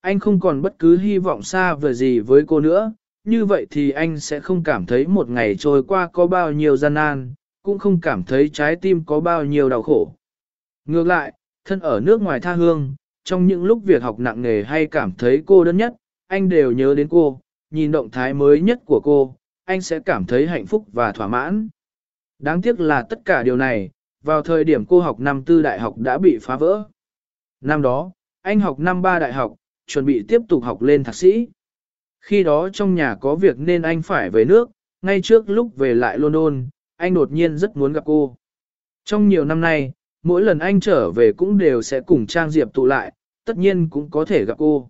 Anh không còn bất cứ hy vọng xa vời gì với cô nữa, như vậy thì anh sẽ không cảm thấy một ngày trôi qua có bao nhiêu gian nan, cũng không cảm thấy trái tim có bao nhiêu đau khổ. Ngược lại, thân ở nước ngoài tha hương, trong những lúc việc học nặng nề hay cảm thấy cô đơn nhất, anh đều nhớ đến cô, nhìn động thái mới nhất của cô, anh sẽ cảm thấy hạnh phúc và thỏa mãn. Đáng tiếc là tất cả điều này, vào thời điểm cô học năm tư đại học đã bị phá vỡ. Năm đó, anh học năm ba đại học, chuẩn bị tiếp tục học lên thạc sĩ. Khi đó trong nhà có việc nên anh phải về nước, ngay trước lúc về lại London, anh đột nhiên rất muốn gặp cô. Trong nhiều năm nay, mỗi lần anh trở về cũng đều sẽ cùng Trang Diệp tụ lại, tất nhiên cũng có thể gặp cô.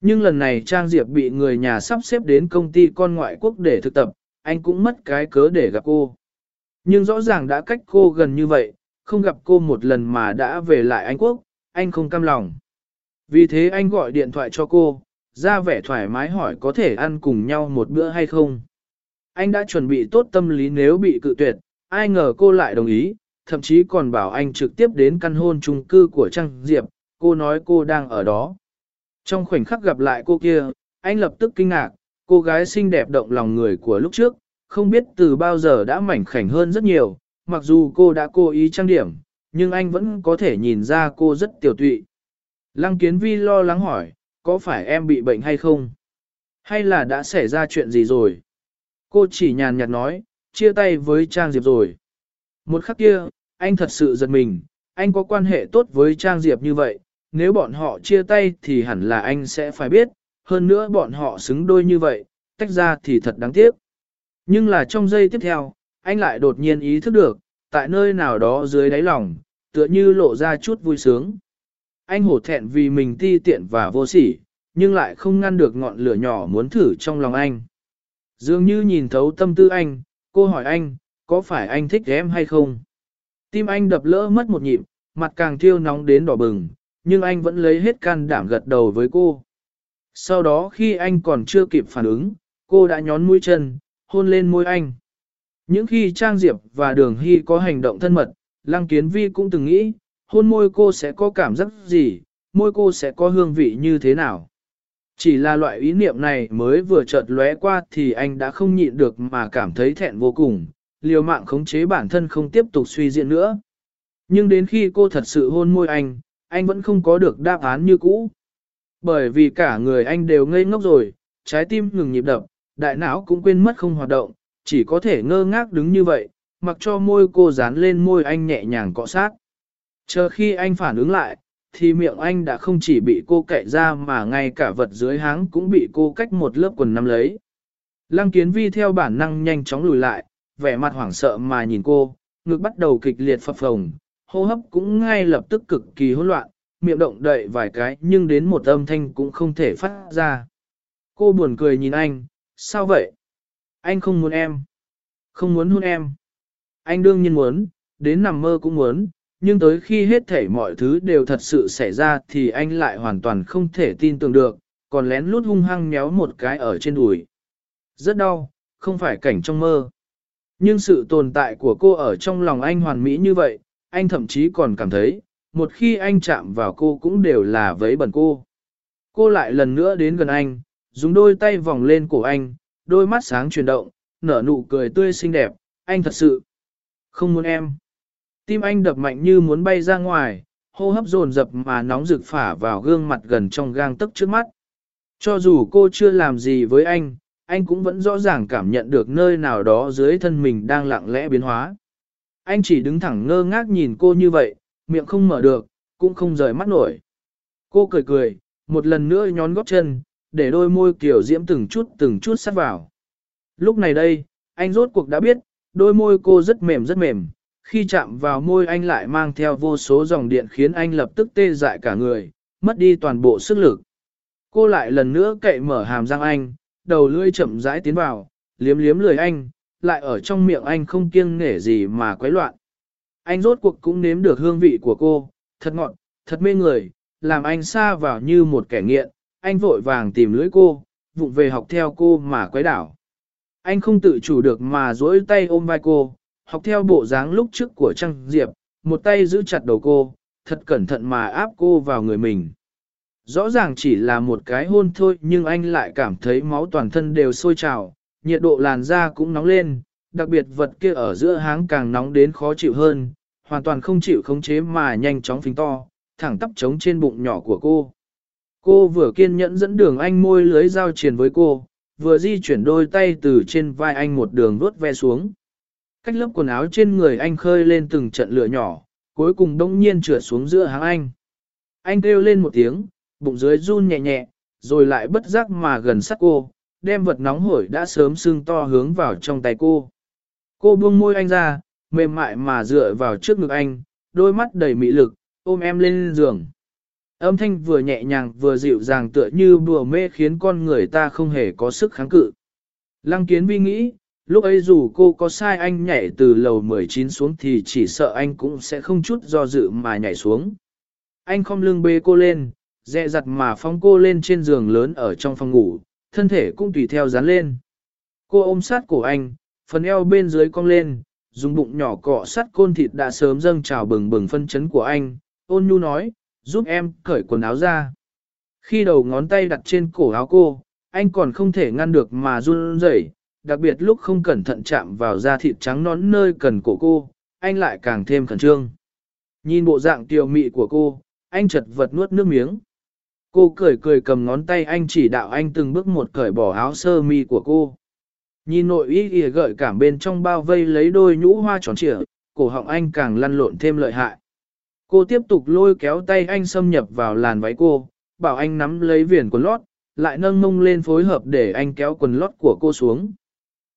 Nhưng lần này Trang Diệp bị người nhà sắp xếp đến công ty con ngoại quốc để thực tập, anh cũng mất cái cớ để gặp cô. Nhưng rõ ràng đã cách cô gần như vậy, không gặp cô một lần mà đã về lại Anh Quốc, anh không cam lòng. Vì thế anh gọi điện thoại cho cô, ra vẻ thoải mái hỏi có thể ăn cùng nhau một bữa hay không. Anh đã chuẩn bị tốt tâm lý nếu bị cự tuyệt, ai ngờ cô lại đồng ý, thậm chí còn bảo anh trực tiếp đến căn hôn chung cư của Trang Diệp, cô nói cô đang ở đó. Trong khoảnh khắc gặp lại cô kia, anh lập tức kinh ngạc, cô gái xinh đẹp động lòng người của lúc trước, không biết từ bao giờ đã mảnh khảnh hơn rất nhiều, mặc dù cô đã cố ý trang điểm, nhưng anh vẫn có thể nhìn ra cô rất tiểu tụy. Lăng Kiến Vi lo lắng hỏi, có phải em bị bệnh hay không? Hay là đã xảy ra chuyện gì rồi? Cô chỉ nhàn nhạt nói, chia tay với Trang Diệp rồi. Một khắc kia, anh thật sự giật mình, anh có quan hệ tốt với Trang Diệp như vậy, nếu bọn họ chia tay thì hẳn là anh sẽ phải biết, hơn nữa bọn họ xứng đôi như vậy, tách ra thì thật đáng tiếc. Nhưng là trong giây tiếp theo, anh lại đột nhiên ý thức được, tại nơi nào đó dưới đáy lòng, tựa như lộ ra chút vui sướng. Anh hổ thẹn vì mình ti tiện và vô sỉ, nhưng lại không ngăn được ngọn lửa nhỏ muốn thử trong lòng anh. Dường như nhìn thấu tâm tư anh, cô hỏi anh, có phải anh thích em hay không? Tim anh đập lỡ mất một nhịp, mặt càng thiêu nóng đến đỏ bừng, nhưng anh vẫn lấy hết can đảm gật đầu với cô. Sau đó khi anh còn chưa kịp phản ứng, cô đã nhón mũi chân, hôn lên môi anh. Những khi Trang Diệp và Đường Hy có hành động thân mật, Lăng Kiến Vi cũng từng nghĩ, hôn môi cô sẽ có cảm giác gì, môi cô sẽ có hương vị như thế nào. Chỉ là loại ý niệm này mới vừa chợt lóe qua thì anh đã không nhịn được mà cảm thấy thẹn vô cùng, liều mạng khống chế bản thân không tiếp tục suy diễn nữa. Nhưng đến khi cô thật sự hôn môi anh, anh vẫn không có được đáp án như cũ. Bởi vì cả người anh đều ngây ngốc rồi, trái tim ngừng nhịp đập, đại não cũng quên mất không hoạt động, chỉ có thể ngơ ngác đứng như vậy, mặc cho môi cô dán lên môi anh nhẹ nhàng cọ sát. Chờ khi anh phản ứng lại, thì miệng anh đã không chỉ bị cô cậy ra mà ngay cả vật dưới háng cũng bị cô cách một lớp quần nắm lấy. Lăng kiến vi theo bản năng nhanh chóng lùi lại, vẻ mặt hoảng sợ mà nhìn cô, ngực bắt đầu kịch liệt phập phồng, hô hấp cũng ngay lập tức cực kỳ hỗn loạn, miệng động đậy vài cái nhưng đến một âm thanh cũng không thể phát ra. Cô buồn cười nhìn anh, sao vậy? Anh không muốn em. Không muốn hôn em. Anh đương nhiên muốn, đến nằm mơ cũng muốn, nhưng tới khi hết thảy mọi thứ đều thật sự xảy ra thì anh lại hoàn toàn không thể tin tưởng được, còn lén lút hung hăng méo một cái ở trên đùi. Rất đau, không phải cảnh trong mơ. Nhưng sự tồn tại của cô ở trong lòng anh hoàn mỹ như vậy, anh thậm chí còn cảm thấy, một khi anh chạm vào cô cũng đều là vấy bẩn cô. Cô lại lần nữa đến gần anh, dùng đôi tay vòng lên cổ anh, đôi mắt sáng chuyển động, nở nụ cười tươi xinh đẹp, anh thật sự không muốn em. Tim anh đập mạnh như muốn bay ra ngoài, hô hấp dồn dập mà nóng rực phả vào gương mặt gần trong gang tấc trước mắt. Cho dù cô chưa làm gì với anh, anh cũng vẫn rõ ràng cảm nhận được nơi nào đó dưới thân mình đang lặng lẽ biến hóa. Anh chỉ đứng thẳng ngơ ngác nhìn cô như vậy, miệng không mở được, cũng không rời mắt nổi. Cô cười cười, một lần nữa nhón góp chân, để đôi môi kiểu diễm từng chút từng chút sát vào. Lúc này đây, anh rốt cuộc đã biết, đôi môi cô rất mềm rất mềm, khi chạm vào môi anh lại mang theo vô số dòng điện khiến anh lập tức tê dại cả người, mất đi toàn bộ sức lực. Cô lại lần nữa cậy mở hàm răng anh, đầu lưỡi chậm rãi tiến vào, liếm liếm lười anh, lại ở trong miệng anh không kiêng nể gì mà quấy loạn. Anh rốt cuộc cũng nếm được hương vị của cô, thật ngọt, thật mê người, làm anh xa vào như một kẻ nghiện, anh vội vàng tìm lưỡi cô, vụng về học theo cô mà quấy đảo. Anh không tự chủ được mà duỗi tay ôm vai cô, học theo bộ dáng lúc trước của Trăng Diệp, một tay giữ chặt đầu cô, thật cẩn thận mà áp cô vào người mình. Rõ ràng chỉ là một cái hôn thôi nhưng anh lại cảm thấy máu toàn thân đều sôi trào, nhiệt độ làn da cũng nóng lên, đặc biệt vật kia ở giữa háng càng nóng đến khó chịu hơn, hoàn toàn không chịu khống chế mà nhanh chóng phình to, thẳng tắp trống trên bụng nhỏ của cô. Cô vừa kiên nhẫn dẫn đường anh môi lưới giao truyền với cô, vừa di chuyển đôi tay từ trên vai anh một đường vuốt ve xuống. Cách lớp quần áo trên người anh khơi lên từng trận lửa nhỏ, cuối cùng đông nhiên trượt xuống giữa háng anh. Anh kêu lên một tiếng, bụng dưới run nhẹ nhẹ, rồi lại bất giác mà gần sát cô, đem vật nóng hổi đã sớm sưng to hướng vào trong tay cô. Cô buông môi anh ra, mềm mại mà dựa vào trước ngực anh, đôi mắt đầy mị lực, ôm em lên giường. Âm thanh vừa nhẹ nhàng vừa dịu dàng tựa như bùa mê khiến con người ta không hề có sức kháng cự. Lăng kiến vi nghĩ, lúc ấy dù cô có sai anh nhảy từ lầu 19 xuống thì chỉ sợ anh cũng sẽ không chút do dự mà nhảy xuống. Anh không lưng bê cô lên, dẹ dặt mà phóng cô lên trên giường lớn ở trong phòng ngủ, thân thể cũng tùy theo dán lên. Cô ôm sát cổ anh, phần eo bên dưới cong lên, dùng bụng nhỏ cọ sát côn thịt đã sớm dâng trào bừng bừng phân chấn của anh, ôn nhu nói, giúp em cởi quần áo ra. Khi đầu ngón tay đặt trên cổ áo cô, anh còn không thể ngăn được mà run rẩy, đặc biệt lúc không cẩn thận chạm vào da thịt trắng nón nơi cần cổ cô, anh lại càng thêm khẩn trương. Nhìn bộ dạng tiểu mị của cô, anh chật vật nuốt nước miếng. Cô cười cười cầm ngón tay anh chỉ đạo anh từng bước một cởi bỏ áo sơ mi của cô. Nhìn nội y ỉa gợi cảm bên trong bao vây lấy đôi nhũ hoa tròn trịa, cổ họng anh càng lăn lộn thêm lợi hại. Cô tiếp tục lôi kéo tay anh xâm nhập vào làn váy cô, bảo anh nắm lấy viền quần lót, lại nâng mông lên phối hợp để anh kéo quần lót của cô xuống.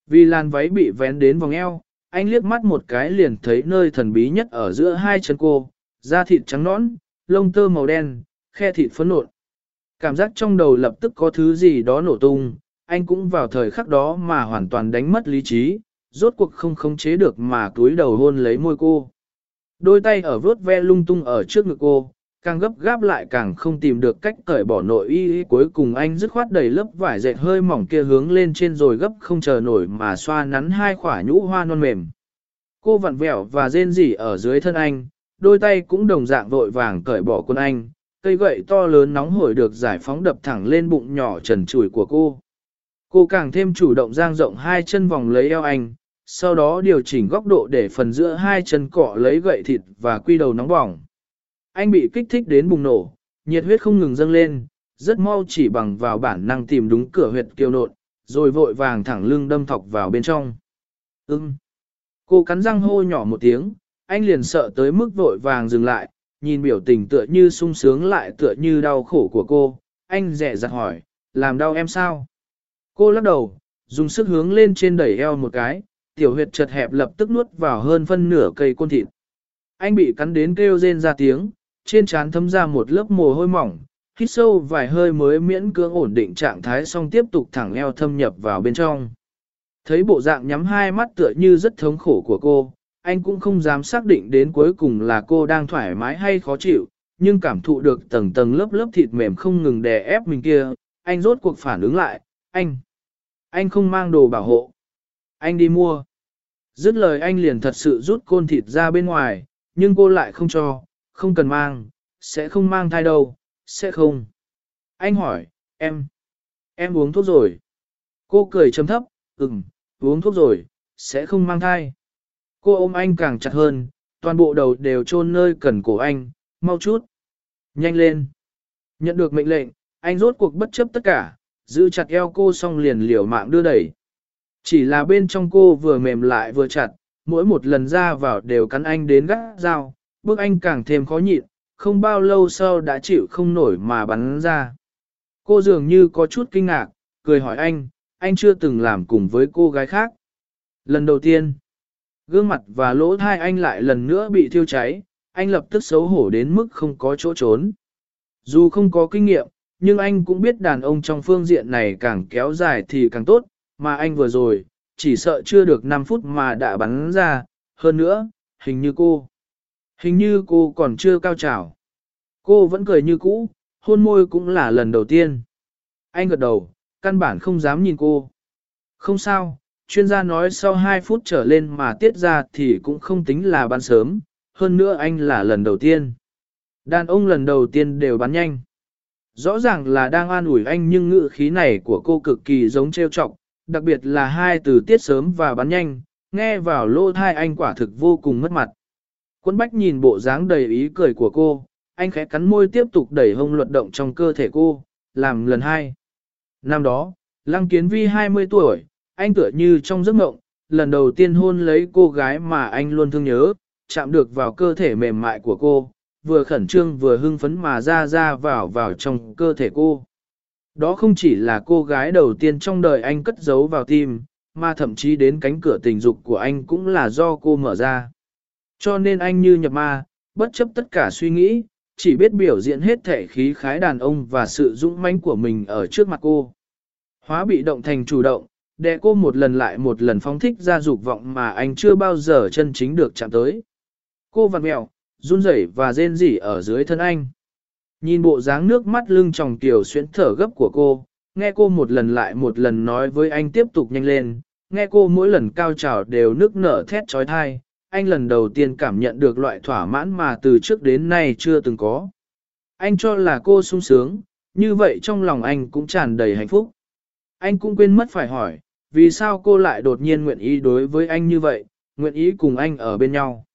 Vì làn váy bị vén đến vòng eo, anh liếc mắt một cái liền thấy nơi thần bí nhất ở giữa hai chân cô, da thịt trắng nõn, lông tơ màu đen, khe thịt phấn nộn. Cảm giác trong đầu lập tức có thứ gì đó nổ tung, anh cũng vào thời khắc đó mà hoàn toàn đánh mất lý trí, rốt cuộc không khống chế được mà túi đầu hôn lấy môi cô. Đôi tay ở vớt ve lung tung ở trước ngực cô, càng gấp gáp lại càng không tìm được cách cởi bỏ nội y cuối cùng anh dứt khoát đầy lớp vải dệt hơi mỏng kia hướng lên trên rồi gấp không chờ nổi mà xoa nắn hai khỏa nhũ hoa non mềm. Cô vặn vẹo và rên rỉ ở dưới thân anh, đôi tay cũng đồng dạng vội vàng cởi bỏ quân anh, cây gậy to lớn nóng hổi được giải phóng đập thẳng lên bụng nhỏ trần trùi của cô. Cô càng thêm chủ động giang rộng hai chân vòng lấy eo anh, sau đó điều chỉnh góc độ để phần giữa hai chân cọ lấy gậy thịt và quy đầu nóng bỏng. Anh bị kích thích đến bùng nổ, nhiệt huyết không ngừng dâng lên, rất mau chỉ bằng vào bản năng tìm đúng cửa huyệt kiều nộn, rồi vội vàng thẳng lưng đâm thọc vào bên trong. Ưng. Cô cắn răng hô nhỏ một tiếng, anh liền sợ tới mức vội vàng dừng lại, nhìn biểu tình tựa như sung sướng lại tựa như đau khổ của cô. Anh rẻ rặt hỏi, làm đau em sao? Cô lắc đầu, dùng sức hướng lên trên đẩy eo một cái, tiểu huyệt chật hẹp lập tức nuốt vào hơn phân nửa cây côn thịt. Anh bị cắn đến kêu rên ra tiếng, trên trán thấm ra một lớp mồ hôi mỏng, hít sâu vài hơi mới miễn cưỡng ổn định trạng thái xong tiếp tục thẳng eo thâm nhập vào bên trong. Thấy bộ dạng nhắm hai mắt tựa như rất thống khổ của cô, anh cũng không dám xác định đến cuối cùng là cô đang thoải mái hay khó chịu, nhưng cảm thụ được tầng tầng lớp lớp thịt mềm không ngừng đè ép mình kia, anh rốt cuộc phản ứng lại, anh, anh không mang đồ bảo hộ, anh đi mua. Dứt lời anh liền thật sự rút côn thịt ra bên ngoài, nhưng cô lại không cho, không cần mang, sẽ không mang thai đâu, sẽ không. Anh hỏi, em, em uống thuốc rồi. Cô cười chấm thấp, ừm, uống thuốc rồi, sẽ không mang thai. Cô ôm anh càng chặt hơn, toàn bộ đầu đều chôn nơi cần cổ anh, mau chút. Nhanh lên. Nhận được mệnh lệnh, anh rốt cuộc bất chấp tất cả, giữ chặt eo cô xong liền liều mạng đưa đẩy. Chỉ là bên trong cô vừa mềm lại vừa chặt, mỗi một lần ra vào đều cắn anh đến gắt dao, bước anh càng thêm khó nhịn, không bao lâu sau đã chịu không nổi mà bắn ra. Cô dường như có chút kinh ngạc, cười hỏi anh, anh chưa từng làm cùng với cô gái khác. Lần đầu tiên, gương mặt và lỗ thai anh lại lần nữa bị thiêu cháy, anh lập tức xấu hổ đến mức không có chỗ trốn. Dù không có kinh nghiệm, nhưng anh cũng biết đàn ông trong phương diện này càng kéo dài thì càng tốt, mà anh vừa rồi, chỉ sợ chưa được 5 phút mà đã bắn ra, hơn nữa, hình như cô. Hình như cô còn chưa cao trào. Cô vẫn cười như cũ, hôn môi cũng là lần đầu tiên. Anh gật đầu, căn bản không dám nhìn cô. Không sao, chuyên gia nói sau 2 phút trở lên mà tiết ra thì cũng không tính là bắn sớm, hơn nữa anh là lần đầu tiên. Đàn ông lần đầu tiên đều bắn nhanh. Rõ ràng là đang an ủi anh nhưng ngữ khí này của cô cực kỳ giống trêu chọc, đặc biệt là hai từ tiết sớm và bắn nhanh, nghe vào lỗ thai anh quả thực vô cùng mất mặt. Quân bách nhìn bộ dáng đầy ý cười của cô, anh khẽ cắn môi tiếp tục đẩy hông luật động trong cơ thể cô, làm lần hai. Năm đó, Lăng Kiến Vi 20 tuổi, anh tựa như trong giấc mộng, lần đầu tiên hôn lấy cô gái mà anh luôn thương nhớ, chạm được vào cơ thể mềm mại của cô, vừa khẩn trương vừa hưng phấn mà ra ra vào vào trong cơ thể cô. Đó không chỉ là cô gái đầu tiên trong đời anh cất giấu vào tim, mà thậm chí đến cánh cửa tình dục của anh cũng là do cô mở ra. Cho nên anh như nhập ma, bất chấp tất cả suy nghĩ, chỉ biết biểu diễn hết thể khí khái đàn ông và sự dũng mãnh của mình ở trước mặt cô. Hóa bị động thành chủ động, để cô một lần lại một lần phóng thích ra dục vọng mà anh chưa bao giờ chân chính được chạm tới. Cô vặn mẹo, run rẩy và rên rỉ ở dưới thân anh. Nhìn bộ dáng nước mắt lưng tròng tiểu xuyến thở gấp của cô, nghe cô một lần lại một lần nói với anh tiếp tục nhanh lên, nghe cô mỗi lần cao trào đều nước nở thét trói thai, anh lần đầu tiên cảm nhận được loại thỏa mãn mà từ trước đến nay chưa từng có. Anh cho là cô sung sướng, như vậy trong lòng anh cũng tràn đầy hạnh phúc. Anh cũng quên mất phải hỏi, vì sao cô lại đột nhiên nguyện ý đối với anh như vậy, nguyện ý cùng anh ở bên nhau.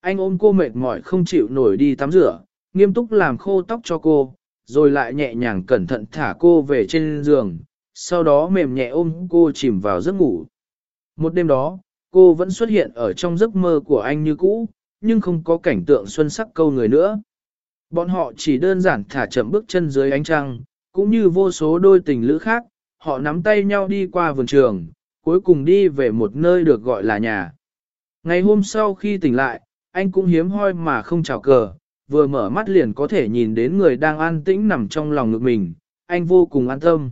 Anh ôm cô mệt mỏi không chịu nổi đi tắm rửa, nghiêm túc làm khô tóc cho cô, rồi lại nhẹ nhàng cẩn thận thả cô về trên giường, sau đó mềm nhẹ ôm cô chìm vào giấc ngủ. Một đêm đó, cô vẫn xuất hiện ở trong giấc mơ của anh như cũ, nhưng không có cảnh tượng xuân sắc câu người nữa. Bọn họ chỉ đơn giản thả chậm bước chân dưới ánh trăng, cũng như vô số đôi tình lữ khác, họ nắm tay nhau đi qua vườn trường, cuối cùng đi về một nơi được gọi là nhà. Ngày hôm sau khi tỉnh lại, anh cũng hiếm hoi mà không chào cờ, vừa mở mắt liền có thể nhìn đến người đang an tĩnh nằm trong lòng ngực mình, anh vô cùng an tâm.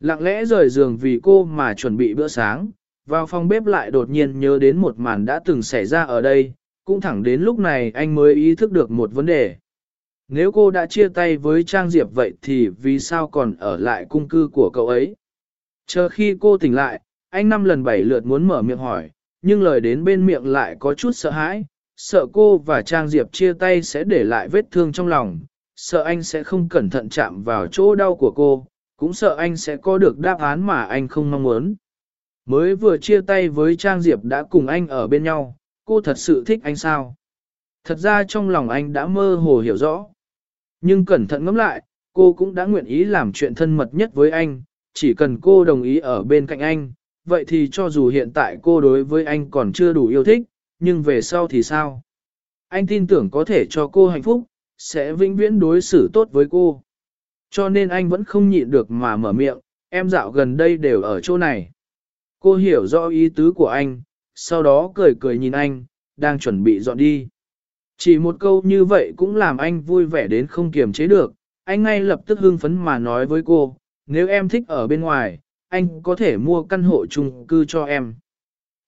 Lặng lẽ rời giường vì cô mà chuẩn bị bữa sáng, vào phòng bếp lại đột nhiên nhớ đến một màn đã từng xảy ra ở đây, cũng thẳng đến lúc này anh mới ý thức được một vấn đề. Nếu cô đã chia tay với Trang Diệp vậy thì vì sao còn ở lại cung cư của cậu ấy? Chờ khi cô tỉnh lại, anh năm lần bảy lượt muốn mở miệng hỏi, nhưng lời đến bên miệng lại có chút sợ hãi, sợ cô và Trang Diệp chia tay sẽ để lại vết thương trong lòng, sợ anh sẽ không cẩn thận chạm vào chỗ đau của cô, cũng sợ anh sẽ có được đáp án mà anh không mong muốn. Mới vừa chia tay với Trang Diệp đã cùng anh ở bên nhau, cô thật sự thích anh sao? Thật ra trong lòng anh đã mơ hồ hiểu rõ. Nhưng cẩn thận ngẫm lại, cô cũng đã nguyện ý làm chuyện thân mật nhất với anh, chỉ cần cô đồng ý ở bên cạnh anh, vậy thì cho dù hiện tại cô đối với anh còn chưa đủ yêu thích, nhưng về sau thì sao? Anh tin tưởng có thể cho cô hạnh phúc, sẽ vĩnh viễn đối xử tốt với cô. Cho nên anh vẫn không nhịn được mà mở miệng, em dạo gần đây đều ở chỗ này. Cô hiểu rõ ý tứ của anh, sau đó cười cười nhìn anh, đang chuẩn bị dọn đi. Chỉ một câu như vậy cũng làm anh vui vẻ đến không kiềm chế được, anh ngay lập tức hưng phấn mà nói với cô, nếu em thích ở bên ngoài, anh có thể mua căn hộ chung cư cho em.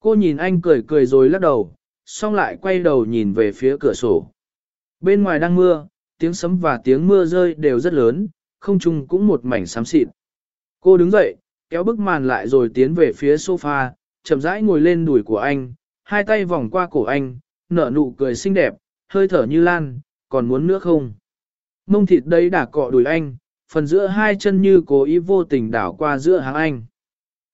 Cô nhìn anh cười cười rồi lắc đầu, xong lại quay đầu nhìn về phía cửa sổ. Bên ngoài đang mưa, tiếng sấm và tiếng mưa rơi đều rất lớn, không chung cũng một mảnh xám xịt. Cô đứng dậy, kéo bức màn lại rồi tiến về phía sofa, chậm rãi ngồi lên đùi của anh, hai tay vòng qua cổ anh, nở nụ cười xinh đẹp, hơi thở như lan, còn muốn nữa không? Mông thịt đấy đã cọ đùi anh, phần giữa hai chân như cố ý vô tình đảo qua giữa hàng anh.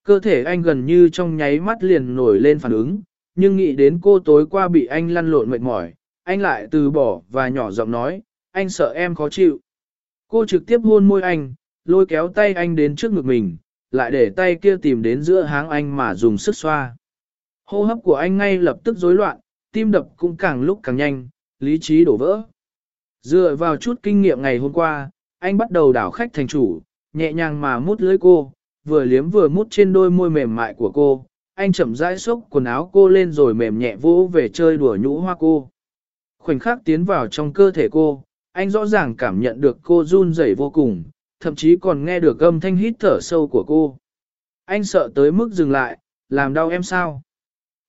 Cơ thể anh gần như trong nháy mắt liền nổi lên phản ứng, nhưng nghĩ đến cô tối qua bị anh lăn lộn mệt mỏi, anh lại từ bỏ và nhỏ giọng nói, anh sợ em khó chịu. Cô trực tiếp hôn môi anh, lôi kéo tay anh đến trước ngực mình, lại để tay kia tìm đến giữa háng anh mà dùng sức xoa. Hô hấp của anh ngay lập tức rối loạn, tim đập cũng càng lúc càng nhanh, lý trí đổ vỡ. Dựa vào chút kinh nghiệm ngày hôm qua, anh bắt đầu đảo khách thành chủ, nhẹ nhàng mà mút lưỡi cô, vừa liếm vừa mút trên đôi môi mềm mại của cô. Anh chậm rãi xốc quần áo cô lên rồi mềm nhẹ vỗ về chơi đùa nhũ hoa cô. Khoảnh khắc tiến vào trong cơ thể cô, anh rõ ràng cảm nhận được cô run rẩy vô cùng, thậm chí còn nghe được âm thanh hít thở sâu của cô. Anh sợ tới mức dừng lại, làm đau em sao?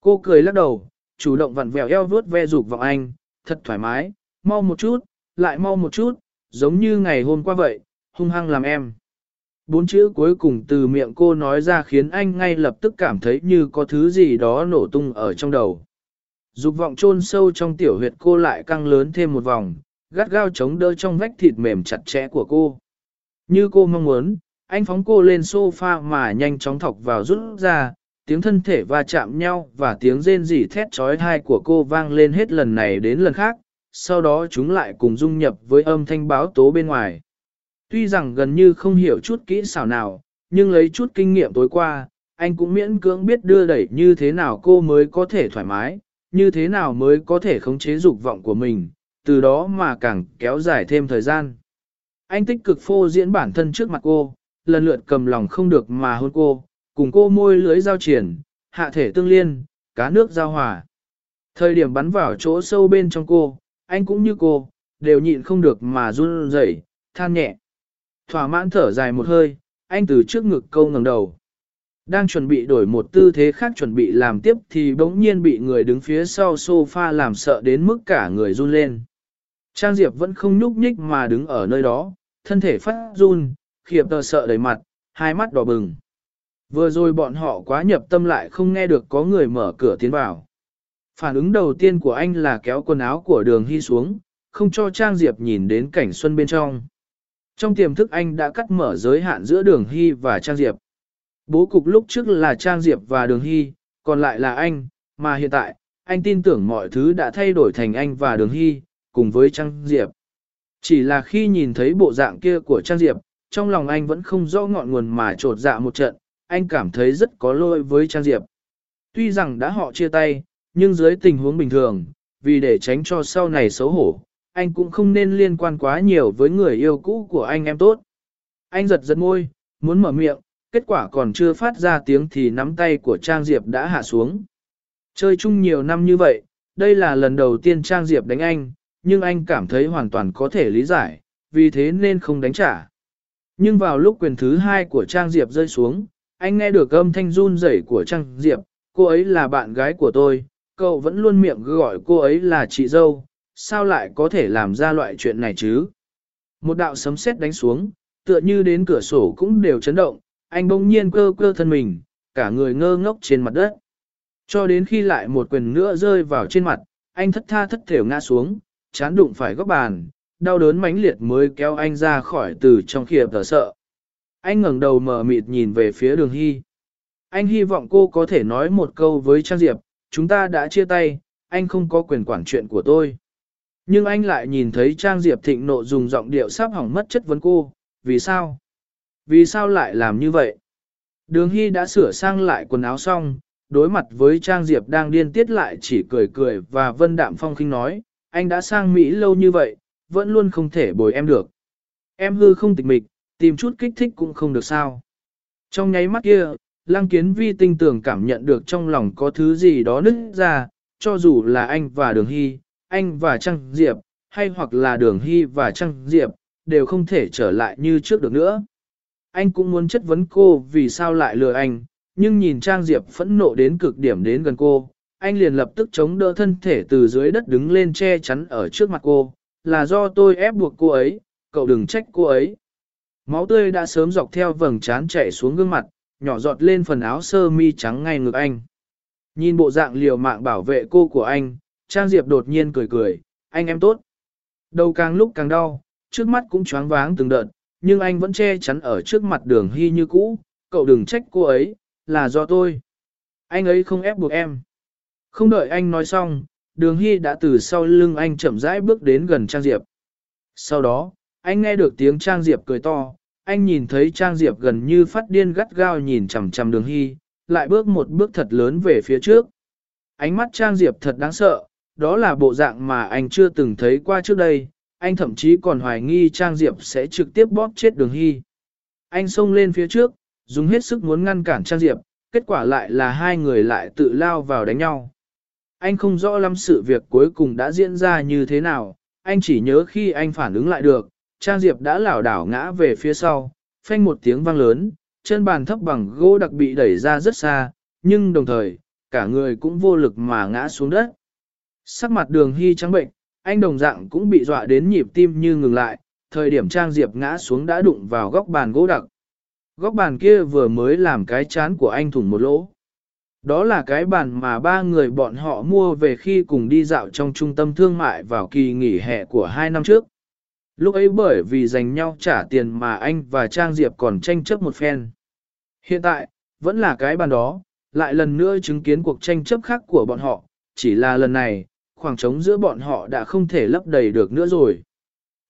Cô cười lắc đầu, chủ động vặn vẹo eo vướt ve dục vào anh, thật thoải mái, mau một chút, lại mau một chút, giống như ngày hôm qua vậy, hung hăng làm em. Bốn chữ cuối cùng từ miệng cô nói ra khiến anh ngay lập tức cảm thấy như có thứ gì đó nổ tung ở trong đầu. Dục vọng chôn sâu trong tiểu huyệt cô lại căng lớn thêm một vòng, gắt gao chống đỡ trong vách thịt mềm chặt chẽ của cô. Như cô mong muốn, anh phóng cô lên sofa mà nhanh chóng thọc vào rút ra, tiếng thân thể va chạm nhau và tiếng rên rỉ thét trói thai của cô vang lên hết lần này đến lần khác, sau đó chúng lại cùng dung nhập với âm thanh báo tố bên ngoài. Tuy rằng gần như không hiểu chút kỹ xảo nào, nhưng lấy chút kinh nghiệm tối qua, anh cũng miễn cưỡng biết đưa đẩy như thế nào cô mới có thể thoải mái, như thế nào mới có thể khống chế dục vọng của mình, từ đó mà càng kéo dài thêm thời gian. Anh tích cực phô diễn bản thân trước mặt cô, lần lượt cầm lòng không được mà hôn cô, cùng cô môi lưới giao triển, hạ thể tương liên, cá nước giao hòa. Thời điểm bắn vào chỗ sâu bên trong cô, anh cũng như cô, đều nhịn không được mà run rẩy, than nhẹ. Thỏa mãn thở dài một hơi, anh từ trước ngực câu ngẩng đầu. Đang chuẩn bị đổi một tư thế khác chuẩn bị làm tiếp thì bỗng nhiên bị người đứng phía sau sofa làm sợ đến mức cả người run lên. Trang Diệp vẫn không nhúc nhích mà đứng ở nơi đó, thân thể phát run, khiệp tờ sợ đầy mặt, hai mắt đỏ bừng. Vừa rồi bọn họ quá nhập tâm lại không nghe được có người mở cửa tiến vào. Phản ứng đầu tiên của anh là kéo quần áo của đường hy xuống, không cho Trang Diệp nhìn đến cảnh xuân bên trong. Trong tiềm thức anh đã cắt mở giới hạn giữa đường hy và Trang Diệp. Bố cục lúc trước là Trang Diệp và đường hy, còn lại là anh, mà hiện tại, anh tin tưởng mọi thứ đã thay đổi thành anh và đường hy, cùng với Trang Diệp. Chỉ là khi nhìn thấy bộ dạng kia của Trang Diệp, trong lòng anh vẫn không rõ ngọn nguồn mà trột dạ một trận, anh cảm thấy rất có lỗi với Trang Diệp. Tuy rằng đã họ chia tay, nhưng dưới tình huống bình thường, vì để tránh cho sau này xấu hổ, anh cũng không nên liên quan quá nhiều với người yêu cũ của anh em tốt. Anh giật giật môi, muốn mở miệng, kết quả còn chưa phát ra tiếng thì nắm tay của Trang Diệp đã hạ xuống. Chơi chung nhiều năm như vậy, đây là lần đầu tiên Trang Diệp đánh anh, nhưng anh cảm thấy hoàn toàn có thể lý giải, vì thế nên không đánh trả. Nhưng vào lúc quyền thứ hai của Trang Diệp rơi xuống, anh nghe được âm thanh run rẩy của Trang Diệp, cô ấy là bạn gái của tôi, cậu vẫn luôn miệng gọi cô ấy là chị dâu, sao lại có thể làm ra loại chuyện này chứ? Một đạo sấm sét đánh xuống, tựa như đến cửa sổ cũng đều chấn động, anh bỗng nhiên cơ cơ thân mình, cả người ngơ ngốc trên mặt đất. Cho đến khi lại một quyền nữa rơi vào trên mặt, anh thất tha thất thểu ngã xuống, chán đụng phải góc bàn, đau đớn mãnh liệt mới kéo anh ra khỏi từ trong khiệp thở sợ. Anh ngẩng đầu mở mịt nhìn về phía đường hy. Anh hy vọng cô có thể nói một câu với Trang Diệp, chúng ta đã chia tay, anh không có quyền quản chuyện của tôi. Nhưng anh lại nhìn thấy Trang Diệp thịnh nộ dùng giọng điệu sắp hỏng mất chất vấn cô, vì sao? Vì sao lại làm như vậy? Đường Hy đã sửa sang lại quần áo xong, đối mặt với Trang Diệp đang điên tiết lại chỉ cười cười và vân đạm phong khinh nói, anh đã sang Mỹ lâu như vậy, vẫn luôn không thể bồi em được. Em hư không tịch mịch, tìm chút kích thích cũng không được sao. Trong nháy mắt kia, Lăng Kiến Vi tinh tưởng cảm nhận được trong lòng có thứ gì đó nứt ra, cho dù là anh và Đường Hy, anh và Trăng Diệp, hay hoặc là Đường Hy và Trăng Diệp, đều không thể trở lại như trước được nữa. Anh cũng muốn chất vấn cô vì sao lại lừa anh, nhưng nhìn Trang Diệp phẫn nộ đến cực điểm đến gần cô, anh liền lập tức chống đỡ thân thể từ dưới đất đứng lên che chắn ở trước mặt cô, là do tôi ép buộc cô ấy, cậu đừng trách cô ấy. Máu tươi đã sớm dọc theo vầng trán chảy xuống gương mặt, nhỏ giọt lên phần áo sơ mi trắng ngay ngực anh. Nhìn bộ dạng liều mạng bảo vệ cô của anh, Trang Diệp đột nhiên cười cười, anh em tốt. Đầu càng lúc càng đau, trước mắt cũng choáng váng từng đợt, nhưng anh vẫn che chắn ở trước mặt đường hy như cũ, cậu đừng trách cô ấy, là do tôi. Anh ấy không ép buộc em. Không đợi anh nói xong, đường hy đã từ sau lưng anh chậm rãi bước đến gần Trang Diệp. Sau đó, anh nghe được tiếng Trang Diệp cười to, anh nhìn thấy Trang Diệp gần như phát điên gắt gao nhìn chằm chằm đường hy, lại bước một bước thật lớn về phía trước. Ánh mắt Trang Diệp thật đáng sợ, đó là bộ dạng mà anh chưa từng thấy qua trước đây, anh thậm chí còn hoài nghi Trang Diệp sẽ trực tiếp bóp chết đường hy. Anh xông lên phía trước, dùng hết sức muốn ngăn cản Trang Diệp, kết quả lại là hai người lại tự lao vào đánh nhau. Anh không rõ lắm sự việc cuối cùng đã diễn ra như thế nào, anh chỉ nhớ khi anh phản ứng lại được, Trang Diệp đã lảo đảo ngã về phía sau, phanh một tiếng vang lớn, chân bàn thấp bằng gỗ đặc bị đẩy ra rất xa, nhưng đồng thời, cả người cũng vô lực mà ngã xuống đất. Sắc mặt đường hy trắng bệnh, anh đồng dạng cũng bị dọa đến nhịp tim như ngừng lại, thời điểm Trang Diệp ngã xuống đã đụng vào góc bàn gỗ đặc. Góc bàn kia vừa mới làm cái chán của anh thủng một lỗ. Đó là cái bàn mà ba người bọn họ mua về khi cùng đi dạo trong trung tâm thương mại vào kỳ nghỉ hè của hai năm trước. Lúc ấy bởi vì dành nhau trả tiền mà anh và Trang Diệp còn tranh chấp một phen. Hiện tại, vẫn là cái bàn đó, lại lần nữa chứng kiến cuộc tranh chấp khác của bọn họ, chỉ là lần này, khoảng trống giữa bọn họ đã không thể lấp đầy được nữa rồi.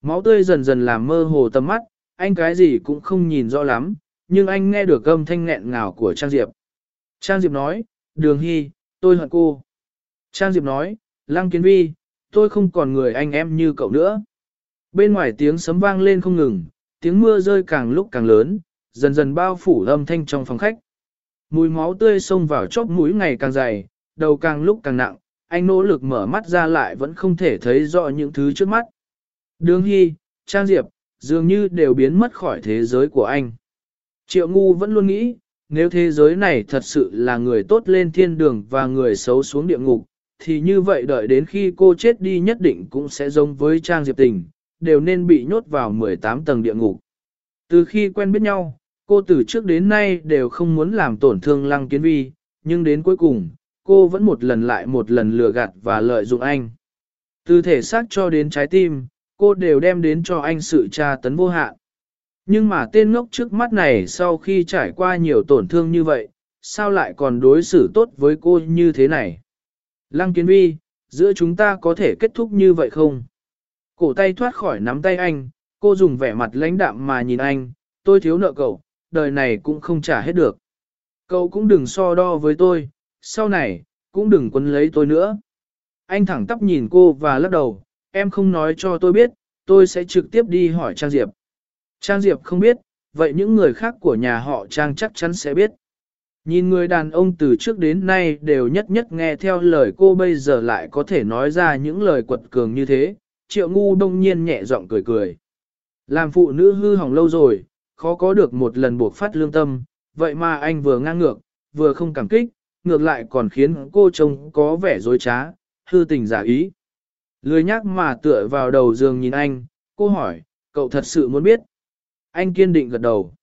Máu tươi dần dần làm mơ hồ tầm mắt, anh cái gì cũng không nhìn rõ lắm, nhưng anh nghe được âm thanh nghẹn ngào của Trang Diệp. Trang Diệp nói, Đường Hy, tôi hận cô. Trang Diệp nói, Lăng Kiến Vi, tôi không còn người anh em như cậu nữa. Bên ngoài tiếng sấm vang lên không ngừng, tiếng mưa rơi càng lúc càng lớn, dần dần bao phủ âm thanh trong phòng khách. Mùi máu tươi xông vào chóp mũi ngày càng dày, đầu càng lúc càng nặng, anh nỗ lực mở mắt ra lại vẫn không thể thấy rõ những thứ trước mắt. Đường Hy, Trang Diệp, dường như đều biến mất khỏi thế giới của anh. Triệu ngu vẫn luôn nghĩ, nếu thế giới này thật sự là người tốt lên thiên đường và người xấu xuống địa ngục, thì như vậy đợi đến khi cô chết đi nhất định cũng sẽ giống với Trang Diệp Tình, đều nên bị nhốt vào 18 tầng địa ngục. Từ khi quen biết nhau, cô từ trước đến nay đều không muốn làm tổn thương Lăng Kiến Vi, nhưng đến cuối cùng, cô vẫn một lần lại một lần lừa gạt và lợi dụng anh. Từ thể xác cho đến trái tim, cô đều đem đến cho anh sự tra tấn vô hạn. Nhưng mà tên ngốc trước mắt này sau khi trải qua nhiều tổn thương như vậy, sao lại còn đối xử tốt với cô như thế này? Lăng kiến vi, giữa chúng ta có thể kết thúc như vậy không? Cổ tay thoát khỏi nắm tay anh, cô dùng vẻ mặt lãnh đạm mà nhìn anh, tôi thiếu nợ cậu, đời này cũng không trả hết được. Cậu cũng đừng so đo với tôi, sau này, cũng đừng quấn lấy tôi nữa. Anh thẳng tắp nhìn cô và lắc đầu, em không nói cho tôi biết, tôi sẽ trực tiếp đi hỏi Trang Diệp. Trang Diệp không biết, vậy những người khác của nhà họ Trang chắc chắn sẽ biết. Nhìn người đàn ông từ trước đến nay đều nhất nhất nghe theo lời cô bây giờ lại có thể nói ra những lời quật cường như thế, triệu ngu đông nhiên nhẹ giọng cười cười. Làm phụ nữ hư hỏng lâu rồi, khó có được một lần buộc phát lương tâm, vậy mà anh vừa ngang ngược, vừa không cảm kích, ngược lại còn khiến cô trông có vẻ dối trá, hư tình giả ý. Lười nhắc mà tựa vào đầu giường nhìn anh, cô hỏi, cậu thật sự muốn biết. Anh kiên định gật đầu.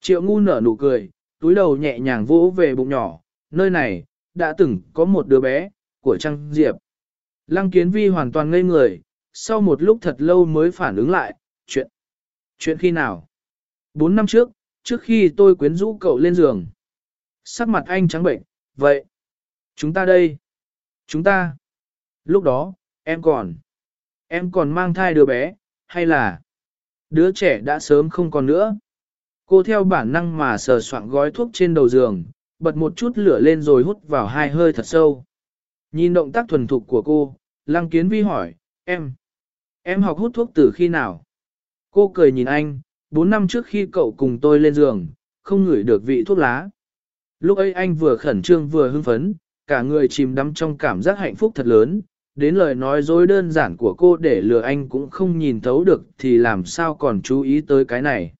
Triệu ngu nở nụ cười, túi đầu nhẹ nhàng vỗ về bụng nhỏ, nơi này, đã từng có một đứa bé, của Trăng Diệp. Lăng kiến vi hoàn toàn ngây người, sau một lúc thật lâu mới phản ứng lại, chuyện. Chuyện khi nào? Bốn năm trước, trước khi tôi quyến rũ cậu lên giường. Sắc mặt anh trắng bệnh, vậy. Chúng ta đây. Chúng ta. Lúc đó, em còn. Em còn mang thai đứa bé, hay là. Đứa trẻ đã sớm không còn nữa. Cô theo bản năng mà sờ soạn gói thuốc trên đầu giường, bật một chút lửa lên rồi hút vào hai hơi thật sâu. Nhìn động tác thuần thục của cô, Lăng Kiến Vi hỏi, em, em học hút thuốc từ khi nào? Cô cười nhìn anh, bốn năm trước khi cậu cùng tôi lên giường, không ngửi được vị thuốc lá. Lúc ấy anh vừa khẩn trương vừa hưng phấn, cả người chìm đắm trong cảm giác hạnh phúc thật lớn, đến lời nói dối đơn giản của cô để lừa anh cũng không nhìn thấu được thì làm sao còn chú ý tới cái này.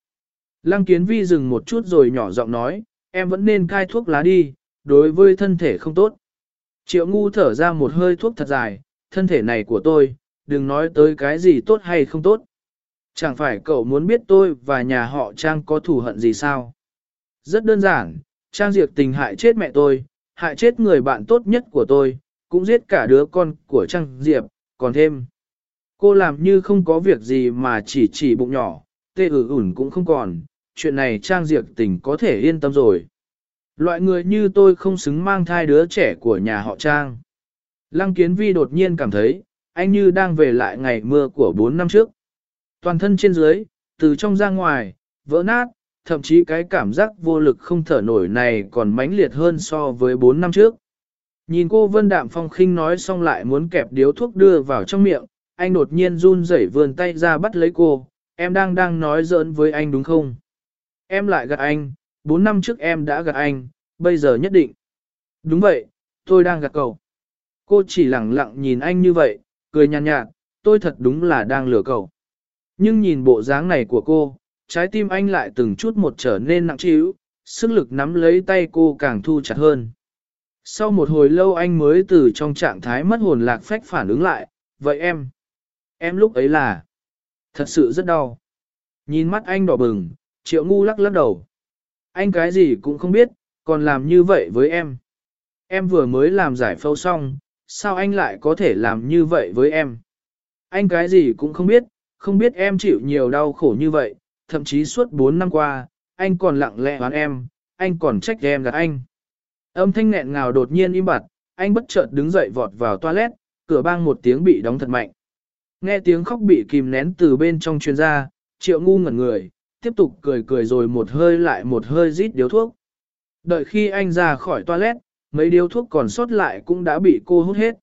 Lăng kiến vi dừng một chút rồi nhỏ giọng nói, em vẫn nên cai thuốc lá đi, đối với thân thể không tốt. Triệu ngu thở ra một hơi thuốc thật dài, thân thể này của tôi, đừng nói tới cái gì tốt hay không tốt. Chẳng phải cậu muốn biết tôi và nhà họ Trang có thù hận gì sao? Rất đơn giản, Trang Diệp tình hại chết mẹ tôi, hại chết người bạn tốt nhất của tôi, cũng giết cả đứa con của Trang Diệp, còn thêm. Cô làm như không có việc gì mà chỉ chỉ bụng nhỏ, tê ử ủn cũng không còn, chuyện này Trang Diệp tình có thể yên tâm rồi. Loại người như tôi không xứng mang thai đứa trẻ của nhà họ Trang. Lăng Kiến Vi đột nhiên cảm thấy, anh như đang về lại ngày mưa của 4 năm trước. Toàn thân trên dưới, từ trong ra ngoài, vỡ nát, thậm chí cái cảm giác vô lực không thở nổi này còn mãnh liệt hơn so với 4 năm trước. Nhìn cô Vân Đạm Phong khinh nói xong lại muốn kẹp điếu thuốc đưa vào trong miệng, anh đột nhiên run rẩy vươn tay ra bắt lấy cô, em đang đang nói giỡn với anh đúng không? Em lại gạt anh, 4 năm trước em đã gạt anh, bây giờ nhất định. Đúng vậy, tôi đang gạt cậu. Cô chỉ lặng lặng nhìn anh như vậy, cười nhàn nhạt, nhạt, tôi thật đúng là đang lừa cậu. Nhưng nhìn bộ dáng này của cô, trái tim anh lại từng chút một trở nên nặng trĩu, sức lực nắm lấy tay cô càng thu chặt hơn. Sau một hồi lâu anh mới từ trong trạng thái mất hồn lạc phách phản ứng lại, vậy em, em lúc ấy là, thật sự rất đau. Nhìn mắt anh đỏ bừng, triệu ngu lắc lắc đầu. Anh cái gì cũng không biết, còn làm như vậy với em. Em vừa mới làm giải phẫu xong, sao anh lại có thể làm như vậy với em? Anh cái gì cũng không biết, không biết em chịu nhiều đau khổ như vậy, thậm chí suốt 4 năm qua, anh còn lặng lẽ oán em, anh còn trách em gạt anh. Âm thanh nghẹn ngào đột nhiên im bặt, anh bất chợt đứng dậy vọt vào toilet, cửa bang một tiếng bị đóng thật mạnh. Nghe tiếng khóc bị kìm nén từ bên trong chuyên gia, triệu ngu ngẩn người, tiếp tục cười cười rồi một hơi lại một hơi rít điếu thuốc. Đợi khi anh ra khỏi toilet, mấy điếu thuốc còn sót lại cũng đã bị cô hút hết.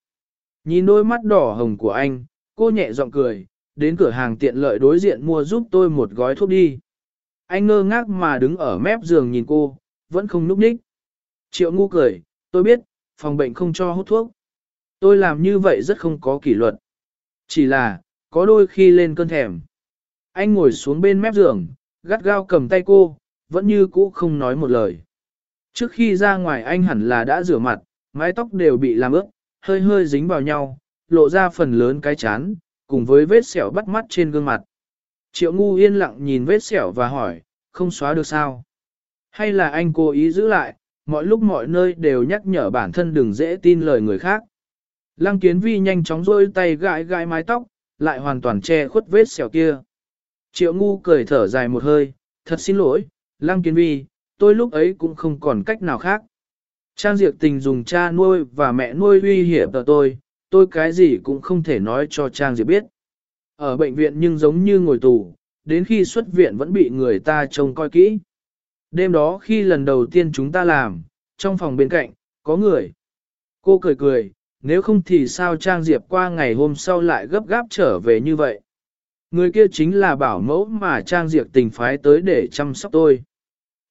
Nhìn đôi mắt đỏ hồng của anh, cô nhẹ giọng cười, đến cửa hàng tiện lợi đối diện mua giúp tôi một gói thuốc đi. Anh ngơ ngác mà đứng ở mép giường nhìn cô, vẫn không núp đích. Triệu ngu cười, tôi biết, phòng bệnh không cho hút thuốc. Tôi làm như vậy rất không có kỷ luật. Chỉ là, có đôi khi lên cơn thèm. Anh ngồi xuống bên mép giường, gắt gao cầm tay cô, vẫn như cũ không nói một lời. Trước khi ra ngoài anh hẳn là đã rửa mặt, mái tóc đều bị làm ướt, hơi hơi dính vào nhau, lộ ra phần lớn cái chán, cùng với vết sẹo bắt mắt trên gương mặt. Triệu ngu yên lặng nhìn vết sẹo và hỏi, không xóa được sao? Hay là anh cố ý giữ lại, mọi lúc mọi nơi đều nhắc nhở bản thân đừng dễ tin lời người khác. Lăng kiến vi nhanh chóng rôi tay gãi gãi mái tóc, lại hoàn toàn che khuất vết sẹo kia. Triệu ngu cười thở dài một hơi, thật xin lỗi, lăng kiến vi, tôi lúc ấy cũng không còn cách nào khác. Trang diệt tình dùng cha nuôi và mẹ nuôi uy hiểm tờ tôi, tôi cái gì cũng không thể nói cho Trang Diệp biết. Ở bệnh viện nhưng giống như ngồi tù, đến khi xuất viện vẫn bị người ta trông coi kỹ. Đêm đó khi lần đầu tiên chúng ta làm, trong phòng bên cạnh, có người. Cô cười cười, nếu không thì sao Trang Diệp qua ngày hôm sau lại gấp gáp trở về như vậy. Người kia chính là bảo mẫu mà Trang Diệp tình phái tới để chăm sóc tôi.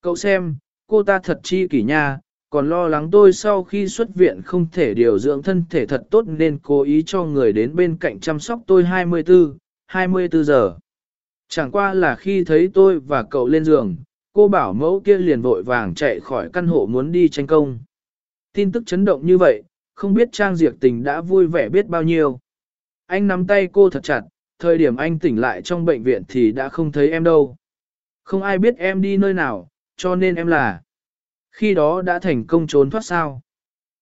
Cậu xem, cô ta thật chi kỷ nha, còn lo lắng tôi sau khi xuất viện không thể điều dưỡng thân thể thật tốt nên cố ý cho người đến bên cạnh chăm sóc tôi 24, 24 giờ. Chẳng qua là khi thấy tôi và cậu lên giường, cô bảo mẫu kia liền vội vàng chạy khỏi căn hộ muốn đi tranh công. Tin tức chấn động như vậy, không biết Trang Diệp Tình đã vui vẻ biết bao nhiêu. Anh nắm tay cô thật chặt, thời điểm anh tỉnh lại trong bệnh viện thì đã không thấy em đâu. Không ai biết em đi nơi nào, cho nên em là... Khi đó đã thành công trốn thoát sao.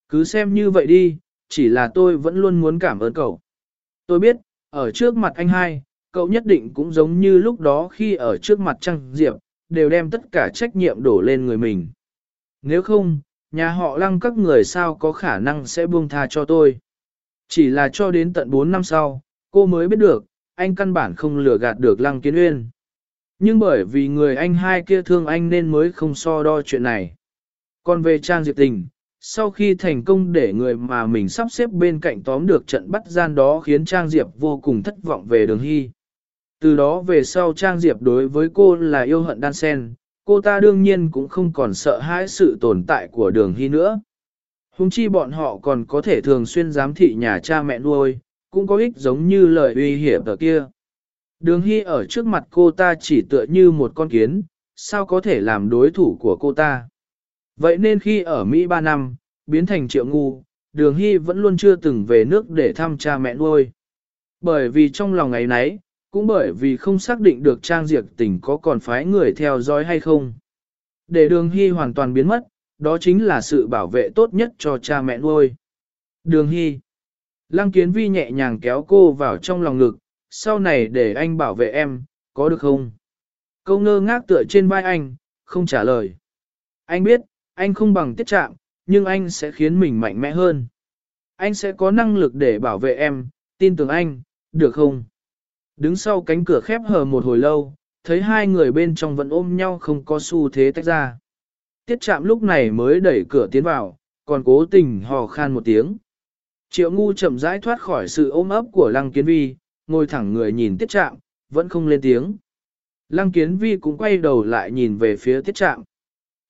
Cứ xem như vậy đi, chỉ là tôi vẫn luôn muốn cảm ơn cậu. Tôi biết, ở trước mặt anh hai, cậu nhất định cũng giống như lúc đó khi ở trước mặt Trang Diệp, đều đem tất cả trách nhiệm đổ lên người mình. Nếu không, nhà họ lăng các người sao có khả năng sẽ buông tha cho tôi. Chỉ là cho đến tận 4 năm sau, cô mới biết được, anh căn bản không lừa gạt được lăng kiến uyên. Nhưng bởi vì người anh hai kia thương anh nên mới không so đo chuyện này. Còn về Trang Diệp Tình, sau khi thành công để người mà mình sắp xếp bên cạnh tóm được trận bắt gian đó khiến Trang Diệp vô cùng thất vọng về đường hy. Từ đó về sau Trang Diệp đối với cô là yêu hận đan sen, cô ta đương nhiên cũng không còn sợ hãi sự tồn tại của đường hy nữa. Hùng chi bọn họ còn có thể thường xuyên giám thị nhà cha mẹ nuôi, cũng có ích giống như lời uy hiểm ở kia. Đường hy ở trước mặt cô ta chỉ tựa như một con kiến, sao có thể làm đối thủ của cô ta. Vậy nên khi ở Mỹ 3 năm, biến thành triệu ngu, đường hy vẫn luôn chưa từng về nước để thăm cha mẹ nuôi. Bởi vì trong lòng ngày nấy, cũng bởi vì không xác định được Trang Diệp tình có còn phái người theo dõi hay không. Để đường hy hoàn toàn biến mất, đó chính là sự bảo vệ tốt nhất cho cha mẹ nuôi. Đường hy. Lăng kiến vi nhẹ nhàng kéo cô vào trong lòng ngực, sau này để anh bảo vệ em, có được không? Câu ngơ ngác tựa trên vai anh, không trả lời. Anh biết, anh không bằng tiết trạng, nhưng anh sẽ khiến mình mạnh mẽ hơn. Anh sẽ có năng lực để bảo vệ em, tin tưởng anh, được không? Đứng sau cánh cửa khép hờ một hồi lâu, thấy hai người bên trong vẫn ôm nhau không có xu thế tách ra. Tiết chạm lúc này mới đẩy cửa tiến vào, còn cố tình hò khan một tiếng. Triệu ngu chậm rãi thoát khỏi sự ôm ấp của lăng kiến vi, ngồi thẳng người nhìn tiết chạm, vẫn không lên tiếng. Lăng kiến vi cũng quay đầu lại nhìn về phía tiết chạm.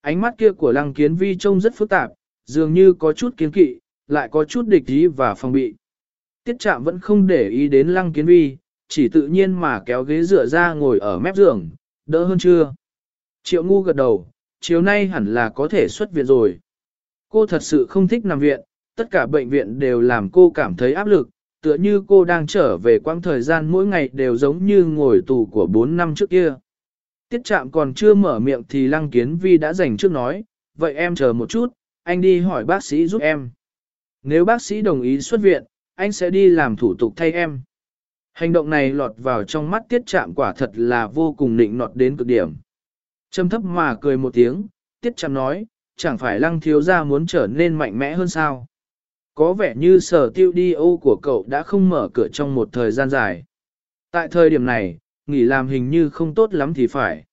Ánh mắt kia của lăng kiến vi trông rất phức tạp, dường như có chút kiến kỵ, lại có chút địch ý và phòng bị. Tiết trạm vẫn không để ý đến lăng kiến vi, chỉ tự nhiên mà kéo ghế dựa ra ngồi ở mép giường, đỡ hơn chưa? Triệu ngu gật đầu, chiều nay hẳn là có thể xuất viện rồi. Cô thật sự không thích nằm viện, tất cả bệnh viện đều làm cô cảm thấy áp lực, tựa như cô đang trở về quãng thời gian mỗi ngày đều giống như ngồi tù của 4 năm trước kia. Tiết trạm còn chưa mở miệng thì lăng kiến vi đã dành trước nói, vậy em chờ một chút, anh đi hỏi bác sĩ giúp em. Nếu bác sĩ đồng ý xuất viện, anh sẽ đi làm thủ tục thay em. Hành động này lọt vào trong mắt tiết chạm quả thật là vô cùng nịnh nọt đến cực điểm. Châm thấp mà cười một tiếng, tiết chạm nói, chẳng phải lăng thiếu gia muốn trở nên mạnh mẽ hơn sao. Có vẻ như sở tiêu đi ô của cậu đã không mở cửa trong một thời gian dài. Tại thời điểm này, nghỉ làm hình như không tốt lắm thì phải.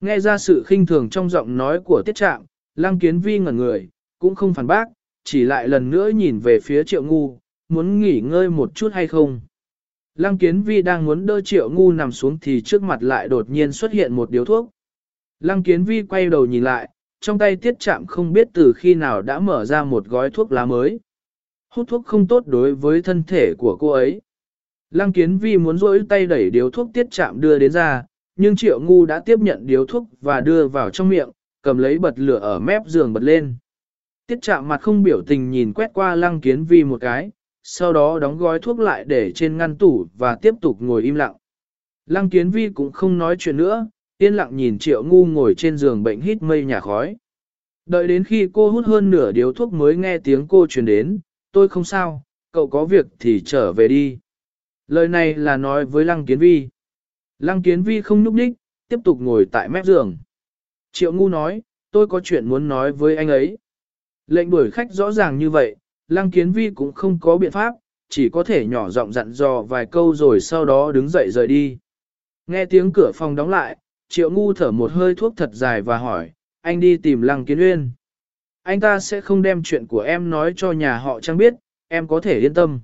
Nghe ra sự khinh thường trong giọng nói của tiết trạm, lăng kiến vi ngẩn người, cũng không phản bác, chỉ lại lần nữa nhìn về phía triệu ngu, muốn nghỉ ngơi một chút hay không. Lăng kiến vi đang muốn đỡ triệu ngu nằm xuống thì trước mặt lại đột nhiên xuất hiện một điếu thuốc. Lăng kiến vi quay đầu nhìn lại, trong tay tiết chạm không biết từ khi nào đã mở ra một gói thuốc lá mới. Hút thuốc không tốt đối với thân thể của cô ấy. Lăng kiến vi muốn rỗi tay đẩy điếu thuốc tiết chạm đưa đến ra, nhưng triệu ngu đã tiếp nhận điếu thuốc và đưa vào trong miệng, cầm lấy bật lửa ở mép giường bật lên. Tiết chạm mặt không biểu tình nhìn quét qua lăng kiến vi một cái, sau đó đóng gói thuốc lại để trên ngăn tủ và tiếp tục ngồi im lặng. Lăng kiến vi cũng không nói chuyện nữa, yên lặng nhìn triệu ngu ngồi trên giường bệnh hít mây nhà khói. Đợi đến khi cô hút hơn nửa điếu thuốc mới nghe tiếng cô truyền đến, tôi không sao, cậu có việc thì trở về đi. Lời này là nói với Lăng Kiến Vi. Lăng Kiến Vi không nhúc đích, tiếp tục ngồi tại mép giường. Triệu Ngu nói, tôi có chuyện muốn nói với anh ấy. Lệnh đuổi khách rõ ràng như vậy, Lăng Kiến Vi cũng không có biện pháp, chỉ có thể nhỏ giọng dặn dò vài câu rồi sau đó đứng dậy rời đi. Nghe tiếng cửa phòng đóng lại, Triệu Ngu thở một hơi thuốc thật dài và hỏi, anh đi tìm Lăng Kiến Uyên. Anh ta sẽ không đem chuyện của em nói cho nhà họ Trang biết, em có thể yên tâm.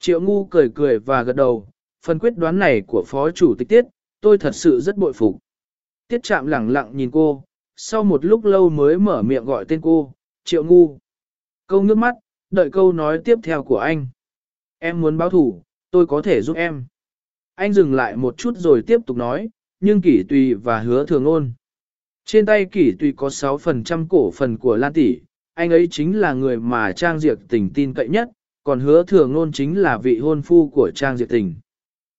Triệu Ngu cười cười và gật đầu, phần quyết đoán này của Phó Chủ tịch Tiết, tôi thật sự rất bội phục. Tiết chạm lẳng lặng nhìn cô, sau một lúc lâu mới mở miệng gọi tên cô, Triệu Ngu. Câu nước mắt, đợi câu nói tiếp theo của anh. Em muốn báo thủ, tôi có thể giúp em. Anh dừng lại một chút rồi tiếp tục nói, nhưng kỷ tùy và hứa thường ôn. Trên tay kỷ tùy có 6% cổ phần của Lan Tỷ, anh ấy chính là người mà Trang Diệp tình tin cậy nhất, còn hứa thường ôn chính là vị hôn phu của Trang Diệp tình.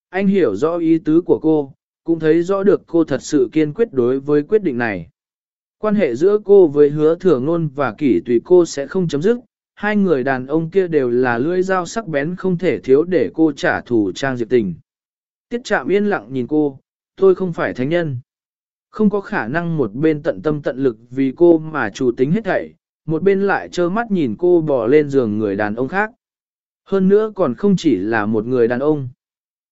Anh hiểu rõ ý tứ của cô, cũng thấy rõ được cô thật sự kiên quyết đối với quyết định này. Quan hệ giữa cô với hứa thường ngôn và kỷ tùy cô sẽ không chấm dứt, hai người đàn ông kia đều là lưỡi dao sắc bén không thể thiếu để cô trả thù Trang Diệp tình. Tiết chạm yên lặng nhìn cô, tôi không phải thánh nhân. Không có khả năng một bên tận tâm tận lực vì cô mà chủ tính hết thảy, một bên lại trơ mắt nhìn cô bỏ lên giường người đàn ông khác. Hơn nữa còn không chỉ là một người đàn ông.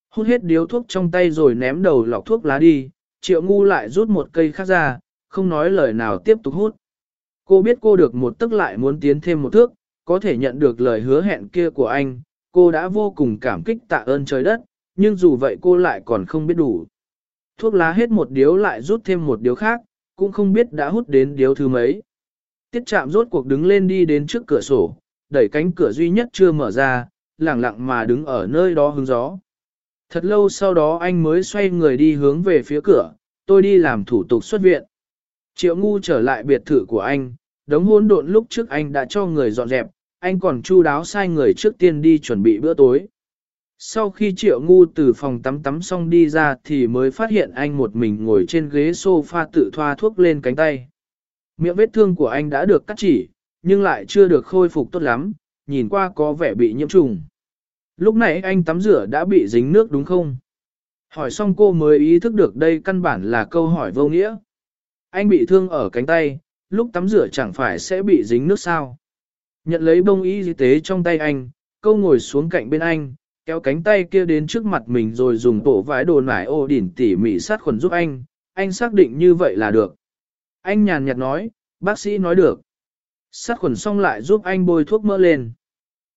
Hút hết điếu thuốc trong tay rồi ném đầu lọc thuốc lá đi, triệu ngu lại rút một cây khác ra, không nói lời nào tiếp tục hút. Cô biết cô được một tức lại muốn tiến thêm một thước, có thể nhận được lời hứa hẹn kia của anh, cô đã vô cùng cảm kích tạ ơn trời đất, nhưng dù vậy cô lại còn không biết đủ. Thuốc lá hết một điếu lại rút thêm một điếu khác, cũng không biết đã hút đến điếu thứ mấy. Tiết chạm rốt cuộc đứng lên đi đến trước cửa sổ, đẩy cánh cửa duy nhất chưa mở ra, lặng lặng mà đứng ở nơi đó hứng gió. Thật lâu sau đó anh mới xoay người đi hướng về phía cửa, tôi đi làm thủ tục xuất viện. Triệu ngu trở lại biệt thự của anh, đống hỗn độn lúc trước anh đã cho người dọn dẹp, anh còn chu đáo sai người trước tiên đi chuẩn bị bữa tối. Sau khi triệu ngu từ phòng tắm tắm xong đi ra thì mới phát hiện anh một mình ngồi trên ghế sofa tự thoa thuốc lên cánh tay. Miệng vết thương của anh đã được cắt chỉ, nhưng lại chưa được khôi phục tốt lắm, nhìn qua có vẻ bị nhiễm trùng. Lúc này anh tắm rửa đã bị dính nước đúng không? Hỏi xong cô mới ý thức được đây căn bản là câu hỏi vô nghĩa. Anh bị thương ở cánh tay, lúc tắm rửa chẳng phải sẽ bị dính nước sao? Nhận lấy bông y tế trong tay anh, câu ngồi xuống cạnh bên anh, kéo cánh tay kia đến trước mặt mình rồi dùng tổ vải đồ nải ô đỉn tỉ mỉ sát khuẩn giúp anh, anh xác định như vậy là được. Anh nhàn nhạt nói, bác sĩ nói được. Sát khuẩn xong lại giúp anh bôi thuốc mỡ lên.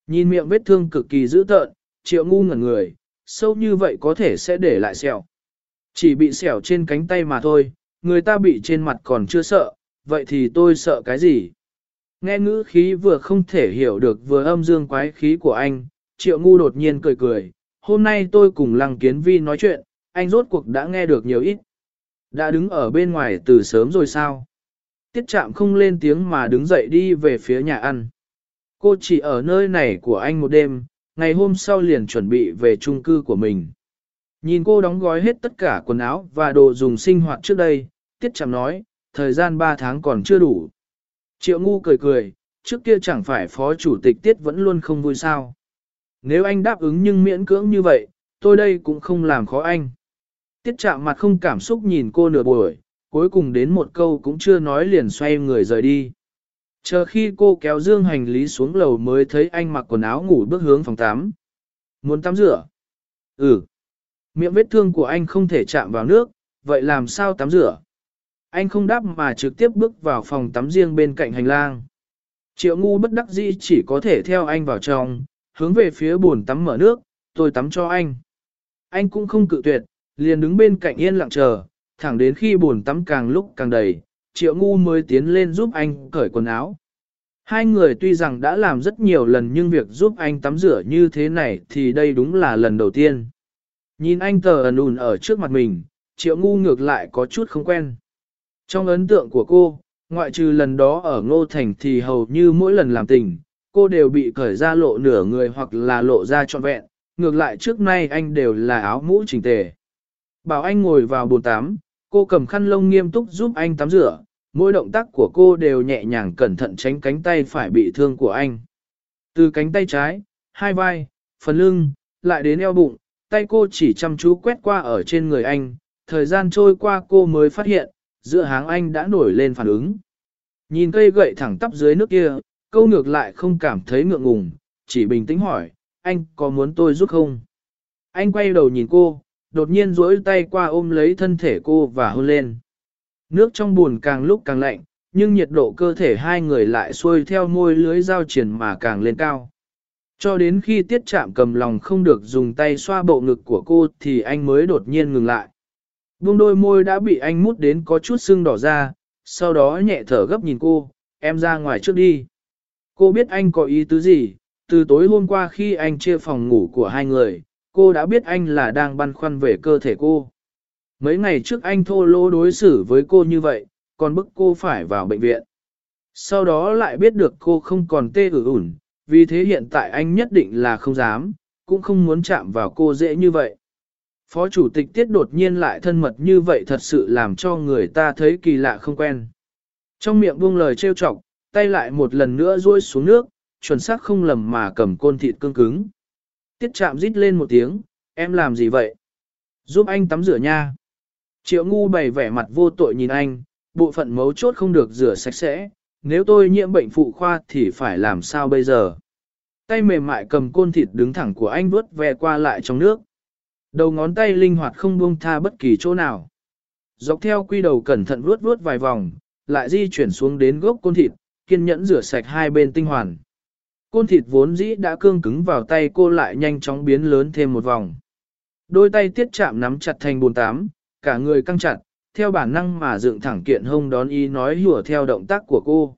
Nhìn miệng vết thương cực kỳ dữ tợn, triệu ngu ngẩn người, sâu như vậy có thể sẽ để lại sẹo. Chỉ bị sẹo trên cánh tay mà thôi, người ta bị trên mặt còn chưa sợ, vậy thì tôi sợ cái gì? Nghe ngữ khí vừa không thể hiểu được vừa âm dương quái khí của anh, triệu ngu đột nhiên cười cười, hôm nay tôi cùng lăng kiến vi nói chuyện, anh rốt cuộc đã nghe được nhiều ít. Đã đứng ở bên ngoài từ sớm rồi sao? Tiết chạm không lên tiếng mà đứng dậy đi về phía nhà ăn. Cô chỉ ở nơi này của anh một đêm, ngày hôm sau liền chuẩn bị về chung cư của mình. Nhìn cô đóng gói hết tất cả quần áo và đồ dùng sinh hoạt trước đây, Tiết chạm nói, thời gian 3 tháng còn chưa đủ. Triệu ngu cười cười, trước kia chẳng phải phó chủ tịch Tiết vẫn luôn không vui sao. Nếu anh đáp ứng nhưng miễn cưỡng như vậy, tôi đây cũng không làm khó anh. Tiết chạm mặt không cảm xúc nhìn cô nửa buổi, cuối cùng đến một câu cũng chưa nói liền xoay người rời đi. Chờ khi cô kéo dương hành lý xuống lầu mới thấy anh mặc quần áo ngủ bước hướng phòng tắm. Muốn tắm rửa? Ừ. Miệng vết thương của anh không thể chạm vào nước, vậy làm sao tắm rửa? Anh không đáp mà trực tiếp bước vào phòng tắm riêng bên cạnh hành lang. Triệu ngu bất đắc dĩ chỉ có thể theo anh vào trong, hướng về phía bồn tắm mở nước, tôi tắm cho anh. Anh cũng không cự tuyệt, liền đứng bên cạnh yên lặng chờ, thẳng đến khi bồn tắm càng lúc càng đầy, triệu ngu mới tiến lên giúp anh cởi quần áo. Hai người tuy rằng đã làm rất nhiều lần nhưng việc giúp anh tắm rửa như thế này thì đây đúng là lần đầu tiên. Nhìn anh tờ ẩn ùn ở trước mặt mình, triệu ngu ngược lại có chút không quen. Trong ấn tượng của cô, ngoại trừ lần đó ở Ngô Thành thì hầu như mỗi lần làm tình, cô đều bị cởi ra lộ nửa người hoặc là lộ ra trọn vẹn, ngược lại trước nay anh đều là áo mũ chỉnh tề. Bảo anh ngồi vào bồn tắm, cô cầm khăn lông nghiêm túc giúp anh tắm rửa, mỗi động tác của cô đều nhẹ nhàng cẩn thận tránh cánh tay phải bị thương của anh. Từ cánh tay trái, hai vai, phần lưng, lại đến eo bụng, tay cô chỉ chăm chú quét qua ở trên người anh, thời gian trôi qua cô mới phát hiện, giữa háng anh đã nổi lên phản ứng. Nhìn cây gậy thẳng tắp dưới nước kia, câu ngược lại không cảm thấy ngượng ngùng, chỉ bình tĩnh hỏi, anh có muốn tôi giúp không? Anh quay đầu nhìn cô, đột nhiên duỗi tay qua ôm lấy thân thể cô và hôn lên. Nước trong buồn càng lúc càng lạnh, nhưng nhiệt độ cơ thể hai người lại xuôi theo môi lưới dao triển mà càng lên cao. Cho đến khi tiết chạm cầm lòng không được dùng tay xoa bộ ngực của cô thì anh mới đột nhiên ngừng lại. Buông đôi môi đã bị anh mút đến có chút sưng đỏ ra, sau đó nhẹ thở gấp nhìn cô, em ra ngoài trước đi. Cô biết anh có ý tứ gì, từ tối hôm qua khi anh chia phòng ngủ của hai người, cô đã biết anh là đang băn khoăn về cơ thể cô. Mấy ngày trước anh thô lỗ đối xử với cô như vậy, còn bức cô phải vào bệnh viện. Sau đó lại biết được cô không còn tê ử ủn, vì thế hiện tại anh nhất định là không dám, cũng không muốn chạm vào cô dễ như vậy. Phó chủ tịch tiết đột nhiên lại thân mật như vậy thật sự làm cho người ta thấy kỳ lạ không quen. Trong miệng buông lời trêu chọc, tay lại một lần nữa rôi xuống nước, chuẩn xác không lầm mà cầm côn thịt cương cứng. Tiết chạm rít lên một tiếng, em làm gì vậy? Giúp anh tắm rửa nha. Triệu ngu bày vẻ mặt vô tội nhìn anh, bộ phận mấu chốt không được rửa sạch sẽ, nếu tôi nhiễm bệnh phụ khoa thì phải làm sao bây giờ? Tay mềm mại cầm côn thịt đứng thẳng của anh vuốt ve qua lại trong nước. Đầu ngón tay linh hoạt không buông tha bất kỳ chỗ nào. Dọc theo quy đầu cẩn thận vuốt vuốt vài vòng, lại di chuyển xuống đến gốc côn thịt, kiên nhẫn rửa sạch hai bên tinh hoàn. Côn thịt vốn dĩ đã cương cứng vào tay cô lại nhanh chóng biến lớn thêm một vòng. Đôi tay tiết chạm nắm chặt thành bồn tám, cả người căng chặt, theo bản năng mà dựng thẳng kiện hông đón ý nói hùa theo động tác của cô.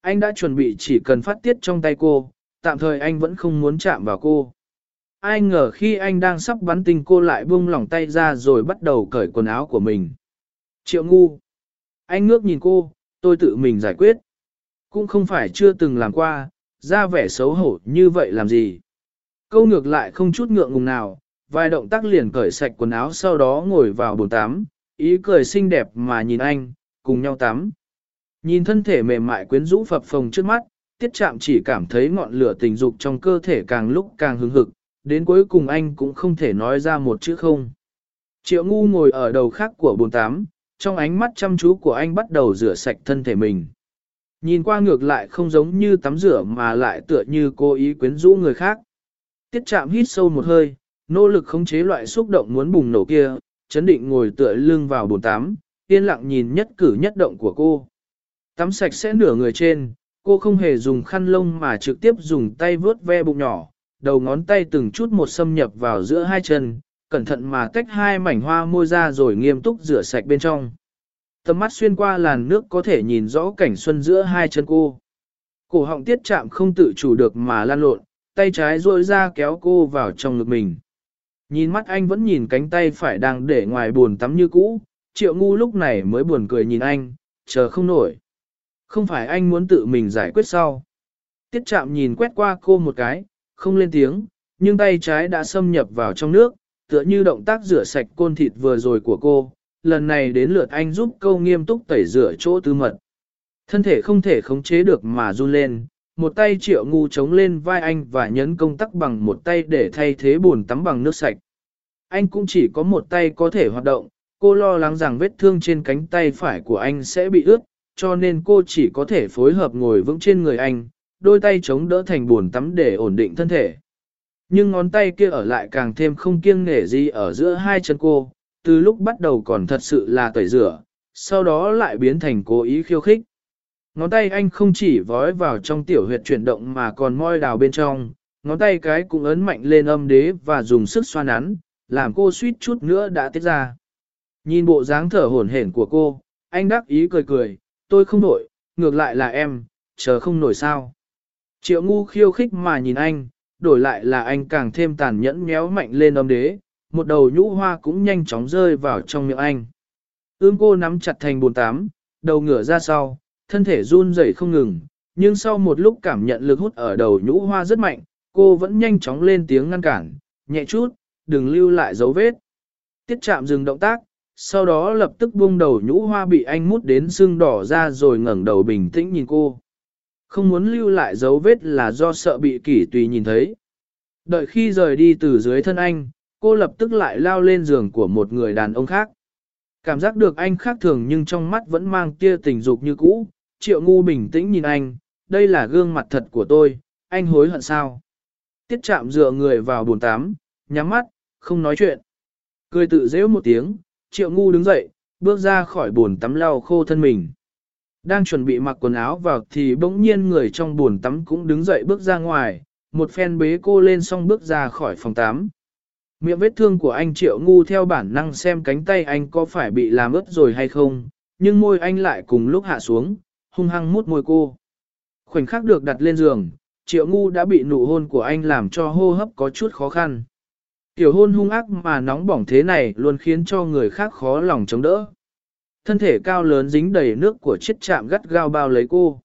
Anh đã chuẩn bị chỉ cần phát tiết trong tay cô, tạm thời anh vẫn không muốn chạm vào cô. Ai ngờ khi anh đang sắp bắn tinh cô lại buông lỏng tay ra rồi bắt đầu cởi quần áo của mình. Triệu ngu. Anh ngước nhìn cô, tôi tự mình giải quyết. Cũng không phải chưa từng làm qua, ra vẻ xấu hổ như vậy làm gì. Câu ngược lại không chút ngượng ngùng nào, vài động tác liền cởi sạch quần áo sau đó ngồi vào bồn tắm, ý cười xinh đẹp mà nhìn anh, cùng nhau tắm. Nhìn thân thể mềm mại quyến rũ phập phồng trước mắt, tiết chạm chỉ cảm thấy ngọn lửa tình dục trong cơ thể càng lúc càng hứng hực, đến cuối cùng anh cũng không thể nói ra một chữ không. Triệu ngu ngồi ở đầu khác của bồn tắm, trong ánh mắt chăm chú của anh bắt đầu rửa sạch thân thể mình. Nhìn qua ngược lại không giống như tắm rửa mà lại tựa như cố ý quyến rũ người khác. Tiết chạm hít sâu một hơi, nỗ lực khống chế loại xúc động muốn bùng nổ kia, chấn định ngồi tựa lưng vào bồn tắm, yên lặng nhìn nhất cử nhất động của cô. Tắm sạch sẽ nửa người trên, cô không hề dùng khăn lông mà trực tiếp dùng tay vớt ve bụng nhỏ, đầu ngón tay từng chút một xâm nhập vào giữa hai chân, cẩn thận mà tách hai mảnh hoa môi ra rồi nghiêm túc rửa sạch bên trong. Tầm mắt xuyên qua làn nước có thể nhìn rõ cảnh xuân giữa hai chân cô. Cổ họng tiết chạm không tự chủ được mà lan lộn, tay trái duỗi ra kéo cô vào trong ngực mình. Nhìn mắt anh vẫn nhìn cánh tay phải đang để ngoài buồn tắm như cũ, triệu ngu lúc này mới buồn cười nhìn anh, chờ không nổi. Không phải anh muốn tự mình giải quyết sau. Tiết chạm nhìn quét qua cô một cái, không lên tiếng, nhưng tay trái đã xâm nhập vào trong nước, tựa như động tác rửa sạch côn thịt vừa rồi của cô, lần này đến lượt anh giúp câu nghiêm túc tẩy rửa chỗ tư mật. Thân thể không thể khống chế được mà run lên, một tay triệu ngu chống lên vai anh và nhấn công tắc bằng một tay để thay thế bồn tắm bằng nước sạch. Anh cũng chỉ có một tay có thể hoạt động, cô lo lắng rằng vết thương trên cánh tay phải của anh sẽ bị ướt, cho nên cô chỉ có thể phối hợp ngồi vững trên người anh, đôi tay chống đỡ thành buồn tắm để ổn định thân thể. Nhưng ngón tay kia ở lại càng thêm không kiêng nể gì ở giữa hai chân cô, từ lúc bắt đầu còn thật sự là tẩy rửa, sau đó lại biến thành cố ý khiêu khích. Ngón tay anh không chỉ vói vào trong tiểu huyệt chuyển động mà còn moi đào bên trong, ngón tay cái cũng ấn mạnh lên âm đế và dùng sức xoa nắn, làm cô suýt chút nữa đã tiết ra. Nhìn bộ dáng thở hổn hển của cô, anh đắc ý cười cười, tôi không nổi, ngược lại là em, chờ không nổi sao. Triệu ngu khiêu khích mà nhìn anh, đổi lại là anh càng thêm tàn nhẫn nhéo mạnh lên âm đế, một đầu nhũ hoa cũng nhanh chóng rơi vào trong miệng anh. Ưm cô nắm chặt thành bồn tám, đầu ngửa ra sau, thân thể run rẩy không ngừng, nhưng sau một lúc cảm nhận lực hút ở đầu nhũ hoa rất mạnh, cô vẫn nhanh chóng lên tiếng ngăn cản, nhẹ chút, đừng lưu lại dấu vết. Tiết chạm dừng động tác, sau đó lập tức buông đầu nhũ hoa bị anh mút đến sưng đỏ ra rồi ngẩng đầu bình tĩnh nhìn cô. Không muốn lưu lại dấu vết là do sợ bị kỷ tùy nhìn thấy. Đợi khi rời đi từ dưới thân anh, cô lập tức lại lao lên giường của một người đàn ông khác. Cảm giác được anh khác thường nhưng trong mắt vẫn mang tia tình dục như cũ, triệu ngu bình tĩnh nhìn anh, đây là gương mặt thật của tôi, anh hối hận sao? Tiết chạm dựa người vào bồn tắm, nhắm mắt, không nói chuyện. Cười tự dễ một tiếng, triệu ngu đứng dậy, bước ra khỏi bồn tắm lau khô thân mình. Đang chuẩn bị mặc quần áo vào thì bỗng nhiên người trong bồn tắm cũng đứng dậy bước ra ngoài, một phen bế cô lên xong bước ra khỏi phòng tắm. Miệng vết thương của anh triệu ngu theo bản năng xem cánh tay anh có phải bị làm ướt rồi hay không, nhưng môi anh lại cùng lúc hạ xuống, hung hăng mút môi cô. Khoảnh khắc được đặt lên giường, triệu ngu đã bị nụ hôn của anh làm cho hô hấp có chút khó khăn. Tiểu hôn hung ác mà nóng bỏng thế này luôn khiến cho người khác khó lòng chống đỡ. Thân thể cao lớn dính đầy nước của chiếc chạm gắt gao bao lấy cô.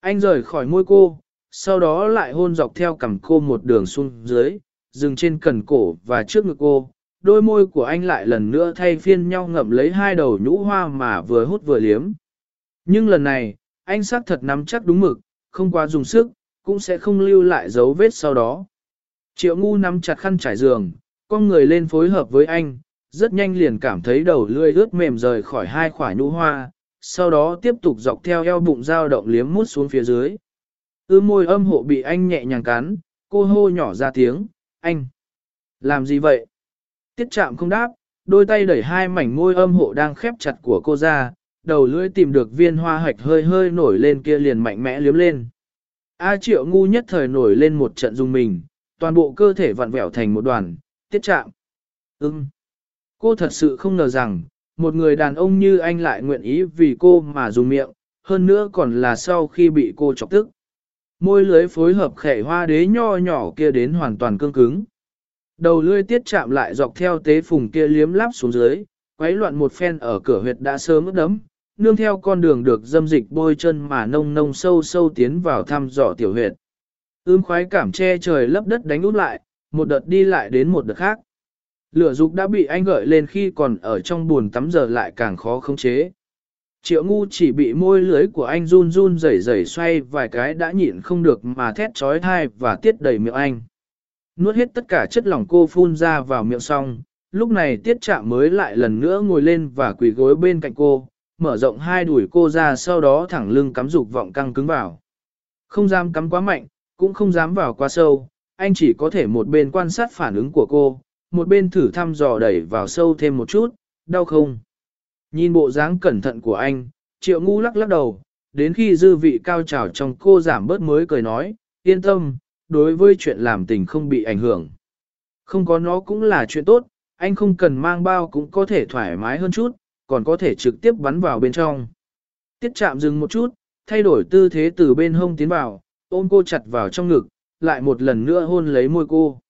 Anh rời khỏi môi cô, sau đó lại hôn dọc theo cằm cô một đường xuống dưới, dừng trên cần cổ và trước ngực cô. Đôi môi của anh lại lần nữa thay phiên nhau ngậm lấy hai đầu nhũ hoa mà vừa hút vừa liếm. Nhưng lần này, anh xác thật nắm chắc đúng mực, không quá dùng sức, cũng sẽ không lưu lại dấu vết sau đó. Triệu ngu nắm chặt khăn trải giường, con người lên phối hợp với anh, rất nhanh liền cảm thấy đầu lươi ướt mềm rời khỏi hai khỏa nhũ hoa, sau đó tiếp tục dọc theo eo bụng dao động liếm mút xuống phía dưới. Ư môi âm hộ bị anh nhẹ nhàng cắn, cô hô nhỏ ra tiếng, anh. Làm gì vậy? Tiết chạm không đáp, đôi tay đẩy hai mảnh môi âm hộ đang khép chặt của cô ra, đầu lưỡi tìm được viên hoa hạch hơi hơi nổi lên kia liền mạnh mẽ liếm lên. A triệu ngu nhất thời nổi lên một trận dung mình, toàn bộ cơ thể vặn vẹo thành một đoàn, tiết chạm. Ưng. Cô thật sự không ngờ rằng, một người đàn ông như anh lại nguyện ý vì cô mà dùng miệng, hơn nữa còn là sau khi bị cô chọc tức. Môi lưới phối hợp khẻ hoa đế nho nhỏ kia đến hoàn toàn cương cứng. Đầu lưỡi tiết chạm lại dọc theo tế phùng kia liếm láp xuống dưới, quấy loạn một phen ở cửa huyệt đã sớm ướt đấm, nương theo con đường được dâm dịch bôi chân mà nông nông sâu sâu tiến vào thăm dò tiểu huyệt. Ưm khoái cảm che trời lấp đất đánh út lại, một đợt đi lại đến một đợt khác. Lửa dục đã bị anh gợi lên khi còn ở trong buồn tắm giờ lại càng khó khống chế. Triệu ngu chỉ bị môi lưới của anh run run rẩy rẩy xoay vài cái đã nhịn không được mà thét trói thai và tiết đầy miệng anh. Nuốt hết tất cả chất lỏng cô phun ra vào miệng xong, lúc này tiết chạm mới lại lần nữa ngồi lên và quỳ gối bên cạnh cô, mở rộng hai đùi cô ra sau đó thẳng lưng cắm dục vọng căng cứng vào. Không dám cắm quá mạnh, cũng không dám vào quá sâu, anh chỉ có thể một bên quan sát phản ứng của cô, một bên thử thăm dò đẩy vào sâu thêm một chút, đau không? Nhìn bộ dáng cẩn thận của anh, triệu ngu lắc lắc đầu, đến khi dư vị cao trào trong cô giảm bớt mới cười nói, yên tâm, đối với chuyện làm tình không bị ảnh hưởng. Không có nó cũng là chuyện tốt, anh không cần mang bao cũng có thể thoải mái hơn chút, còn có thể trực tiếp bắn vào bên trong. Tiết chạm dừng một chút, thay đổi tư thế từ bên hông tiến vào, ôm cô chặt vào trong ngực, lại một lần nữa hôn lấy môi cô.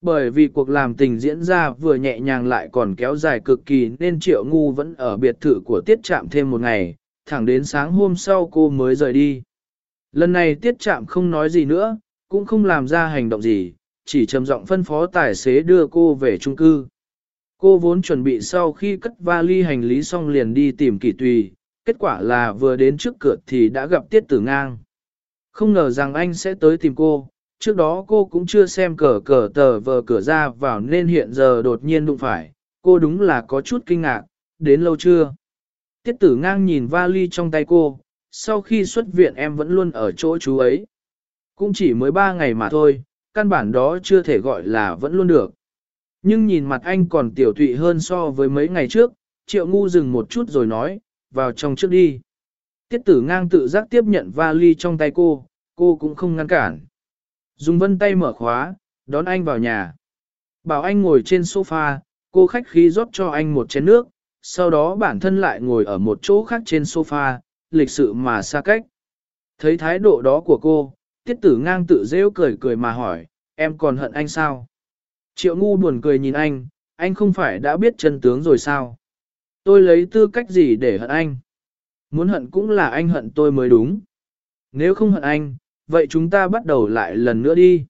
Bởi vì cuộc làm tình diễn ra vừa nhẹ nhàng lại còn kéo dài cực kỳ nên triệu ngu vẫn ở biệt thự của tiết trạm thêm một ngày, thẳng đến sáng hôm sau cô mới rời đi. Lần này tiết trạm không nói gì nữa, cũng không làm ra hành động gì, chỉ trầm giọng phân phó tài xế đưa cô về trung cư. Cô vốn chuẩn bị sau khi cất vali hành lý xong liền đi tìm kỷ tùy, kết quả là vừa đến trước cửa thì đã gặp tiết tử ngang. Không ngờ rằng anh sẽ tới tìm cô, trước đó cô cũng chưa xem cờ cờ tờ vờ cửa ra vào nên hiện giờ đột nhiên đụng phải, cô đúng là có chút kinh ngạc, đến lâu chưa? Tiết tử ngang nhìn vali trong tay cô, sau khi xuất viện em vẫn luôn ở chỗ chú ấy. Cũng chỉ mới ba ngày mà thôi, căn bản đó chưa thể gọi là vẫn luôn được. Nhưng nhìn mặt anh còn tiểu tụy hơn so với mấy ngày trước, triệu ngu dừng một chút rồi nói, vào trong trước đi. Tiết tử ngang tự giác tiếp nhận vali trong tay cô, cô cũng không ngăn cản. Dùng vân tay mở khóa, đón anh vào nhà. Bảo anh ngồi trên sofa, cô khách khí rót cho anh một chén nước, sau đó bản thân lại ngồi ở một chỗ khác trên sofa, lịch sự mà xa cách. Thấy thái độ đó của cô, tiết tử ngang tự rêu cười cười mà hỏi, em còn hận anh sao? Triệu ngu buồn cười nhìn anh, anh không phải đã biết chân tướng rồi sao? Tôi lấy tư cách gì để hận anh? Muốn hận cũng là anh hận tôi mới đúng. Nếu không hận anh, vậy chúng ta bắt đầu lại lần nữa đi.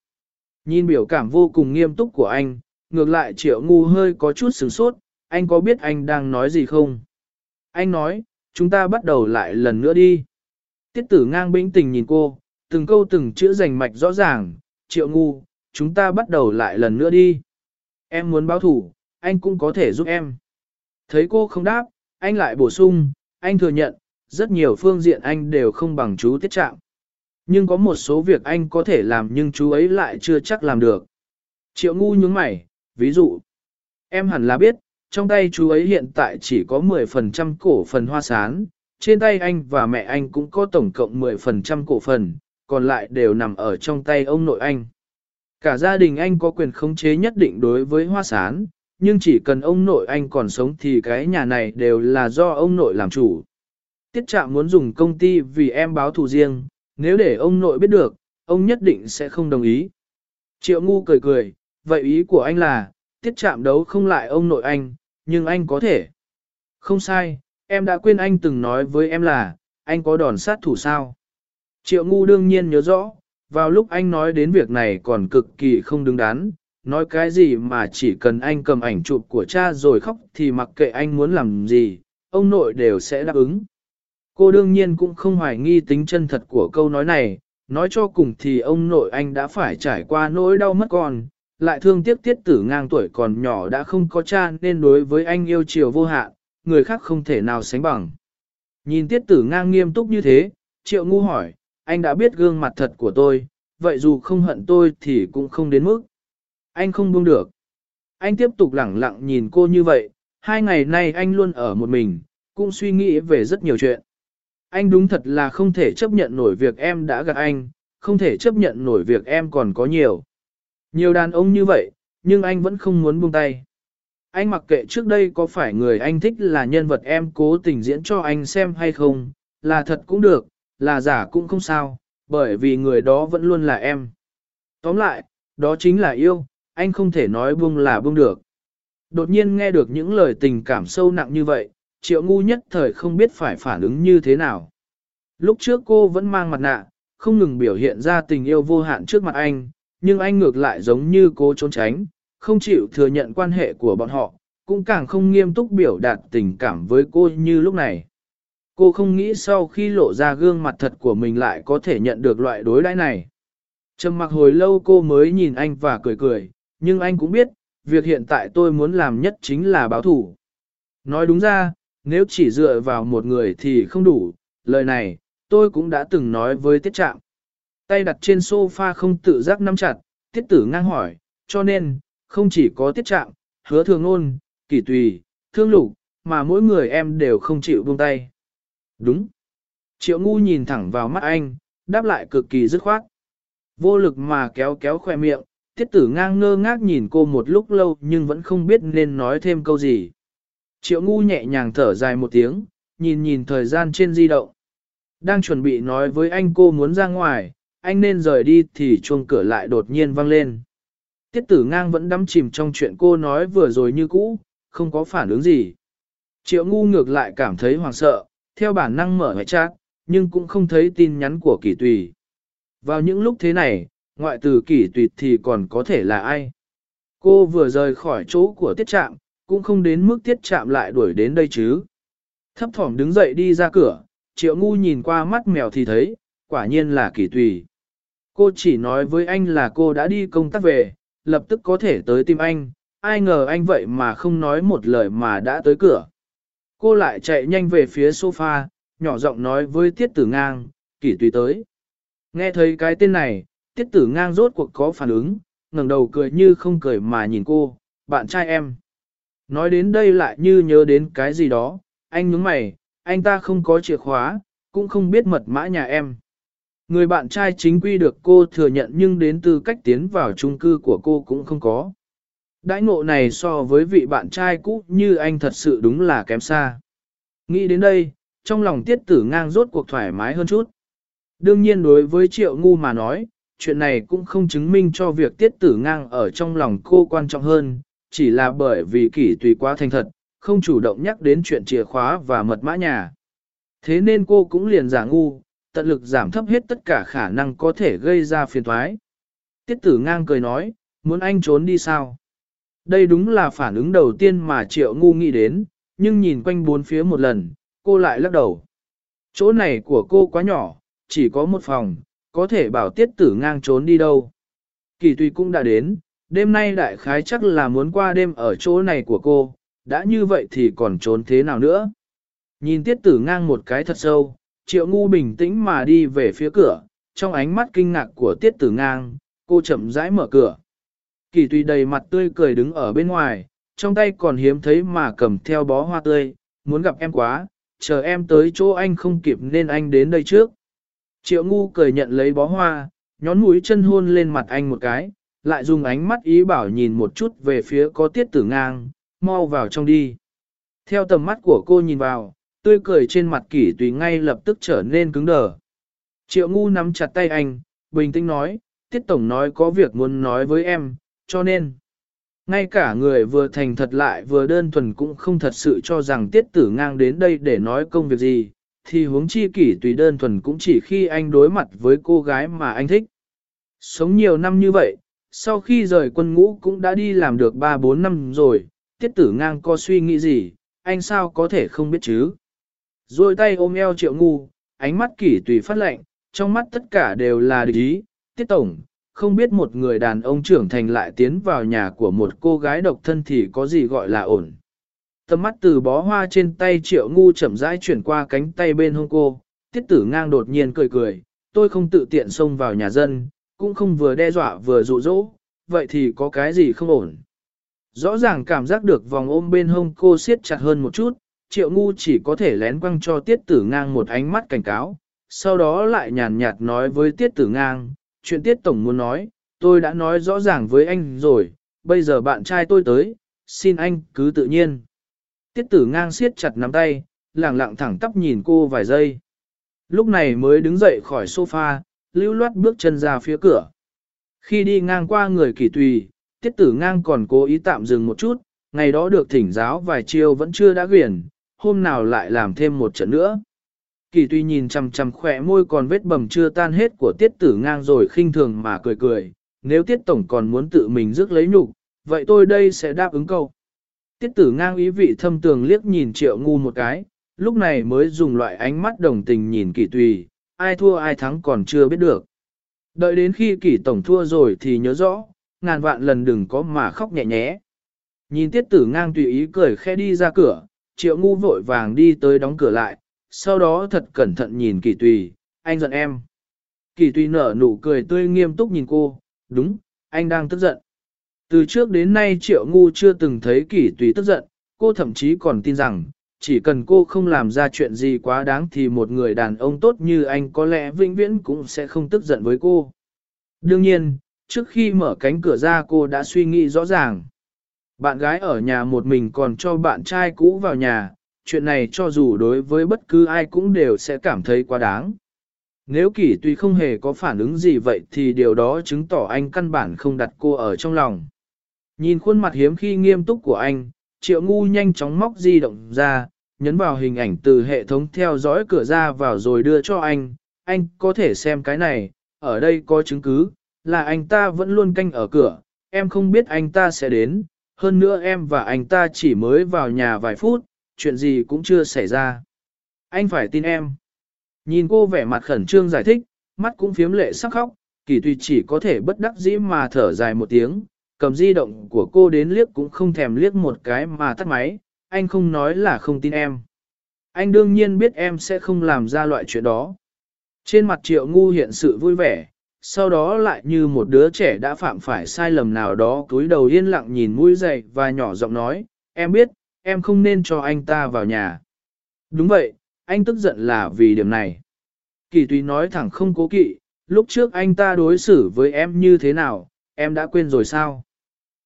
Nhìn biểu cảm vô cùng nghiêm túc của anh, ngược lại triệu ngu hơi có chút sửng sốt, anh có biết anh đang nói gì không? Anh nói, chúng ta bắt đầu lại lần nữa đi. Tiết tử ngang bĩnh tình nhìn cô, từng câu từng chữ rành mạch rõ ràng, triệu ngu, chúng ta bắt đầu lại lần nữa đi. Em muốn báo thủ, anh cũng có thể giúp em. Thấy cô không đáp, anh lại bổ sung, anh thừa nhận, rất nhiều phương diện anh đều không bằng chú tiết trạng. Nhưng có một số việc anh có thể làm nhưng chú ấy lại chưa chắc làm được. Triệu ngu nhướng mày, ví dụ, em hẳn là biết, trong tay chú ấy hiện tại chỉ có 10% cổ phần hoa sán, trên tay anh và mẹ anh cũng có tổng cộng 10% cổ phần, còn lại đều nằm ở trong tay ông nội anh. Cả gia đình anh có quyền khống chế nhất định đối với hoa sán, nhưng chỉ cần ông nội anh còn sống thì cái nhà này đều là do ông nội làm chủ. Tiết trạm muốn dùng công ty vì em báo thù riêng, nếu để ông nội biết được, ông nhất định sẽ không đồng ý. Triệu ngu cười cười, vậy ý của anh là, tiết chạm đấu không lại ông nội anh, nhưng anh có thể. Không sai, em đã quên anh từng nói với em là, anh có đòn sát thủ sao. Triệu ngu đương nhiên nhớ rõ, vào lúc anh nói đến việc này còn cực kỳ không đứng đắn, nói cái gì mà chỉ cần anh cầm ảnh chụp của cha rồi khóc thì mặc kệ anh muốn làm gì, ông nội đều sẽ đáp ứng. Cô đương nhiên cũng không hoài nghi tính chân thật của câu nói này, nói cho cùng thì ông nội anh đã phải trải qua nỗi đau mất con, lại thương tiếc tiết tử ngang tuổi còn nhỏ đã không có cha nên đối với anh yêu chiều vô hạn, người khác không thể nào sánh bằng. Nhìn tiết tử ngang nghiêm túc như thế, triệu ngu hỏi, anh đã biết gương mặt thật của tôi, vậy dù không hận tôi thì cũng không đến mức. Anh không buông được. Anh tiếp tục lẳng lặng nhìn cô như vậy, hai ngày nay anh luôn ở một mình, cũng suy nghĩ về rất nhiều chuyện. Anh đúng thật là không thể chấp nhận nổi việc em đã gặp anh, không thể chấp nhận nổi việc em còn có nhiều. Nhiều đàn ông như vậy, nhưng anh vẫn không muốn buông tay. Anh mặc kệ trước đây có phải người anh thích là nhân vật em cố tình diễn cho anh xem hay không, là thật cũng được, là giả cũng không sao, bởi vì người đó vẫn luôn là em. Tóm lại, đó chính là yêu, anh không thể nói buông là buông được. Đột nhiên nghe được những lời tình cảm sâu nặng như vậy, triệu ngu nhất thời không biết phải phản ứng như thế nào. Lúc trước cô vẫn mang mặt nạ, không ngừng biểu hiện ra tình yêu vô hạn trước mặt anh, nhưng anh ngược lại giống như cô trốn tránh, không chịu thừa nhận quan hệ của bọn họ, cũng càng không nghiêm túc biểu đạt tình cảm với cô như lúc này. Cô không nghĩ sau khi lộ ra gương mặt thật của mình lại có thể nhận được loại đối đãi này. Trầm mặc hồi lâu cô mới nhìn anh và cười cười, nhưng anh cũng biết, việc hiện tại tôi muốn làm nhất chính là báo thủ. Nói đúng ra, nếu chỉ dựa vào một người thì không đủ, lời này, tôi cũng đã từng nói với tiết trạm. Tay đặt trên sofa không tự giác nắm chặt, tiết tử ngang hỏi, cho nên, không chỉ có tiết trạm, hứa thường ôn, kỳ tùy, thương lục, mà mỗi người em đều không chịu buông tay. Đúng. Triệu ngu nhìn thẳng vào mắt anh, đáp lại cực kỳ dứt khoát. Vô lực mà kéo kéo khoe miệng, tiết tử ngang ngơ ngác nhìn cô một lúc lâu nhưng vẫn không biết nên nói thêm câu gì. Triệu ngu nhẹ nhàng thở dài một tiếng, nhìn nhìn thời gian trên di động. Đang chuẩn bị nói với anh cô muốn ra ngoài, anh nên rời đi thì chuông cửa lại đột nhiên vang lên. Tiết tử ngang vẫn đắm chìm trong chuyện cô nói vừa rồi như cũ, không có phản ứng gì. Triệu ngu ngược lại cảm thấy hoảng sợ, theo bản năng mở hệ chat, nhưng cũng không thấy tin nhắn của kỷ tùy. Vào những lúc thế này, ngoại từ kỷ tùy thì còn có thể là ai? Cô vừa rời khỏi chỗ của tiết trạm, cũng không đến mức tiết chạm lại đuổi đến đây chứ. Thấp thỏm đứng dậy đi ra cửa, triệu ngu nhìn qua mắt mèo thì thấy, quả nhiên là kỳ tùy. cô chỉ nói với anh là cô đã đi công tác về, lập tức có thể tới tìm anh, ai ngờ anh vậy mà không nói một lời mà đã tới cửa. Cô lại chạy nhanh về phía sofa, nhỏ giọng nói với tiết tử ngang, kỳ tùy tới. Nghe thấy cái tên này, tiết tử ngang rốt cuộc có phản ứng, ngẩng đầu cười như không cười mà nhìn cô, bạn trai em. Nói đến đây lại như nhớ đến cái gì đó, anh nhướng mày, anh ta không có chìa khóa, cũng không biết mật mã nhà em. Người bạn trai chính quy được cô thừa nhận nhưng đến từ cách tiến vào chung cư của cô cũng không có. Đãi ngộ này so với vị bạn trai cũ như anh thật sự đúng là kém xa. Nghĩ đến đây, trong lòng tiết tử ngang rốt cuộc thoải mái hơn chút. Đương nhiên đối với triệu ngu mà nói, chuyện này cũng không chứng minh cho việc tiết tử ngang ở trong lòng cô quan trọng hơn, chỉ là bởi vì kỷ tùy quá thành thật, không chủ động nhắc đến chuyện chìa khóa và mật mã nhà. Thế nên cô cũng liền giả ngu, tận lực giảm thấp hết tất cả khả năng có thể gây ra phiền thoái. Tiết tử ngang cười nói, muốn anh trốn đi sao? Đây đúng là phản ứng đầu tiên mà triệu ngu nghĩ đến, nhưng nhìn quanh bốn phía một lần, cô lại lắc đầu. Chỗ này của cô quá nhỏ, chỉ có một phòng, có thể bảo tiết tử ngang trốn đi đâu. Kỳ tùy cũng đã đến, đêm nay đại khái chắc là muốn qua đêm ở chỗ này của cô, đã như vậy thì còn trốn thế nào nữa. Nhìn tiết tử ngang một cái thật sâu, triệu ngu bình tĩnh mà đi về phía cửa, trong ánh mắt kinh ngạc của tiết tử ngang, cô chậm rãi mở cửa. Kỳ tùy đầy mặt tươi cười đứng ở bên ngoài, trong tay còn hiếm thấy mà cầm theo bó hoa tươi, muốn gặp em quá, chờ em tới chỗ anh không kịp nên anh đến đây trước. Triệu ngu cười nhận lấy bó hoa, nhón mũi chân hôn lên mặt anh một cái, lại dùng ánh mắt ý bảo nhìn một chút về phía có tiết tử ngang, mau vào trong đi. Theo tầm mắt của cô nhìn vào, tươi cười trên mặt kỷ tùy ngay lập tức trở nên cứng đờ. Triệu ngu nắm chặt tay anh, bình tĩnh nói, tiết tổng nói có việc muốn nói với em, cho nên. Ngay cả người vừa thành thật lại vừa đơn thuần cũng không thật sự cho rằng tiết tử ngang đến đây để nói công việc gì, thì huống chi kỷ tùy đơn thuần cũng chỉ khi anh đối mặt với cô gái mà anh thích. Sống nhiều năm như vậy, sau khi rời quân ngũ cũng đã đi làm được 3-4 năm rồi, tiết tử ngang có suy nghĩ gì, anh sao có thể không biết chứ. Rồi tay ôm eo triệu ngu, ánh mắt kỷ tùy phát lệnh, trong mắt tất cả đều là địch ý, tiết tổng, không biết một người đàn ông trưởng thành lại tiến vào nhà của một cô gái độc thân thì có gì gọi là ổn. Tầm mắt từ bó hoa trên tay triệu ngu chậm rãi chuyển qua cánh tay bên hông cô, tiết tử ngang đột nhiên cười cười, tôi không tự tiện xông vào nhà dân, cũng không vừa đe dọa vừa dụ dỗ, vậy thì có cái gì không ổn. Rõ ràng cảm giác được vòng ôm bên hông cô siết chặt hơn một chút, triệu ngu chỉ có thể lén quăng cho tiết tử ngang một ánh mắt cảnh cáo, sau đó lại nhàn nhạt nói với tiết tử ngang, chuyện tiết tổng muốn nói, tôi đã nói rõ ràng với anh rồi, bây giờ bạn trai tôi tới, xin anh cứ tự nhiên. Tiết tử ngang siết chặt nắm tay, lẳng lặng thẳng tắp nhìn cô vài giây. Lúc này mới đứng dậy khỏi sofa, lưu loát bước chân ra phía cửa. Khi đi ngang qua người kỳ tùy, tiết tử ngang còn cố ý tạm dừng một chút, ngày đó được thỉnh giáo vài chiêu vẫn chưa đã quyển, hôm nào lại làm thêm một trận nữa. Kỳ tùy nhìn chằm chằm khỏe môi còn vết bầm chưa tan hết của tiết tử ngang rồi khinh thường mà cười cười, nếu tiết tổng còn muốn tự mình rước lấy nhục, vậy tôi đây sẽ đáp ứng câu. Tiết tử ngang ý vị thâm tường liếc nhìn triệu ngu một cái, lúc này mới dùng loại ánh mắt đồng tình nhìn kỳ tùy, ai thua ai thắng còn chưa biết được. Đợi đến khi kỳ tổng thua rồi thì nhớ rõ, ngàn vạn lần đừng có mà khóc nhẹ nhé. Nhìn tiết tử ngang tùy ý cười khe đi ra cửa, triệu ngu vội vàng đi tới đóng cửa lại, sau đó thật cẩn thận nhìn kỳ tùy, anh giận em. Kỳ tùy nở nụ cười tươi nghiêm túc nhìn cô, đúng, anh đang tức giận. Từ trước đến nay triệu ngu chưa từng thấy kỳ tùy tức giận, cô thậm chí còn tin rằng, chỉ cần cô không làm ra chuyện gì quá đáng thì một người đàn ông tốt như anh có lẽ vĩnh viễn cũng sẽ không tức giận với cô. Đương nhiên, trước khi mở cánh cửa ra cô đã suy nghĩ rõ ràng. Bạn gái ở nhà một mình còn cho bạn trai cũ vào nhà, chuyện này cho dù đối với bất cứ ai cũng đều sẽ cảm thấy quá đáng. Nếu kỷ tuy không hề có phản ứng gì vậy thì điều đó chứng tỏ anh căn bản không đặt cô ở trong lòng. Nhìn khuôn mặt hiếm khi nghiêm túc của anh, triệu ngu nhanh chóng móc di động ra, nhấn vào hình ảnh từ hệ thống theo dõi cửa ra vào rồi đưa cho anh. Anh có thể xem cái này, ở đây có chứng cứ, là anh ta vẫn luôn canh ở cửa, em không biết anh ta sẽ đến, hơn nữa em và anh ta chỉ mới vào nhà vài phút, chuyện gì cũng chưa xảy ra. Anh phải tin em. Nhìn cô vẻ mặt khẩn trương giải thích, mắt cũng phiếm lệ sắc khóc, kỳ tùy chỉ có thể bất đắc dĩ mà thở dài một tiếng, cầm di động của cô đến liếc cũng không thèm liếc một cái mà tắt máy, anh không nói là không tin em. Anh đương nhiên biết em sẽ không làm ra loại chuyện đó. Trên mặt triệu ngu hiện sự vui vẻ, sau đó lại như một đứa trẻ đã phạm phải sai lầm nào đó cúi đầu yên lặng nhìn mũi dày và nhỏ giọng nói, em biết, em không nên cho anh ta vào nhà. Đúng vậy, anh tức giận là vì điểm này. Kỳ tùy nói thẳng không cố kỵ, lúc trước anh ta đối xử với em như thế nào, em đã quên rồi sao?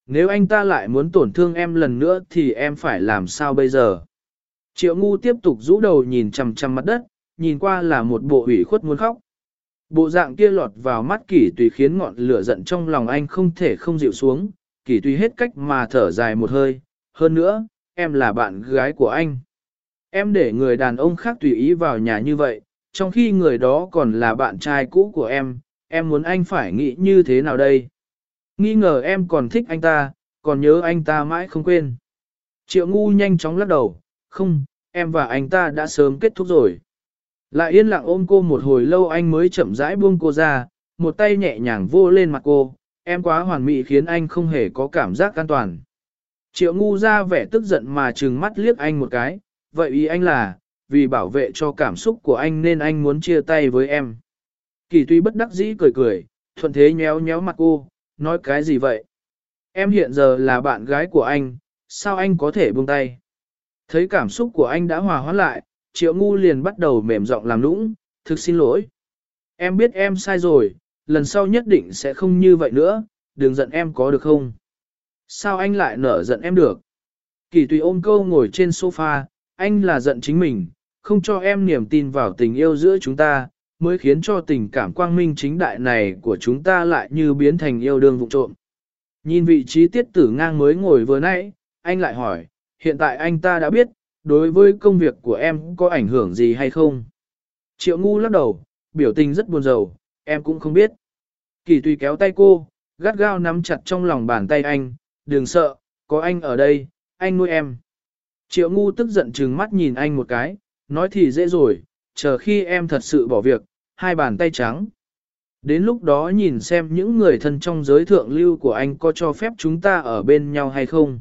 Nếu anh ta lại muốn tổn thương em lần nữa thì em phải làm sao bây giờ? Triệu ngu tiếp tục rũ đầu nhìn chằm chằm mặt đất, nhìn qua là một bộ ủy khuất muốn khóc. Bộ dạng kia lọt vào mắt kỷ tùy khiến ngọn lửa giận trong lòng anh không thể không dịu xuống, kỷ tùy hết cách mà thở dài một hơi. Hơn nữa, em là bạn gái của anh. Em để người đàn ông khác tùy ý vào nhà như vậy, trong khi người đó còn là bạn trai cũ của em, em muốn anh phải nghĩ như thế nào đây? Nghi ngờ em còn thích anh ta, còn nhớ anh ta mãi không quên. Triệu ngu nhanh chóng lắc đầu, không, em và anh ta đã sớm kết thúc rồi. Lại yên lặng ôm cô một hồi lâu anh mới chậm rãi buông cô ra, một tay nhẹ nhàng vô lên mặt cô, em quá hoàn mỹ khiến anh không hề có cảm giác an toàn. Triệu ngu ra vẻ tức giận mà trừng mắt liếc anh một cái, vậy ý anh là, vì bảo vệ cho cảm xúc của anh nên anh muốn chia tay với em. Kỳ tuy bất đắc dĩ cười cười, thuận thế nhéo nhéo mặt cô, nói cái gì vậy? Em hiện giờ là bạn gái của anh, sao anh có thể buông tay? Thấy cảm xúc của anh đã hòa hoãn lại, triệu ngu liền bắt đầu mềm giọng làm lũng, thực xin lỗi. Em biết em sai rồi, lần sau nhất định sẽ không như vậy nữa, đừng giận em có được không? Sao anh lại nở giận em được? Kỳ tùy ôm câu ngồi trên sofa, anh là giận chính mình, không cho em niềm tin vào tình yêu giữa chúng ta, mới khiến cho tình cảm quang minh chính đại này của chúng ta lại như biến thành yêu đương vụ trộm. Nhìn vị trí tiết tử ngang mới ngồi vừa nãy, anh lại hỏi, hiện tại anh ta đã biết, đối với công việc của em có ảnh hưởng gì hay không? Triệu ngu lắc đầu, biểu tình rất buồn rầu, em cũng không biết. Kỳ tùy kéo tay cô, gắt gao nắm chặt trong lòng bàn tay anh, đừng sợ, có anh ở đây, anh nuôi em. Triệu ngu tức giận trừng mắt nhìn anh một cái, nói thì dễ rồi, chờ khi em thật sự bỏ việc, hai bàn tay trắng. Đến lúc đó nhìn xem những người thân trong giới thượng lưu của anh có cho phép chúng ta ở bên nhau hay không.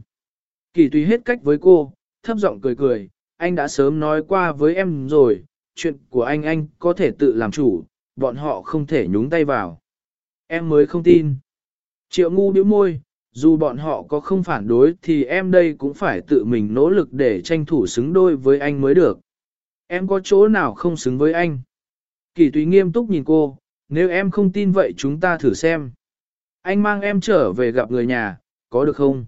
Kỳ tùy hết cách với cô, thấp giọng cười cười, anh đã sớm nói qua với em rồi, chuyện của anh anh có thể tự làm chủ, bọn họ không thể nhúng tay vào. Em mới không tin. Triệu ngu bĩu môi, dù bọn họ có không phản đối thì em đây cũng phải tự mình nỗ lực để tranh thủ xứng đôi với anh mới được. Em có chỗ nào không xứng với anh? Kỳ tùy nghiêm túc nhìn cô, nếu em không tin vậy chúng ta thử xem. Anh mang em trở về gặp người nhà, có được không?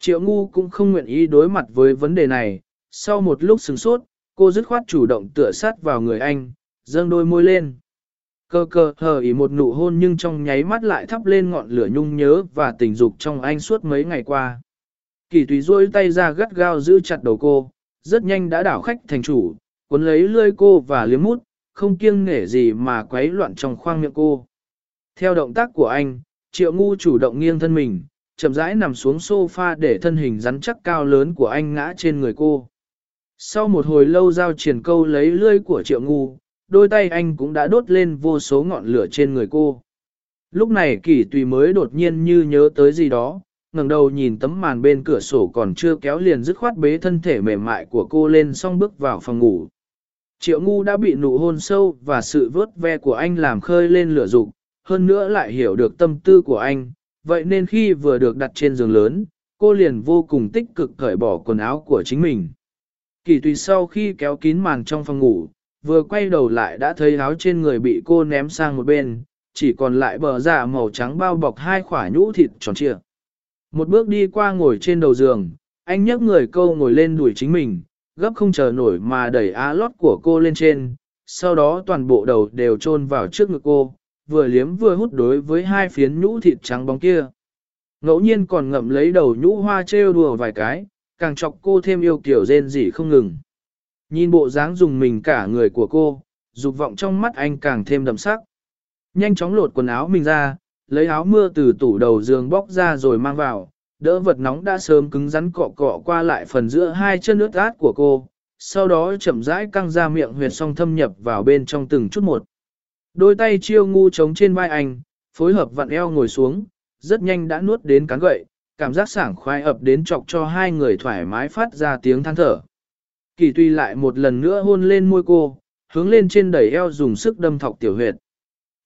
Triệu ngu cũng không nguyện ý đối mặt với vấn đề này, sau một lúc sừng sốt, cô dứt khoát chủ động tựa sát vào người anh, dâng đôi môi lên. Cơ cơ hờ ý một nụ hôn nhưng trong nháy mắt lại thắp lên ngọn lửa nhung nhớ và tình dục trong anh suốt mấy ngày qua. Kỳ tùy duỗi tay ra gắt gao giữ chặt đầu cô, rất nhanh đã đảo khách thành chủ, cuốn lấy lươi cô và liếm mút, không kiêng nể gì mà quấy loạn trong khoang miệng cô. Theo động tác của anh, triệu ngu chủ động nghiêng thân mình, chậm rãi nằm xuống sofa để thân hình rắn chắc cao lớn của anh ngã trên người cô. Sau một hồi lâu giao triển câu lấy lươi của triệu ngu, đôi tay anh cũng đã đốt lên vô số ngọn lửa trên người cô. Lúc này kỷ tùy mới đột nhiên như nhớ tới gì đó, ngẩng đầu nhìn tấm màn bên cửa sổ còn chưa kéo liền dứt khoát bế thân thể mềm mại của cô lên xong bước vào phòng ngủ. Triệu ngu đã bị nụ hôn sâu và sự vớt ve của anh làm khơi lên lửa dục, hơn nữa lại hiểu được tâm tư của anh, vậy nên khi vừa được đặt trên giường lớn, cô liền vô cùng tích cực cởi bỏ quần áo của chính mình. Kỳ tùy sau khi kéo kín màn trong phòng ngủ, vừa quay đầu lại đã thấy áo trên người bị cô ném sang một bên, chỉ còn lại bờ giả màu trắng bao bọc hai khỏa nhũ thịt tròn trịa. Một bước đi qua ngồi trên đầu giường, anh nhấc người câu ngồi lên đuổi chính mình, gấp không chờ nổi mà đẩy á lót của cô lên trên, sau đó toàn bộ đầu đều chôn vào trước ngực cô, vừa liếm vừa hút đối với hai phiến nhũ thịt trắng bóng kia. Ngẫu nhiên còn ngậm lấy đầu nhũ hoa trêu đùa vài cái, càng chọc cô thêm yêu kiểu rên rỉ không ngừng. Nhìn bộ dáng dùng mình cả người của cô, dục vọng trong mắt anh càng thêm đậm sắc. Nhanh chóng lột quần áo mình ra, lấy áo mưa từ tủ đầu giường bóc ra rồi mang vào, đỡ vật nóng đã sớm cứng rắn cọ cọ qua lại phần giữa hai chân ướt át của cô, sau đó chậm rãi căng ra miệng huyệt song thâm nhập vào bên trong từng chút một. Đôi tay chiêu ngu trống trên vai anh, Phối hợp vặn eo ngồi xuống, rất nhanh đã nuốt đến cán gậy, cảm giác sảng khoái ập đến chọc cho hai người thoải mái phát ra tiếng than thở. Kỳ tuy lại một lần nữa hôn lên môi cô, hướng lên trên đẩy eo dùng sức đâm thọc tiểu huyệt.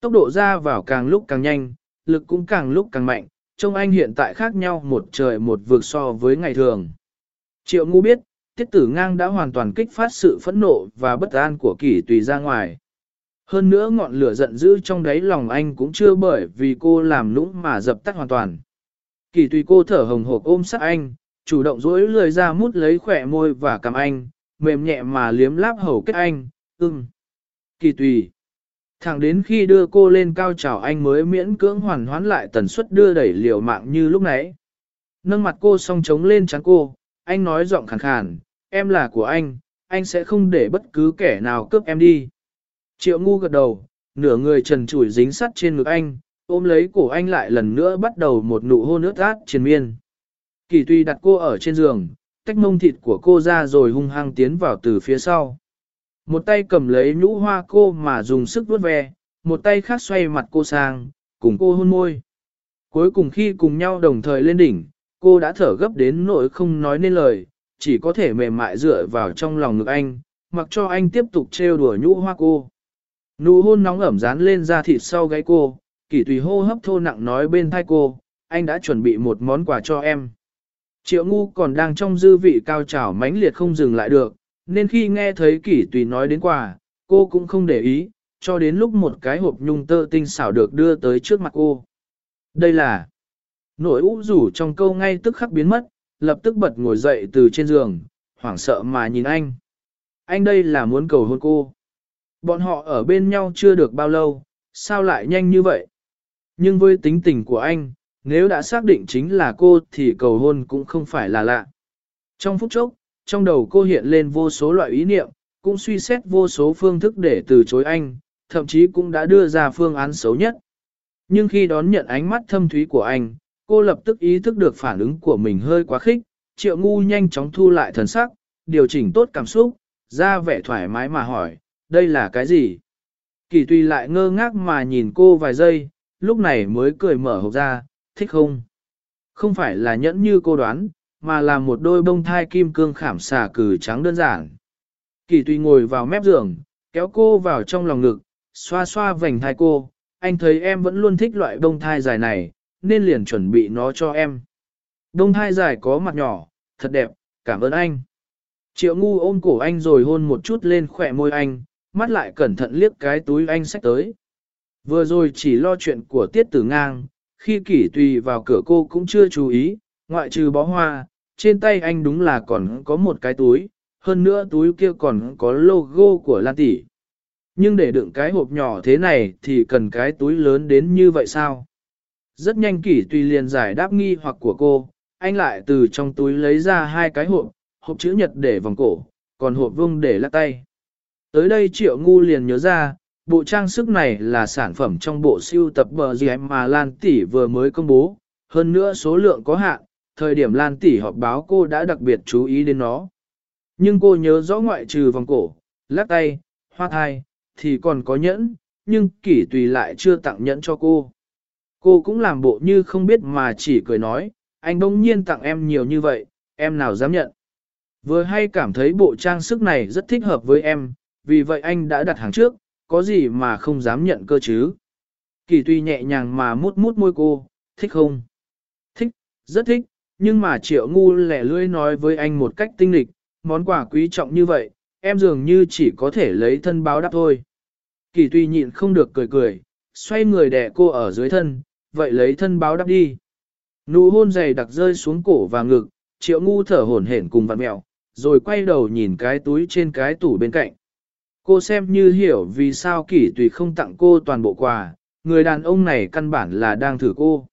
Tốc độ ra vào càng lúc càng nhanh, lực cũng càng lúc càng mạnh, trông anh hiện tại khác nhau một trời một vực so với ngày thường. Triệu ngu biết, tiết tử ngang đã hoàn toàn kích phát sự phẫn nộ và bất an của kỷ tùy ra ngoài. Hơn nữa ngọn lửa giận dữ trong đáy lòng anh cũng chưa bởi vì cô làm nũng mà dập tắt hoàn toàn. Kỳ tùy cô thở hồng hộc ôm sát anh, chủ động dối lười ra mút lấy khỏe môi và cầm anh, mềm nhẹ mà liếm láp hầu kết anh, ưng. Kỳ tùy. Thẳng đến khi đưa cô lên cao trào anh mới miễn cưỡng hoàn hoán lại tần suất đưa đẩy liều mạng như lúc nãy. Nâng mặt cô song trống lên trắng cô, anh nói giọng khàn khàn, em là của anh, anh sẽ không để bất cứ kẻ nào cướp em đi. Triệu ngu gật đầu, nửa người trần trụi dính sắt trên ngực anh, ôm lấy cổ anh lại lần nữa bắt đầu một nụ hôn ướt át triền miên. Kỳ tuy đặt cô ở trên giường, tách mông thịt của cô ra rồi hung hăng tiến vào từ phía sau. Một tay cầm lấy nhũ hoa cô mà dùng sức vuốt ve, một tay khác xoay mặt cô sang, cùng cô hôn môi. Cuối cùng khi cùng nhau đồng thời lên đỉnh, cô đã thở gấp đến nỗi không nói nên lời, chỉ có thể mềm mại dựa vào trong lòng ngực anh, mặc cho anh tiếp tục trêu đùa nhũ hoa cô. Nụ hôn nóng ẩm dán lên da thịt sau gáy cô, kỷ tùy hô hấp thô nặng nói bên thai cô, anh đã chuẩn bị một món quà cho em. Triệu ngu còn đang trong dư vị cao trào mãnh liệt không dừng lại được, nên khi nghe thấy kỷ tùy nói đến quà, cô cũng không để ý, cho đến lúc một cái hộp nhung tơ tinh xảo được đưa tới trước mặt cô. Đây là nỗi ủ rủ trong câu ngay tức khắc biến mất, lập tức bật ngồi dậy từ trên giường, hoảng sợ mà nhìn anh. Anh đây là muốn cầu hôn cô. Bọn họ ở bên nhau chưa được bao lâu, sao lại nhanh như vậy? Nhưng với tính tình của anh, nếu đã xác định chính là cô thì cầu hôn cũng không phải là lạ. Trong phút chốc, trong đầu cô hiện lên vô số loại ý niệm, cũng suy xét vô số phương thức để từ chối anh, thậm chí cũng đã đưa ra phương án xấu nhất. Nhưng khi đón nhận ánh mắt thâm thúy của anh, cô lập tức ý thức được phản ứng của mình hơi quá khích, triệu ngu nhanh chóng thu lại thần sắc, điều chỉnh tốt cảm xúc, ra vẻ thoải mái mà hỏi, đây là cái gì? Kỳ tùy lại ngơ ngác mà nhìn cô vài giây, lúc này mới cười mở hộp ra, thích không? Không phải là nhẫn như cô đoán, mà là một đôi bông thai kim cương khảm xà cử trắng đơn giản. Kỳ tùy ngồi vào mép giường, kéo cô vào trong lòng ngực, xoa xoa vành thai cô, anh thấy em vẫn luôn thích loại bông thai dài này, nên liền chuẩn bị nó cho em. Bông thai dài có mặt nhỏ, thật đẹp, cảm ơn anh. Triệu ngu ôm cổ anh rồi hôn một chút lên khỏe môi anh, mắt lại cẩn thận liếc cái túi anh xách tới. Vừa rồi chỉ lo chuyện của tiết tử ngang, khi kỷ tùy vào cửa cô cũng chưa chú ý, ngoại trừ bó hoa, trên tay anh đúng là còn có một cái túi, hơn nữa túi kia còn có logo của Lan Tỷ. Nhưng để đựng cái hộp nhỏ thế này thì cần cái túi lớn đến như vậy sao? Rất nhanh kỷ tùy liền giải đáp nghi hoặc của cô, anh lại từ trong túi lấy ra hai cái hộp, hộp chữ nhật để vòng cổ, còn hộp vuông để lắc tay. Tới đây triệu ngu liền nhớ ra, bộ trang sức này là sản phẩm trong bộ siêu tập bờ gì mà Lan Tỷ vừa mới công bố, hơn nữa số lượng có hạn, thời điểm Lan Tỷ họp báo cô đã đặc biệt chú ý đến nó. Nhưng cô nhớ rõ ngoại trừ vòng cổ, lắc tay, hoa thai, thì còn có nhẫn, nhưng kỷ tùy lại chưa tặng nhẫn cho cô. Cô cũng làm bộ như không biết mà chỉ cười nói, anh bỗng nhiên tặng em nhiều như vậy, em nào dám nhận. Vừa hay cảm thấy bộ trang sức này rất thích hợp với em, vì vậy anh đã đặt hàng trước, có gì mà không dám nhận cơ chứ. Kỳ tuy nhẹ nhàng mà mút mút môi cô, thích không? Thích, rất thích, nhưng mà triệu ngu lẻ lưỡi nói với anh một cách tinh lịch, món quà quý trọng như vậy, em dường như chỉ có thể lấy thân báo đáp thôi. Kỳ tuy nhịn không được cười cười, xoay người đè cô ở dưới thân, vậy lấy thân báo đáp đi. Nụ hôn dày đặc rơi xuống cổ và ngực, triệu ngu thở hổn hển cùng vặn mẹo, rồi quay đầu nhìn cái túi trên cái tủ bên cạnh. Cô xem như hiểu vì sao kỷ tùy không tặng cô toàn bộ quà, người đàn ông này căn bản là đang thử cô.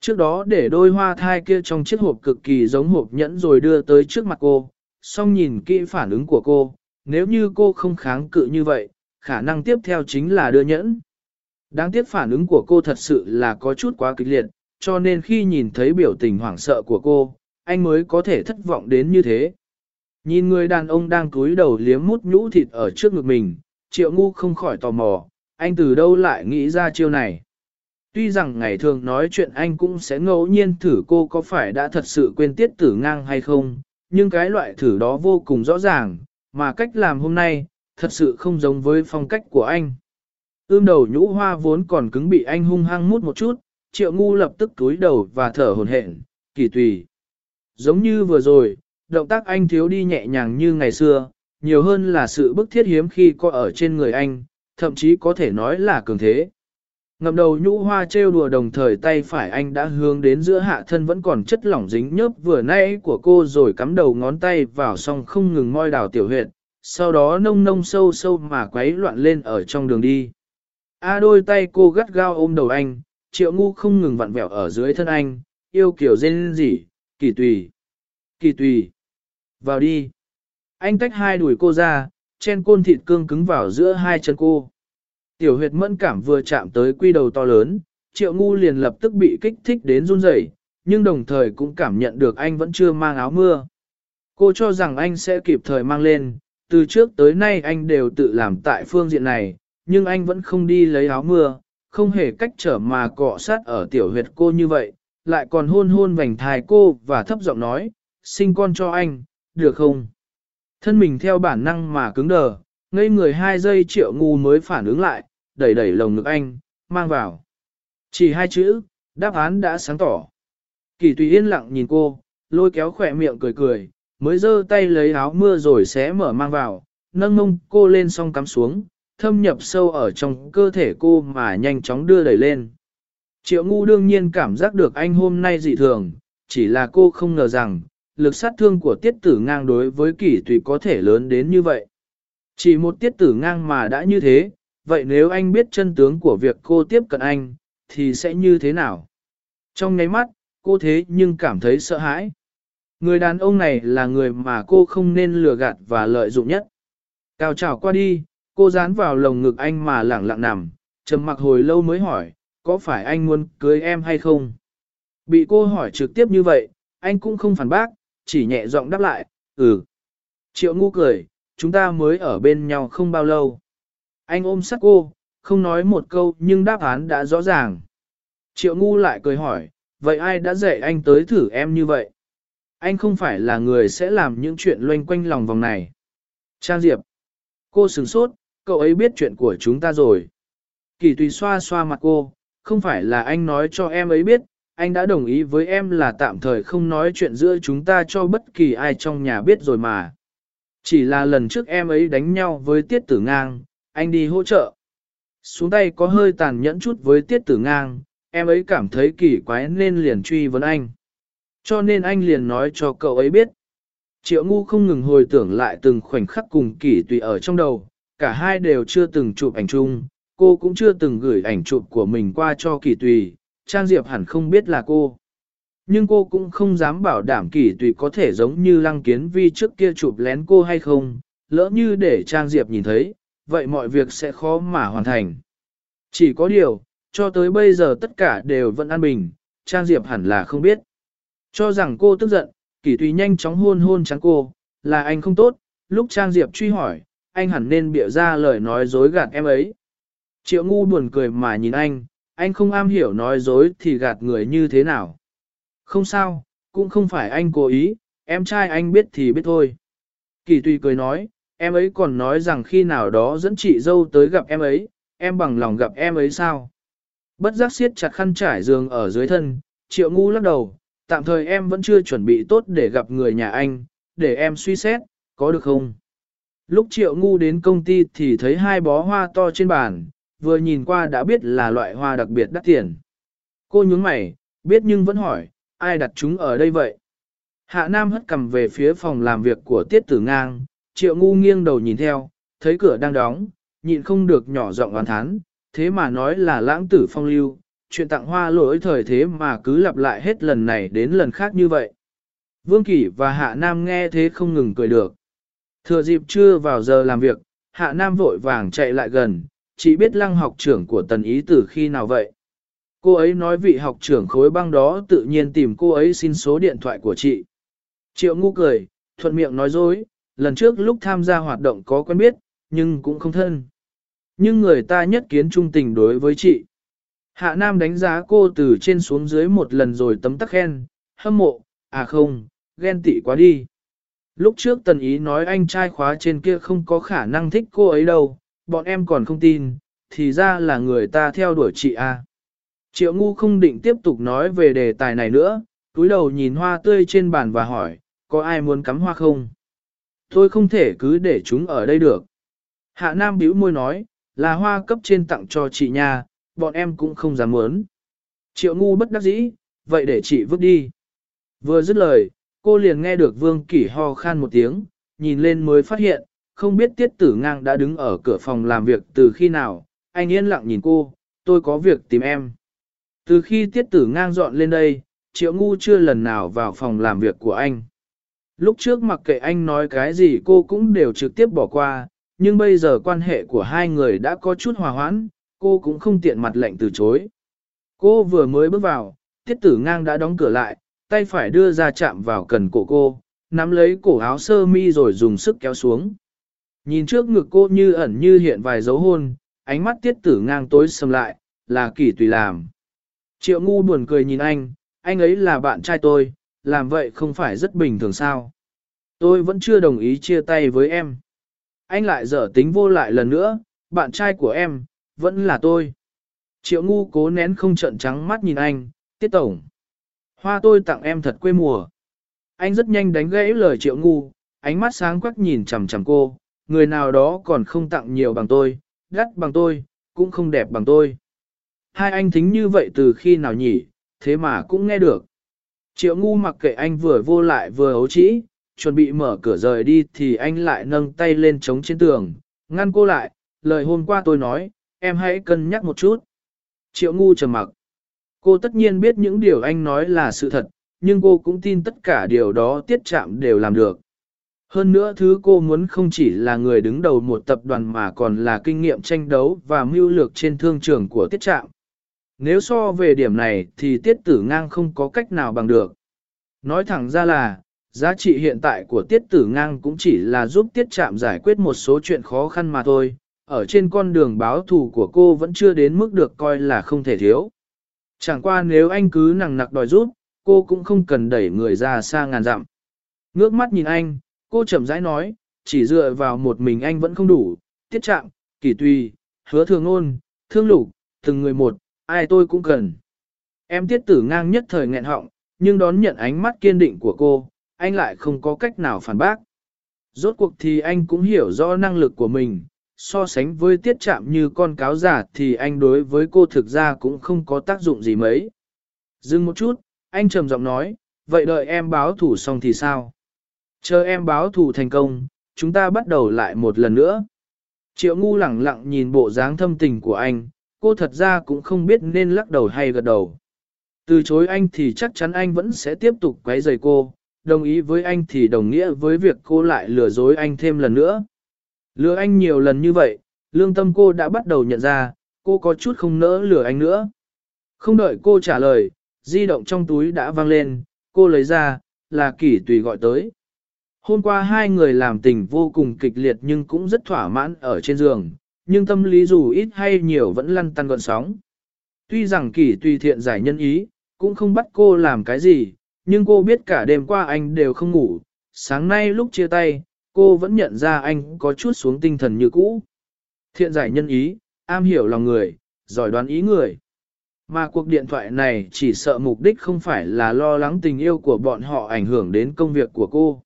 Trước đó để đôi hoa thai kia trong chiếc hộp cực kỳ giống hộp nhẫn rồi đưa tới trước mặt cô, xong nhìn kỹ phản ứng của cô, nếu như cô không kháng cự như vậy, khả năng tiếp theo chính là đưa nhẫn. Đáng tiếc phản ứng của cô thật sự là có chút quá kịch liệt, cho nên khi nhìn thấy biểu tình hoảng sợ của cô, anh mới có thể thất vọng đến như thế. Nhìn người đàn ông đang cúi đầu liếm mút nhũ thịt ở trước ngực mình, triệu ngu không khỏi tò mò, anh từ đâu lại nghĩ ra chiêu này. Tuy rằng ngày thường nói chuyện anh cũng sẽ ngẫu nhiên thử cô có phải đã thật sự quên tiết tử ngang hay không, nhưng cái loại thử đó vô cùng rõ ràng, mà cách làm hôm nay, thật sự không giống với phong cách của anh. Ưm đầu nhũ hoa vốn còn cứng bị anh hung hăng mút một chút, triệu ngu lập tức túi đầu và thở hồn hển, kỳ tùy. Giống như vừa rồi, động tác anh thiếu đi nhẹ nhàng như ngày xưa, nhiều hơn là sự bức thiết hiếm khi có ở trên người anh, thậm chí có thể nói là cường thế. Ngậm đầu nhũ hoa trêu đùa đồng thời tay phải anh đã hướng đến giữa hạ thân vẫn còn chất lỏng dính nhớp vừa nãy của cô rồi cắm đầu ngón tay vào xong không ngừng moi đào tiểu huyệt, sau đó nông nông sâu sâu mà quấy loạn lên ở trong đường đi. A đôi tay cô gắt gao ôm đầu anh, triệu ngu không ngừng vặn vẹo ở dưới thân anh, yêu kiểu dên gì, kỳ tùy, kỳ tùy, vào đi. Anh tách hai đuổi cô ra, chen côn thịt cương cứng vào giữa hai chân cô. Tiểu huyệt mẫn cảm vừa chạm tới quy đầu to lớn, triệu ngu liền lập tức bị kích thích đến run rẩy, nhưng đồng thời cũng cảm nhận được anh vẫn chưa mang áo mưa. Cô cho rằng anh sẽ kịp thời mang lên, từ trước tới nay anh đều tự làm tại phương diện này, nhưng anh vẫn không đi lấy áo mưa, không hề cách trở mà cọ sát ở tiểu huyệt cô như vậy, lại còn hôn hôn vành thai cô và thấp giọng nói, sinh con cho anh, được không? Thân mình theo bản năng mà cứng đờ, ngây người hai giây triệu ngu mới phản ứng lại, đẩy đẩy lồng ngực anh, mang vào. Chỉ hai chữ, đáp án đã sáng tỏ. Kỳ tùy yên lặng nhìn cô, lôi kéo khỏe miệng cười cười, mới giơ tay lấy áo mưa rồi xé mở mang vào, nâng mông cô lên xong cắm xuống, thâm nhập sâu ở trong cơ thể cô mà nhanh chóng đưa đẩy lên. Triệu ngu đương nhiên cảm giác được anh hôm nay dị thường, chỉ là cô không ngờ rằng, lực sát thương của tiết tử ngang đối với kỷ tùy có thể lớn đến như vậy. Chỉ một tiết tử ngang mà đã như thế, vậy nếu anh biết chân tướng của việc cô tiếp cận anh, thì sẽ như thế nào? Trong ngáy mắt, cô thế nhưng cảm thấy sợ hãi. Người đàn ông này là người mà cô không nên lừa gạt và lợi dụng nhất. Cao trào qua đi, cô dán vào lồng ngực anh mà lẳng lặng nằm, trầm mặc hồi lâu mới hỏi, có phải anh muốn cưới em hay không? Bị cô hỏi trực tiếp như vậy, anh cũng không phản bác, chỉ nhẹ giọng đáp lại, ừ. Triệu ngu cười, chúng ta mới ở bên nhau không bao lâu. Anh ôm sát cô, không nói một câu nhưng đáp án đã rõ ràng. Triệu ngu lại cười hỏi, vậy ai đã dạy anh tới thử em như vậy? Anh không phải là người sẽ làm những chuyện loanh quanh lòng vòng này. Trang Diệp. Cô sửng sốt, cậu ấy biết chuyện của chúng ta rồi. Kỳ tùy xoa xoa mặt cô, không phải là anh nói cho em ấy biết, anh đã đồng ý với em là tạm thời không nói chuyện giữa chúng ta cho bất kỳ ai trong nhà biết rồi mà. Chỉ là lần trước em ấy đánh nhau với tiết tử ngang, anh đi hỗ trợ. Xuống tay có hơi tàn nhẫn chút với tiết tử ngang, em ấy cảm thấy kỳ quái nên liền truy vấn anh. Cho nên anh liền nói cho cậu ấy biết. Triệu ngu không ngừng hồi tưởng lại từng khoảnh khắc cùng kỳ tùy ở trong đầu, cả hai đều chưa từng chụp ảnh chung, cô cũng chưa từng gửi ảnh chụp của mình qua cho kỳ tùy, Trang Diệp hẳn không biết là cô. Nhưng cô cũng không dám bảo đảm kỳ tùy có thể giống như lăng kiến vi trước kia chụp lén cô hay không, lỡ như để Trang Diệp nhìn thấy, vậy mọi việc sẽ khó mà hoàn thành. Chỉ có điều, cho tới bây giờ tất cả đều vẫn an bình, Trang Diệp hẳn là không biết. Cho rằng cô tức giận, kỳ tùy nhanh chóng hôn hôn trắng cô, là anh không tốt, lúc Trang Diệp truy hỏi, anh hẳn nên bịa ra lời nói dối gạt em ấy. Triệu ngu buồn cười mà nhìn anh, anh không am hiểu nói dối thì gạt người như thế nào. Không sao, cũng không phải anh cố ý, em trai anh biết thì biết thôi. Kỳ tùy cười nói, em ấy còn nói rằng khi nào đó dẫn chị dâu tới gặp em ấy, em bằng lòng gặp em ấy sao. Bất giác siết chặt khăn trải giường ở dưới thân, triệu ngu lắc đầu, tạm thời em vẫn chưa chuẩn bị tốt để gặp người nhà anh, để em suy xét, có được không? Lúc triệu ngu đến công ty thì thấy hai bó hoa to trên bàn, vừa nhìn qua đã biết là loại hoa đặc biệt đắt tiền. Cô nhướng mày, biết nhưng vẫn hỏi, ai đặt chúng ở đây vậy? Hạ Nam hất cầm về phía phòng làm việc của Tiết Tử Ngang, triệu ngu nghiêng đầu nhìn theo, thấy cửa đang đóng, nhịn không được nhỏ giọng oán thán, thế mà nói là lãng tử phong lưu, chuyện tặng hoa lỗi thời thế mà cứ lặp lại hết lần này đến lần khác như vậy. Vương Kỷ và Hạ Nam nghe thế không ngừng cười được. Thừa dịp trưa vào giờ làm việc, Hạ Nam vội vàng chạy lại gần, chỉ biết lăng học trưởng của tần ý từ khi nào vậy. Cô ấy nói vị học trưởng khối băng đó tự nhiên tìm cô ấy xin số điện thoại của chị. Triệu ngu cười, thuận miệng nói dối, lần trước lúc tham gia hoạt động có quen biết, nhưng cũng không thân. Nhưng người ta nhất kiến trung tình đối với chị. Hạ Nam đánh giá cô từ trên xuống dưới một lần rồi tấm tắc khen, hâm mộ, à không, ghen tị quá đi. Lúc trước tần ý nói anh trai khóa trên kia không có khả năng thích cô ấy đâu, bọn em còn không tin, thì ra là người ta theo đuổi chị à. Triệu ngu không định tiếp tục nói về đề tài này nữa, túi đầu nhìn hoa tươi trên bàn và hỏi, có ai muốn cắm hoa không? Tôi không thể cứ để chúng ở đây được. Hạ Nam bĩu môi nói, là hoa cấp trên tặng cho chị nha, bọn em cũng không dám muốn. Triệu ngu bất đắc dĩ, vậy để chị vứt đi. Vừa dứt lời, cô liền nghe được vương kỷ ho khan một tiếng, nhìn lên mới phát hiện, không biết tiết tử ngang đã đứng ở cửa phòng làm việc từ khi nào, anh yên lặng nhìn cô, tôi có việc tìm em. Từ khi tiết tử ngang dọn lên đây, triệu ngu chưa lần nào vào phòng làm việc của anh. Lúc trước mặc kệ anh nói cái gì cô cũng đều trực tiếp bỏ qua, nhưng bây giờ quan hệ của hai người đã có chút hòa hoãn, cô cũng không tiện mặt lệnh từ chối. Cô vừa mới bước vào, tiết tử ngang đã đóng cửa lại, tay phải đưa ra chạm vào cần cổ cô, nắm lấy cổ áo sơ mi rồi dùng sức kéo xuống. Nhìn trước ngực cô như ẩn như hiện vài dấu hôn, ánh mắt tiết tử ngang tối sầm lại, là kỳ tùy làm. Triệu ngu buồn cười nhìn anh, anh ấy là bạn trai tôi, làm vậy không phải rất bình thường sao. Tôi vẫn chưa đồng ý chia tay với em. Anh lại dở tính vô lại lần nữa, bạn trai của em, vẫn là tôi. Triệu ngu cố nén không trận trắng mắt nhìn anh, tiết tổng. Hoa tôi tặng em thật quê mùa. Anh rất nhanh đánh gãy lời triệu ngu, ánh mắt sáng quắc nhìn chằm chằm cô, người nào đó còn không tặng nhiều bằng tôi, gắt bằng tôi, cũng không đẹp bằng tôi. Hai anh thính như vậy từ khi nào nhỉ, thế mà cũng nghe được. Triệu ngu mặc kệ anh vừa vô lại vừa ấu trĩ, chuẩn bị mở cửa rời đi thì anh lại nâng tay lên chống trên tường, ngăn cô lại, lời hôm qua tôi nói, em hãy cân nhắc một chút. Triệu ngu trầm mặc. Cô tất nhiên biết những điều anh nói là sự thật, nhưng cô cũng tin tất cả điều đó tiết chạm đều làm được. Hơn nữa thứ cô muốn không chỉ là người đứng đầu một tập đoàn mà còn là kinh nghiệm tranh đấu và mưu lược trên thương trường của tiết trạm. Nếu so về điểm này thì tiết tử ngang không có cách nào bằng được. Nói thẳng ra là, giá trị hiện tại của tiết tử ngang cũng chỉ là giúp tiết trạm giải quyết một số chuyện khó khăn mà thôi. Ở trên con đường báo thù của cô vẫn chưa đến mức được coi là không thể thiếu. Chẳng qua nếu anh cứ nặng nặc đòi giúp, cô cũng không cần đẩy người ra xa ngàn dặm. Ngước mắt nhìn anh, cô chậm rãi nói, chỉ dựa vào một mình anh vẫn không đủ, tiết Trạm kỳ tùy, hứa thường ôn, thương lục, từng người một, ai tôi cũng cần. Em tiết tử ngang nhất thời nghẹn họng, nhưng đón nhận ánh mắt kiên định của cô, anh lại không có cách nào phản bác. Rốt cuộc thì anh cũng hiểu rõ năng lực của mình, so sánh với tiết chạm như con cáo giả thì anh đối với cô thực ra cũng không có tác dụng gì mấy. Dừng một chút, anh trầm giọng nói, vậy đợi em báo thủ xong thì sao? Chờ em báo thủ thành công, chúng ta bắt đầu lại một lần nữa. Triệu ngu lẳng lặng nhìn bộ dáng thâm tình của anh, cô thật ra cũng không biết nên lắc đầu hay gật đầu. Từ chối anh thì chắc chắn anh vẫn sẽ tiếp tục quấy rầy cô, đồng ý với anh thì đồng nghĩa với việc cô lại lừa dối anh thêm lần nữa. Lừa anh nhiều lần như vậy, lương tâm cô đã bắt đầu nhận ra, cô có chút không nỡ lừa anh nữa. Không đợi cô trả lời, di động trong túi đã vang lên, cô lấy ra, là kỷ tùy gọi tới. Hôm qua hai người làm tình vô cùng kịch liệt nhưng cũng rất thỏa mãn ở trên giường, nhưng tâm lý dù ít hay nhiều vẫn lăn tăn gọn sóng. Tuy rằng kỳ tùy thiện giải nhân ý, cũng không bắt cô làm cái gì, nhưng cô biết cả đêm qua anh đều không ngủ, sáng nay lúc chia tay, cô vẫn nhận ra anh có chút xuống tinh thần như cũ. Thiện giải nhân ý, am hiểu lòng người, giỏi đoán ý người. Mà cuộc điện thoại này chỉ sợ mục đích không phải là lo lắng tình yêu của bọn họ ảnh hưởng đến công việc của cô.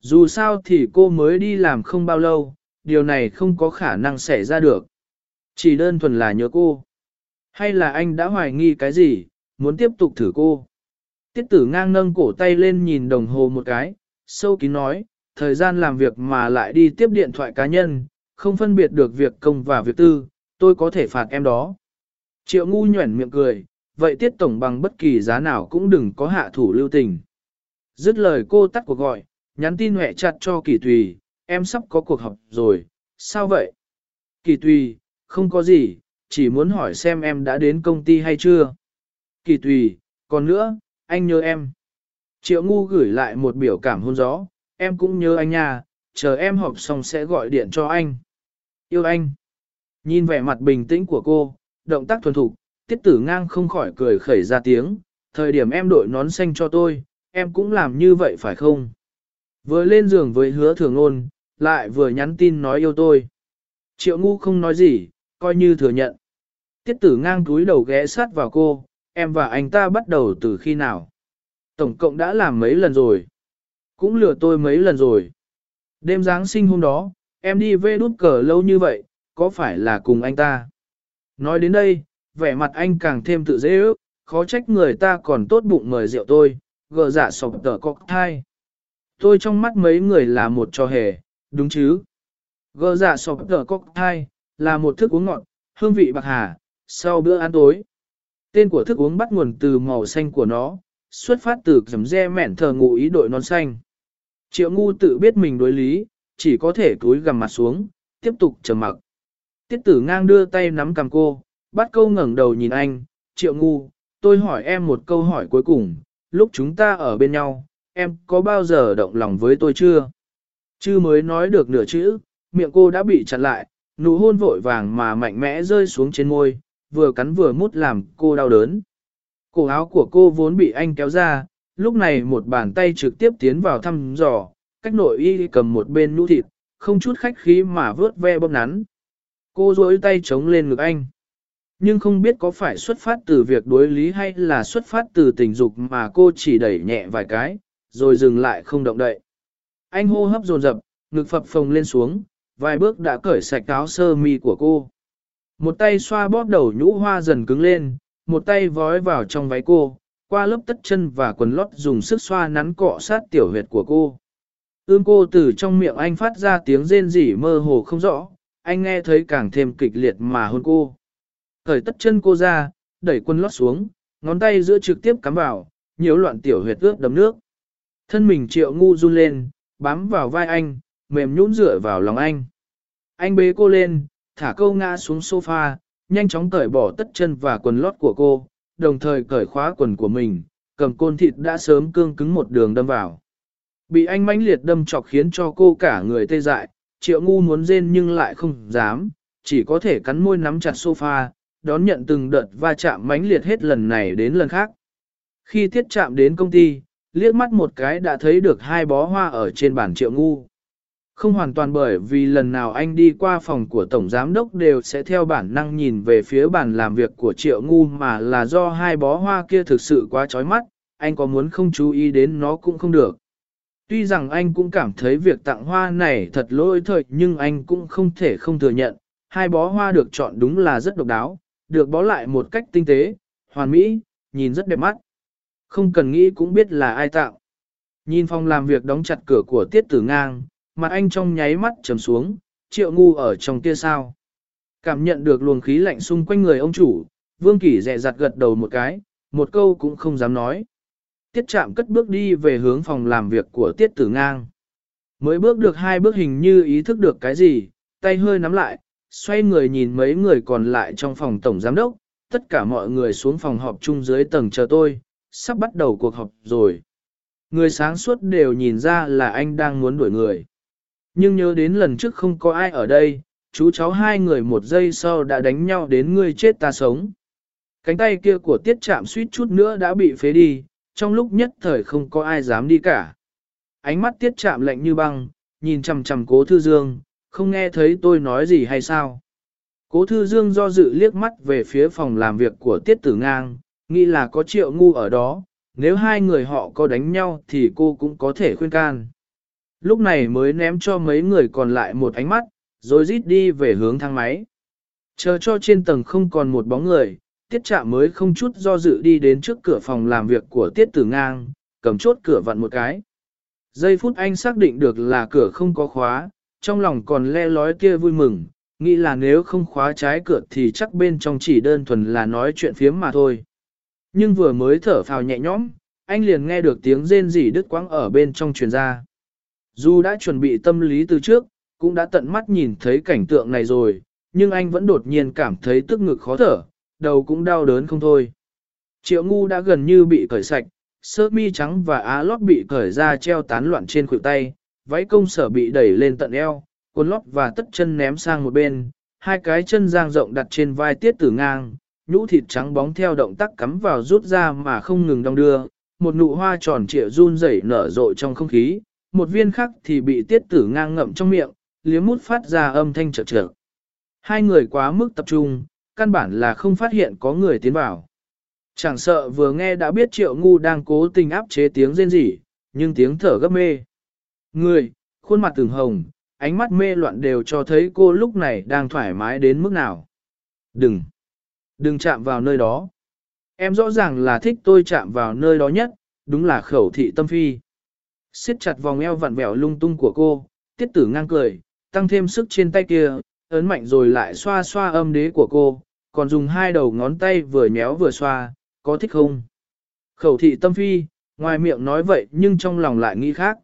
Dù sao thì cô mới đi làm không bao lâu, điều này không có khả năng xảy ra được. Chỉ đơn thuần là nhớ cô. Hay là anh đã hoài nghi cái gì, muốn tiếp tục thử cô. Tiết tử ngang nâng cổ tay lên nhìn đồng hồ một cái, sâu kín nói, thời gian làm việc mà lại đi tiếp điện thoại cá nhân, không phân biệt được việc công và việc tư, tôi có thể phạt em đó. Triệu ngu nhuẩn miệng cười, vậy tiết tổng bằng bất kỳ giá nào cũng đừng có hạ thủ lưu tình. Dứt lời cô tắt cuộc gọi, nhắn tin hẹ chặt cho kỳ tùy, em sắp có cuộc họp rồi, sao vậy? Kỳ tùy, không có gì, chỉ muốn hỏi xem em đã đến công ty hay chưa. Kỳ tùy, còn nữa, anh nhớ em. Triệu ngu gửi lại một biểu cảm hôn gió, em cũng nhớ anh nha, chờ em họp xong sẽ gọi điện cho anh. Yêu anh. Nhìn vẻ mặt bình tĩnh của cô, động tác thuần thục, tiết tử ngang không khỏi cười khẩy ra tiếng, thời điểm em đội nón xanh cho tôi, em cũng làm như vậy phải không? Vừa lên giường với hứa thường ôn, lại vừa nhắn tin nói yêu tôi. Triệu ngu không nói gì, coi như thừa nhận. Tiết tử ngang túi đầu ghé sát vào cô, em và anh ta bắt đầu từ khi nào? Tổng cộng đã làm mấy lần rồi? Cũng lừa tôi mấy lần rồi. Đêm Giáng sinh hôm đó, em đi về đút cờ lâu như vậy, có phải là cùng anh ta? Nói đến đây, vẻ mặt anh càng thêm tự dễ ước, khó trách người ta còn tốt bụng mời rượu tôi, gờ giả sọc tờ cọc thai. Tôi trong mắt mấy người là một trò hề, đúng chứ? Gờ dạ sọc tờ cốc thai, là một thức uống ngọt, hương vị bạc hà, sau bữa ăn tối. Tên của thức uống bắt nguồn từ màu xanh của nó, xuất phát từ giấm re mẻn thờ ngụ ý đội non xanh. Triệu ngu tự biết mình đối lý, chỉ có thể cúi gằm mặt xuống, tiếp tục trầm mặc. Tiết tử ngang đưa tay nắm cầm cô, bắt câu ngẩng đầu nhìn anh, triệu ngu, tôi hỏi em một câu hỏi cuối cùng, lúc chúng ta ở bên nhau, em có bao giờ động lòng với tôi chưa? Chưa mới nói được nửa chữ, miệng cô đã bị chặn lại, nụ hôn vội vàng mà mạnh mẽ rơi xuống trên môi, vừa cắn vừa mút làm cô đau đớn. Cổ áo của cô vốn bị anh kéo ra, lúc này một bàn tay trực tiếp tiến vào thăm dò, cách nội y cầm một bên nhũ thịt, không chút khách khí mà vớt ve bóp nắn. Cô duỗi tay chống lên ngực anh. Nhưng không biết có phải xuất phát từ việc đối lý hay là xuất phát từ tình dục mà cô chỉ đẩy nhẹ vài cái, rồi dừng lại không động đậy. Anh hô hấp dồn dập, ngực phập phồng lên xuống, vài bước đã cởi sạch áo sơ mi của cô. Một tay xoa bóp đầu nhũ hoa dần cứng lên, một tay vói vào trong váy cô, qua lớp tất chân và quần lót dùng sức xoa nắn cọ sát tiểu huyệt của cô. Ưm cô từ trong miệng anh phát ra tiếng rên rỉ mơ hồ không rõ, anh nghe thấy càng thêm kịch liệt mà hôn cô. Cởi tất chân cô ra, đẩy quần lót xuống, ngón tay giữa trực tiếp cắm vào, nhiễu loạn tiểu huyệt ướt đấm nước. Thân mình triệu ngu run lên, bám vào vai anh, mềm nhũn dựa vào lòng anh. Anh bế cô lên, thả câu ngã xuống sofa, nhanh chóng cởi bỏ tất chân và quần lót của cô, đồng thời cởi khóa quần của mình, cầm côn thịt đã sớm cương cứng một đường đâm vào. Bị anh mãnh liệt đâm chọc khiến cho cô cả người tê dại, triệu ngu muốn rên nhưng lại không dám, chỉ có thể cắn môi nắm chặt sofa, đón nhận từng đợt va chạm mãnh liệt hết lần này đến lần khác. Khi tiết chạm đến công ty, liếc mắt một cái đã thấy được hai bó hoa ở trên bàn triệu ngu. Không hoàn toàn bởi vì lần nào anh đi qua phòng của Tổng Giám Đốc đều sẽ theo bản năng nhìn về phía bàn làm việc của Triệu Ngu mà là do hai bó hoa kia thực sự quá chói mắt, anh có muốn không chú ý đến nó cũng không được. Tuy rằng anh cũng cảm thấy việc tặng hoa này thật lỗi thời nhưng anh cũng không thể không thừa nhận, hai bó hoa được chọn đúng là rất độc đáo, được bó lại một cách tinh tế, hoàn mỹ, nhìn rất đẹp mắt. Không cần nghĩ cũng biết là ai tạo. Nhìn phòng làm việc đóng chặt cửa của Tiết Tử Ngang, mặt anh trong nháy mắt trầm xuống, triệu ngu ở trong kia sao. Cảm nhận được luồng khí lạnh xung quanh người ông chủ, vương kỷ dẹ dặt gật đầu một cái, một câu cũng không dám nói. Tiết chạm cất bước đi về hướng phòng làm việc của tiết tử ngang. Mới bước được hai bước hình như ý thức được cái gì, tay hơi nắm lại, xoay người nhìn mấy người còn lại trong phòng tổng giám đốc, tất cả mọi người xuống phòng họp chung dưới tầng chờ tôi, sắp bắt đầu cuộc họp rồi. Người sáng suốt đều nhìn ra là anh đang muốn đuổi người. Nhưng nhớ đến lần trước không có ai ở đây, chú cháu hai người một giây sau đã đánh nhau đến ngươi chết ta sống. Cánh tay kia của tiết chạm suýt chút nữa đã bị phế đi, trong lúc nhất thời không có ai dám đi cả. Ánh mắt tiết chạm lạnh như băng, nhìn chằm chằm cố thư dương, không nghe thấy tôi nói gì hay sao. Cố thư dương do dự liếc mắt về phía phòng làm việc của tiết tử ngang, nghĩ là có triệu ngu ở đó, nếu hai người họ có đánh nhau thì cô cũng có thể khuyên can. Lúc này mới ném cho mấy người còn lại một ánh mắt, rồi rít đi về hướng thang máy. Chờ cho trên tầng không còn một bóng người, tiết trạm mới không chút do dự đi đến trước cửa phòng làm việc của tiết tử ngang, cầm chốt cửa vặn một cái. Giây phút anh xác định được là cửa không có khóa, trong lòng còn le lói kia vui mừng, nghĩ là nếu không khóa trái cửa thì chắc bên trong chỉ đơn thuần là nói chuyện phiếm mà thôi. Nhưng vừa mới thở phào nhẹ nhõm, anh liền nghe được tiếng rên rỉ đứt quãng ở bên trong truyền ra. Dù đã chuẩn bị tâm lý từ trước, cũng đã tận mắt nhìn thấy cảnh tượng này rồi, nhưng anh vẫn đột nhiên cảm thấy tức ngực khó thở, đầu cũng đau đớn không thôi. Triệu ngu đã gần như bị cởi sạch, sơ mi trắng và á lót bị cởi ra treo tán loạn trên khuỷu tay, váy công sở bị đẩy lên tận eo, quần lót và tất chân ném sang một bên, hai cái chân giang rộng đặt trên vai tiết tử ngang, nhũ thịt trắng bóng theo động tác cắm vào rút ra mà không ngừng đong đưa, một nụ hoa tròn trịa run rẩy nở rộ trong không khí, một viên khác thì bị tiết tử ngang ngậm trong miệng, liếm mút phát ra âm thanh trợ trợ. Hai người quá mức tập trung, căn bản là không phát hiện có người tiến vào. Chẳng sợ vừa nghe đã biết triệu ngu đang cố tình áp chế tiếng rên rỉ, nhưng tiếng thở gấp mê. Người, khuôn mặt từng hồng, ánh mắt mê loạn đều cho thấy cô lúc này đang thoải mái đến mức nào. Đừng, đừng chạm vào nơi đó. Em rõ ràng là thích tôi chạm vào nơi đó nhất, đúng là khẩu thị tâm phi. siết chặt vòng eo vặn vẹo lung tung của cô, tiết tử ngang cười, tăng thêm sức trên tay kia, ấn mạnh rồi lại xoa xoa âm đế của cô, còn dùng hai đầu ngón tay vừa nhéo vừa xoa, có thích không? Khẩu thị tâm phi, ngoài miệng nói vậy nhưng trong lòng lại nghĩ khác.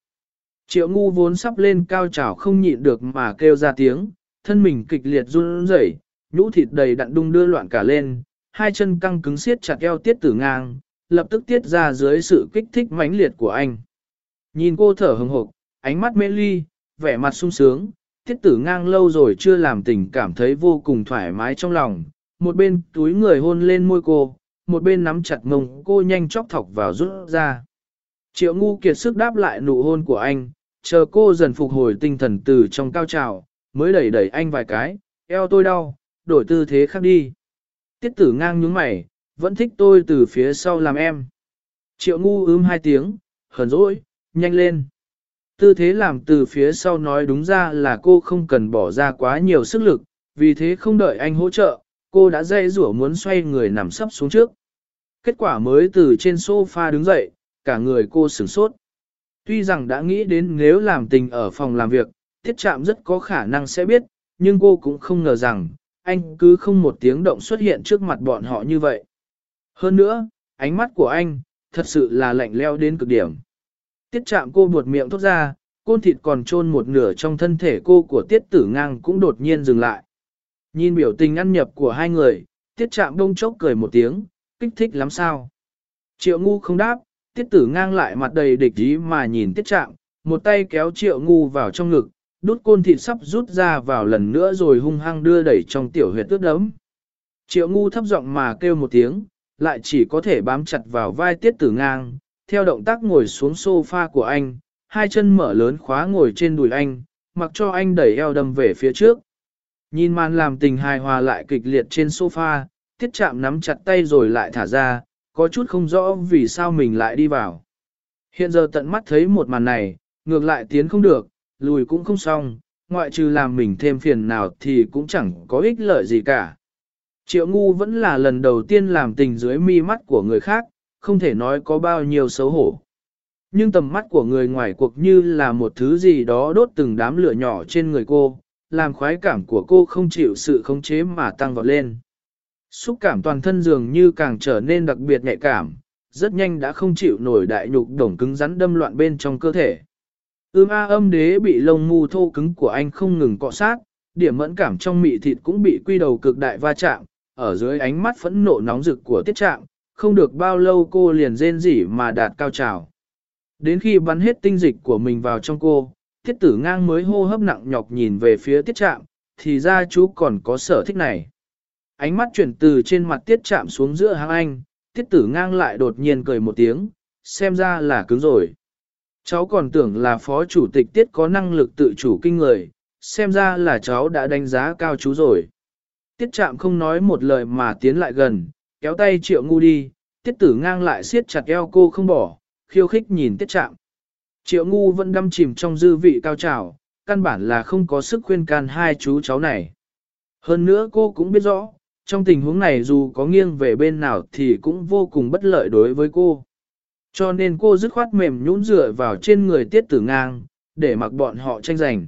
Triệu ngu vốn sắp lên cao trào không nhịn được mà kêu ra tiếng, thân mình kịch liệt run rẩy, nhũ thịt đầy đặn đung đưa loạn cả lên, hai chân căng cứng siết chặt eo tiết tử ngang, lập tức tiết ra dưới sự kích thích mãnh liệt của anh. Nhìn cô thở hừng hộp, ánh mắt mê ly, vẻ mặt sung sướng, tiết tử ngang lâu rồi chưa làm tình cảm thấy vô cùng thoải mái trong lòng, một bên túi người hôn lên môi cô, một bên nắm chặt mông cô nhanh chóc thọc vào rút ra. Triệu ngu kiệt sức đáp lại nụ hôn của anh, chờ cô dần phục hồi tinh thần từ trong cao trào, mới đẩy đẩy anh vài cái, eo tôi đau, đổi tư thế khác đi. Tiết tử ngang nhướng mày, vẫn thích tôi từ phía sau làm em. Triệu ngu ướm hai tiếng, hờn dỗi, nhanh lên. Tư thế làm từ phía sau nói đúng ra là cô không cần bỏ ra quá nhiều sức lực, vì thế không đợi anh hỗ trợ, cô đã dây rủa muốn xoay người nằm sấp xuống trước. Kết quả mới từ trên sofa đứng dậy, cả người cô sửng sốt. Tuy rằng đã nghĩ đến nếu làm tình ở phòng làm việc, tiết chạm rất có khả năng sẽ biết, nhưng cô cũng không ngờ rằng, anh cứ không một tiếng động xuất hiện trước mặt bọn họ như vậy. Hơn nữa, ánh mắt của anh, thật sự là lạnh leo đến cực điểm. Tiết chạm cô buột miệng thốt ra, côn thịt còn trôn một nửa trong thân thể cô của tiết tử ngang cũng đột nhiên dừng lại. Nhìn biểu tình ăn nhập của hai người, tiết chạm đông chốc cười một tiếng, kích thích lắm sao. Triệu ngu không đáp, tiết tử ngang lại mặt đầy địch ý mà nhìn tiết chạm, một tay kéo triệu ngu vào trong ngực, đút côn thịt sắp rút ra vào lần nữa rồi hung hăng đưa đẩy trong tiểu huyệt tước đấm. Triệu ngu thấp giọng mà kêu một tiếng, lại chỉ có thể bám chặt vào vai tiết tử ngang, theo động tác ngồi xuống sofa của anh, hai chân mở lớn khóa ngồi trên đùi anh, mặc cho anh đẩy eo đâm về phía trước. Nhìn màn làm tình hài hòa lại kịch liệt trên sofa, tiết chạm nắm chặt tay rồi lại thả ra, có chút không rõ vì sao mình lại đi vào. Hiện giờ tận mắt thấy một màn này, ngược lại tiến không được, lùi cũng không xong, ngoại trừ làm mình thêm phiền nào thì cũng chẳng có ích lợi gì cả. Triệu ngu vẫn là lần đầu tiên làm tình dưới mi mắt của người khác, không thể nói có bao nhiêu xấu hổ. Nhưng tầm mắt của người ngoài cuộc như là một thứ gì đó đốt từng đám lửa nhỏ trên người cô, làm khoái cảm của cô không chịu sự khống chế mà tăng vọt lên. Xúc cảm toàn thân dường như càng trở nên đặc biệt nhạy cảm, rất nhanh đã không chịu nổi đại nhục đồng cứng rắn đâm loạn bên trong cơ thể. Ưm a âm đế bị lông mù thô cứng của anh không ngừng cọ sát, điểm mẫn cảm trong mị thịt cũng bị quy đầu cực đại va chạm, ở dưới ánh mắt phẫn nộ nóng rực của tiết trạng, không được bao lâu cô liền rên rỉ mà đạt cao trào. Đến khi bắn hết tinh dịch của mình vào trong cô, tiết tử ngang mới hô hấp nặng nhọc nhìn về phía tiết trạm, thì ra chú còn có sở thích này. Ánh mắt chuyển từ trên mặt tiết chạm xuống giữa hàng anh, tiết tử ngang lại đột nhiên cười một tiếng, xem ra là cứng rồi. Cháu còn tưởng là phó chủ tịch tiết có năng lực tự chủ kinh người, xem ra là cháu đã đánh giá cao chú rồi. Tiết chạm không nói một lời mà tiến lại gần, kéo tay triệu ngu đi, tiết tử ngang lại siết chặt eo cô không bỏ, khiêu khích nhìn tiết chạm. Triệu ngu vẫn đâm chìm trong dư vị cao trào, căn bản là không có sức khuyên can hai chú cháu này. Hơn nữa cô cũng biết rõ, trong tình huống này dù có nghiêng về bên nào thì cũng vô cùng bất lợi đối với cô. Cho nên cô dứt khoát mềm nhũn dựa vào trên người tiết tử ngang, để mặc bọn họ tranh giành.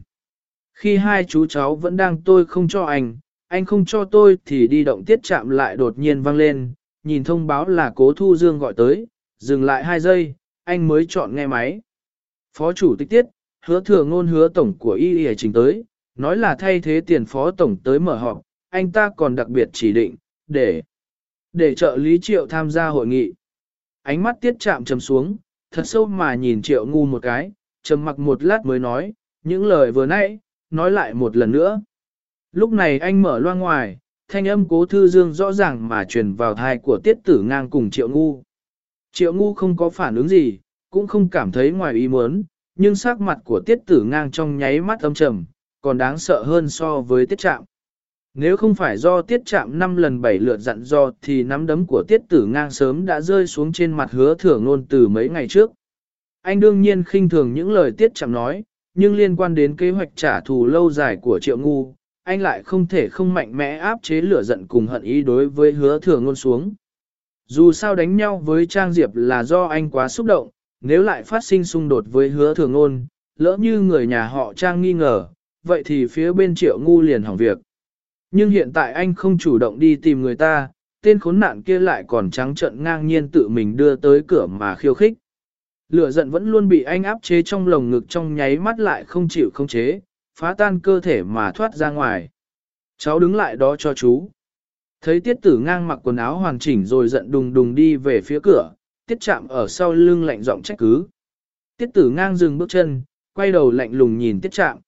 Khi hai chú cháu vẫn đang tôi không cho anh, anh không cho tôi thì đi động tiết chạm lại đột nhiên vang lên, nhìn thông báo là cố thu dương gọi tới, dừng lại hai giây, anh mới chọn nghe máy. Phó chủ tịch tiết, hứa thừa ngôn hứa tổng của y y trình tới, nói là thay thế tiền phó tổng tới mở họp, anh ta còn đặc biệt chỉ định, để, để trợ lý triệu tham gia hội nghị. Ánh mắt tiết chạm trầm xuống, thật sâu mà nhìn triệu ngu một cái, trầm mặc một lát mới nói, những lời vừa nãy, nói lại một lần nữa. Lúc này anh mở loa ngoài, thanh âm cố thư dương rõ ràng mà truyền vào thai của tiết tử ngang cùng triệu ngu. Triệu ngu không có phản ứng gì, cũng không cảm thấy ngoài ý muốn, nhưng sắc mặt của tiết tử ngang trong nháy mắt âm trầm, còn đáng sợ hơn so với tiết trạm. Nếu không phải do tiết chạm 5 lần 7 lượt dặn do thì nắm đấm của tiết tử ngang sớm đã rơi xuống trên mặt hứa thừa ngôn từ mấy ngày trước. Anh đương nhiên khinh thường những lời tiết chạm nói, nhưng liên quan đến kế hoạch trả thù lâu dài của triệu ngu, anh lại không thể không mạnh mẽ áp chế lửa giận cùng hận ý đối với hứa thừa ngôn xuống. Dù sao đánh nhau với Trang Diệp là do anh quá xúc động, nếu lại phát sinh xung đột với hứa thường ngôn, lỡ như người nhà họ Trang nghi ngờ, vậy thì phía bên triệu ngu liền hỏng việc. Nhưng hiện tại anh không chủ động đi tìm người ta, tên khốn nạn kia lại còn trắng trợn ngang nhiên tự mình đưa tới cửa mà khiêu khích. Lửa giận vẫn luôn bị anh áp chế trong lồng ngực trong nháy mắt lại không chịu không chế, phá tan cơ thể mà thoát ra ngoài. Cháu đứng lại đó cho chú. Thấy tiết tử ngang mặc quần áo hoàn chỉnh rồi giận đùng đùng đi về phía cửa, tiết chạm ở sau lưng lạnh giọng trách cứ. Tiết tử ngang dừng bước chân, quay đầu lạnh lùng nhìn tiết chạm.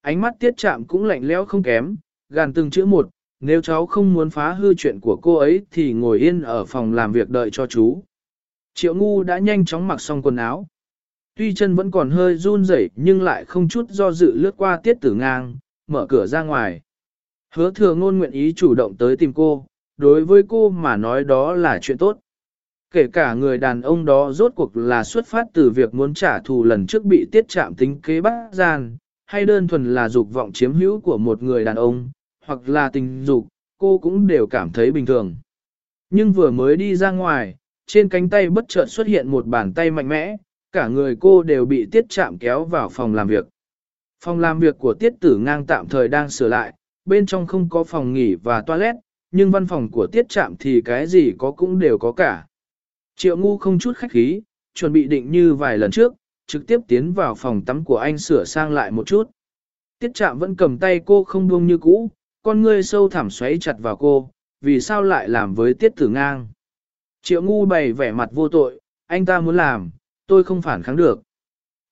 Ánh mắt tiết chạm cũng lạnh lẽo không kém, gàn từng chữ một, nếu cháu không muốn phá hư chuyện của cô ấy thì ngồi yên ở phòng làm việc đợi cho chú. Triệu ngu đã nhanh chóng mặc xong quần áo. Tuy chân vẫn còn hơi run rẩy nhưng lại không chút do dự lướt qua tiết tử ngang, mở cửa ra ngoài. Hứa thừa ngôn nguyện ý chủ động tới tìm cô, đối với cô mà nói đó là chuyện tốt. Kể cả người đàn ông đó rốt cuộc là xuất phát từ việc muốn trả thù lần trước bị tiết chạm tính kế bắt gian, hay đơn thuần là dục vọng chiếm hữu của một người đàn ông, hoặc là tình dục, cô cũng đều cảm thấy bình thường. Nhưng vừa mới đi ra ngoài, trên cánh tay bất chợt xuất hiện một bàn tay mạnh mẽ, cả người cô đều bị tiết chạm kéo vào phòng làm việc. Phòng làm việc của tiết tử ngang tạm thời đang sửa lại, bên trong không có phòng nghỉ và toilet, nhưng văn phòng của tiết trạm thì cái gì có cũng đều có cả. Triệu ngu không chút khách khí, chuẩn bị định như vài lần trước, trực tiếp tiến vào phòng tắm của anh sửa sang lại một chút. Tiết trạm vẫn cầm tay cô không buông như cũ, con ngươi sâu thẳm xoáy chặt vào cô, vì sao lại làm với tiết tử ngang. Triệu ngu bày vẻ mặt vô tội, anh ta muốn làm, tôi không phản kháng được.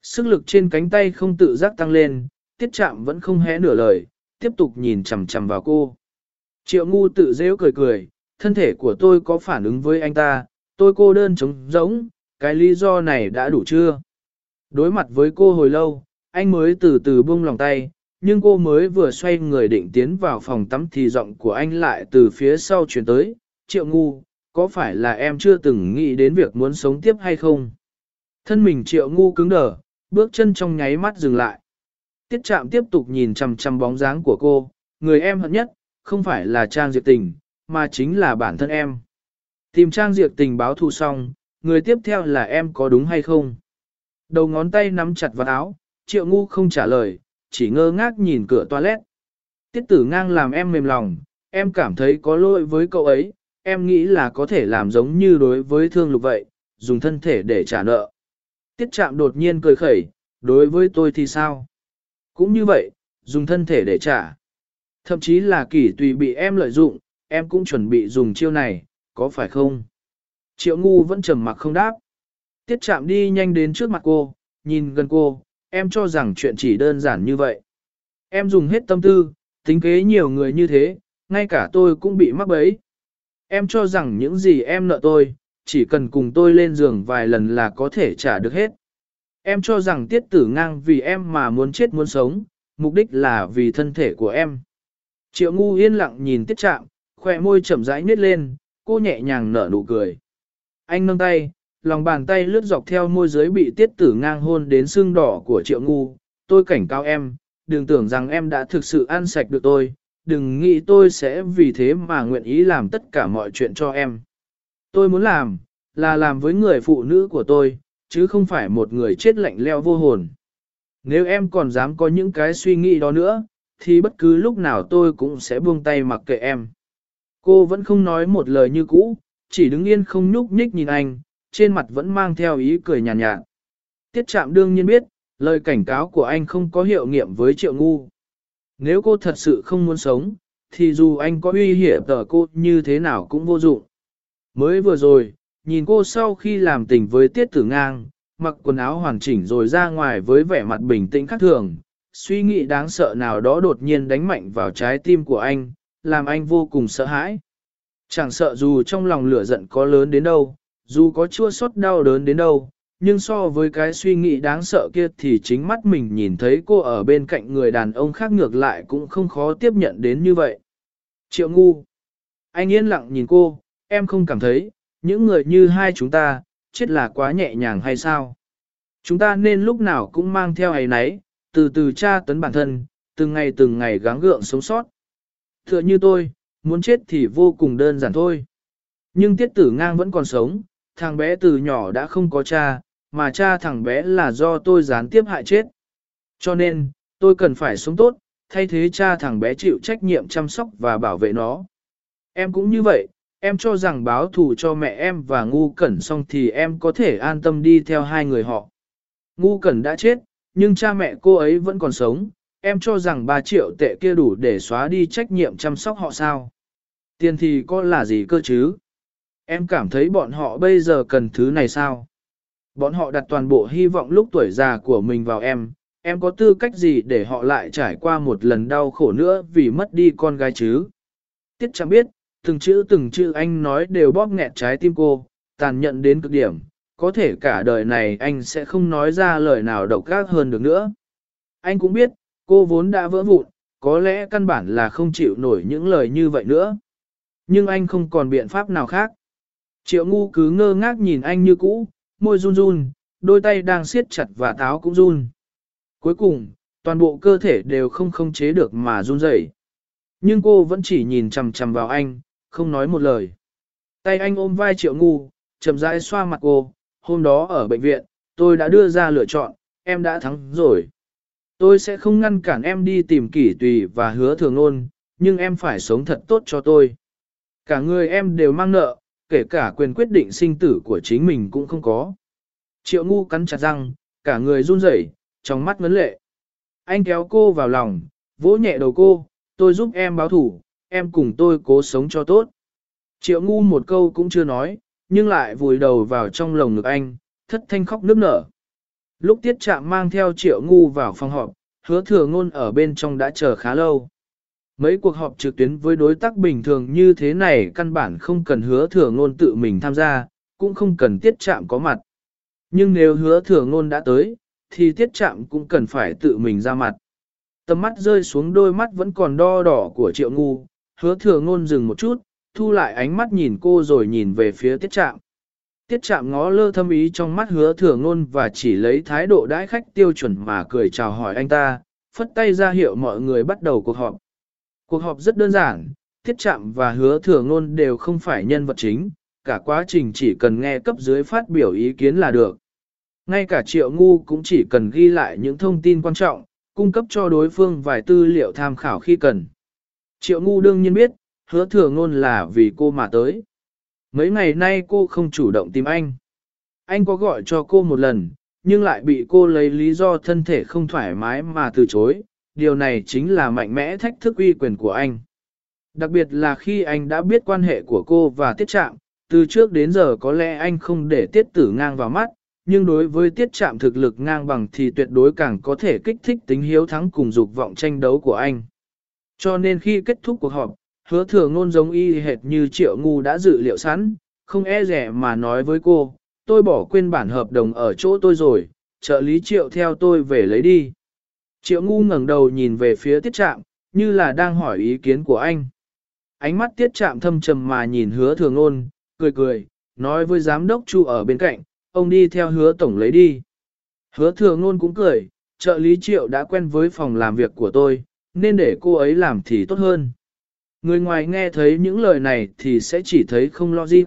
Sức lực trên cánh tay không tự giác tăng lên, tiết chạm vẫn không hé nửa lời, tiếp tục nhìn chằm chằm vào cô. Triệu ngu tự dễ cười cười, thân thể của tôi có phản ứng với anh ta, tôi cô đơn trống rỗng, cái lý do này đã đủ chưa? Đối mặt với cô hồi lâu, anh mới từ từ buông lòng tay, nhưng cô mới vừa xoay người định tiến vào phòng tắm thì giọng của anh lại từ phía sau chuyển tới, triệu ngu, có phải là em chưa từng nghĩ đến việc muốn sống tiếp hay không? Thân mình triệu ngu cứng đờ, bước chân trong nháy mắt dừng lại. Tiết Trạm tiếp tục nhìn chằm chằm bóng dáng của cô, người em hận nhất, không phải là Trang Diệp Tình, mà chính là bản thân em. Tìm Trang Diệp Tình báo thù xong, người tiếp theo là em có đúng hay không? Đầu ngón tay nắm chặt vào áo, triệu ngu không trả lời, chỉ ngơ ngác nhìn cửa toilet. Tiết tử ngang làm em mềm lòng, em cảm thấy có lỗi với cậu ấy, em nghĩ là có thể làm giống như đối với thương lục vậy, dùng thân thể để trả nợ. Tiết Trạm đột nhiên cười khẩy, đối với tôi thì sao? Cũng như vậy, dùng thân thể để trả. Thậm chí là kỷ tùy bị em lợi dụng, em cũng chuẩn bị dùng chiêu này, có phải không? Triệu ngu vẫn trầm mặc không đáp. Tiết chạm đi nhanh đến trước mặt cô, nhìn gần cô, em cho rằng chuyện chỉ đơn giản như vậy. Em dùng hết tâm tư, tính kế nhiều người như thế, ngay cả tôi cũng bị mắc bẫy. Em cho rằng những gì em nợ tôi, chỉ cần cùng tôi lên giường vài lần là có thể trả được hết. Em cho rằng tiết tử ngang vì em mà muốn chết muốn sống, mục đích là vì thân thể của em. Triệu ngu yên lặng nhìn tiết chạm, khỏe môi chậm rãi nhếch lên, cô nhẹ nhàng nở nụ cười. Anh nâng tay, lòng bàn tay lướt dọc theo môi dưới bị tiết tử ngang hôn đến xương đỏ của triệu ngu. Tôi cảnh cáo em, đừng tưởng rằng em đã thực sự ăn sạch được tôi, đừng nghĩ tôi sẽ vì thế mà nguyện ý làm tất cả mọi chuyện cho em. Tôi muốn làm, là làm với người phụ nữ của tôi, chứ không phải một người chết lạnh leo vô hồn. Nếu em còn dám có những cái suy nghĩ đó nữa, thì bất cứ lúc nào tôi cũng sẽ buông tay mặc kệ em. Cô vẫn không nói một lời như cũ, chỉ đứng yên không nhúc nhích nhìn anh, trên mặt vẫn mang theo ý cười nhàn nhạt, nhạt. Tiết Trạm đương nhiên biết, lời cảnh cáo của anh không có hiệu nghiệm với triệu ngu. Nếu cô thật sự không muốn sống, thì dù anh có uy hiểm tờ cô như thế nào cũng vô dụng. Mới vừa rồi, nhìn cô sau khi làm tình với tiết tử ngang, mặc quần áo hoàn chỉnh rồi ra ngoài với vẻ mặt bình tĩnh khác thường, suy nghĩ đáng sợ nào đó đột nhiên đánh mạnh vào trái tim của anh, làm anh vô cùng sợ hãi. Chẳng sợ dù trong lòng lửa giận có lớn đến đâu, dù có chua xót đau đớn đến đâu, nhưng so với cái suy nghĩ đáng sợ kia thì chính mắt mình nhìn thấy cô ở bên cạnh người đàn ông khác ngược lại cũng không khó tiếp nhận đến như vậy. Triệu ngu. Anh yên lặng nhìn cô, em không cảm thấy, những người như hai chúng ta, chết là quá nhẹ nhàng hay sao? Chúng ta nên lúc nào cũng mang theo ấy nấy, từ từ tra tấn bản thân, từng ngày từng ngày gắng gượng sống sót. Tựa như tôi, muốn chết thì vô cùng đơn giản thôi. Nhưng tiết tử ngang vẫn còn sống, thằng bé từ nhỏ đã không có cha, mà cha thằng bé là do tôi gián tiếp hại chết. Cho nên, tôi cần phải sống tốt, thay thế cha thằng bé chịu trách nhiệm chăm sóc và bảo vệ nó. Em cũng như vậy, em cho rằng báo thù cho mẹ em và ngu cẩn xong thì em có thể an tâm đi theo hai người họ. Ngu cẩn đã chết, nhưng cha mẹ cô ấy vẫn còn sống, em cho rằng 3 triệu tệ kia đủ để xóa đi trách nhiệm chăm sóc họ sao. Tiền thì có là gì cơ chứ? Em cảm thấy bọn họ bây giờ cần thứ này sao? Bọn họ đặt toàn bộ hy vọng lúc tuổi già của mình vào em, em có tư cách gì để họ lại trải qua một lần đau khổ nữa vì mất đi con gái chứ? Tiết chẳng biết, từng chữ từng chữ anh nói đều bóp nghẹt trái tim cô, tàn nhẫn đến cực điểm, có thể cả đời này anh sẽ không nói ra lời nào độc ác hơn được nữa. Anh cũng biết, cô vốn đã vỡ vụn, có lẽ căn bản là không chịu nổi những lời như vậy nữa. Nhưng anh không còn biện pháp nào khác. Triệu ngu cứ ngơ ngác nhìn anh như cũ, môi run run, đôi tay đang siết chặt và táo cũng run. Cuối cùng, toàn bộ cơ thể đều không không chế được mà run rẩy. Nhưng cô vẫn chỉ nhìn chằm chằm vào anh, không nói một lời. Tay anh ôm vai triệu ngu, chậm rãi xoa mặt cô, hôm đó ở bệnh viện, tôi đã đưa ra lựa chọn, em đã thắng rồi. Tôi sẽ không ngăn cản em đi tìm kỷ tùy và hứa thường ôn, nhưng em phải sống thật tốt cho tôi. Cả người em đều mang nợ, kể cả quyền quyết định sinh tử của chính mình cũng không có. Triệu ngu cắn chặt răng, cả người run rẩy, trong mắt ngấn lệ. Anh kéo cô vào lòng, vỗ nhẹ đầu cô, tôi giúp em báo thủ, em cùng tôi cố sống cho tốt. Triệu ngu một câu cũng chưa nói, nhưng lại vùi đầu vào trong lồng ngực anh, thất thanh khóc nức nở. Lúc tiết trạm mang theo triệu ngu vào phòng họp, hứa thừa ngôn ở bên trong đã chờ khá lâu. Mấy cuộc họp trực tuyến với đối tác bình thường như thế này căn bản không cần hứa thừa ngôn tự mình tham gia, cũng không cần tiết chạm có mặt. Nhưng nếu hứa thừa ngôn đã tới, thì tiết chạm cũng cần phải tự mình ra mặt. Tầm mắt rơi xuống đôi mắt vẫn còn đo đỏ của triệu ngu, hứa thừa ngôn dừng một chút, thu lại ánh mắt nhìn cô rồi nhìn về phía tiết chạm. Tiết chạm ngó lơ thâm ý trong mắt hứa thừa ngôn và chỉ lấy thái độ đãi khách tiêu chuẩn mà cười chào hỏi anh ta, phất tay ra hiệu mọi người bắt đầu cuộc họp. Cuộc họp rất đơn giản, thiết chạm và hứa thừa ngôn đều không phải nhân vật chính, cả quá trình chỉ cần nghe cấp dưới phát biểu ý kiến là được. Ngay cả triệu ngu cũng chỉ cần ghi lại những thông tin quan trọng, cung cấp cho đối phương vài tư liệu tham khảo khi cần. Triệu ngu đương nhiên biết, hứa thừa ngôn là vì cô mà tới. Mấy ngày nay cô không chủ động tìm anh. Anh có gọi cho cô một lần, nhưng lại bị cô lấy lý do thân thể không thoải mái mà từ chối. Điều này chính là mạnh mẽ thách thức uy quyền của anh. Đặc biệt là khi anh đã biết quan hệ của cô và tiết trạm, từ trước đến giờ có lẽ anh không để tiết tử ngang vào mắt, nhưng đối với tiết trạm thực lực ngang bằng thì tuyệt đối càng có thể kích thích tính hiếu thắng cùng dục vọng tranh đấu của anh. Cho nên khi kết thúc cuộc họp, hứa thừa ngôn giống y hệt như triệu ngu đã dự liệu sẵn, không e rẻ mà nói với cô, tôi bỏ quên bản hợp đồng ở chỗ tôi rồi, trợ lý triệu theo tôi về lấy đi. Triệu ngu ngẩng đầu nhìn về phía tiết trạm, như là đang hỏi ý kiến của anh. Ánh mắt tiết trạm thâm trầm mà nhìn hứa thừa ôn, cười cười, nói với giám đốc chu ở bên cạnh, ông đi theo hứa tổng lấy đi. Hứa thừa ôn cũng cười, trợ lý triệu đã quen với phòng làm việc của tôi, nên để cô ấy làm thì tốt hơn. Người ngoài nghe thấy những lời này thì sẽ chỉ thấy không lo gì.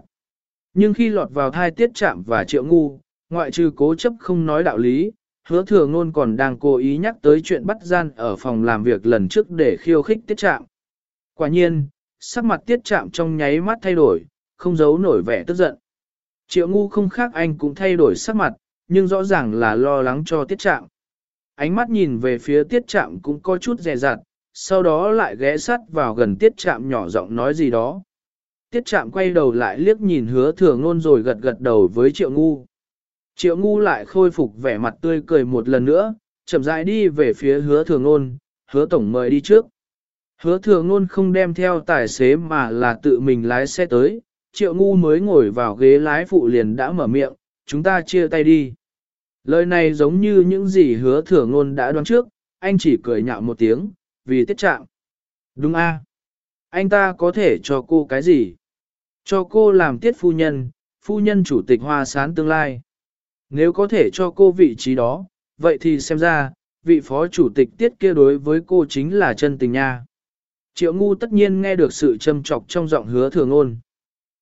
Nhưng khi lọt vào thai tiết Trạm và triệu ngu, ngoại trừ cố chấp không nói đạo lý, hứa thừa ngôn còn đang cố ý nhắc tới chuyện bắt gian ở phòng làm việc lần trước để khiêu khích tiết Trạm. Quả nhiên, sắc mặt tiết Trạm trong nháy mắt thay đổi, không giấu nổi vẻ tức giận. Triệu ngu không khác anh cũng thay đổi sắc mặt, nhưng rõ ràng là lo lắng cho tiết Trạm. Ánh mắt nhìn về phía tiết Trạm cũng có chút dè dặt, sau đó lại ghé sắt vào gần tiết Trạm nhỏ giọng nói gì đó. Tiết Trạm quay đầu lại liếc nhìn hứa thừa ngôn rồi gật gật đầu với triệu ngu. Triệu ngu lại khôi phục vẻ mặt tươi cười một lần nữa, chậm rãi đi về phía hứa Thường ngôn, hứa tổng mời đi trước. Hứa Thường ngôn không đem theo tài xế mà là tự mình lái xe tới, triệu ngu mới ngồi vào ghế lái phụ liền đã mở miệng, chúng ta chia tay đi. Lời này giống như những gì hứa Thường ngôn đã đoán trước, anh chỉ cười nhạo một tiếng, vì tiết trạng. Đúng a, Anh ta có thể cho cô cái gì? Cho cô làm tiết phu nhân, phu nhân chủ tịch hoa sán tương lai. Nếu có thể cho cô vị trí đó, vậy thì xem ra, vị phó chủ tịch tiết kia đối với cô chính là chân tình nha. Triệu ngu tất nhiên nghe được sự châm trọc trong giọng hứa thường ôn.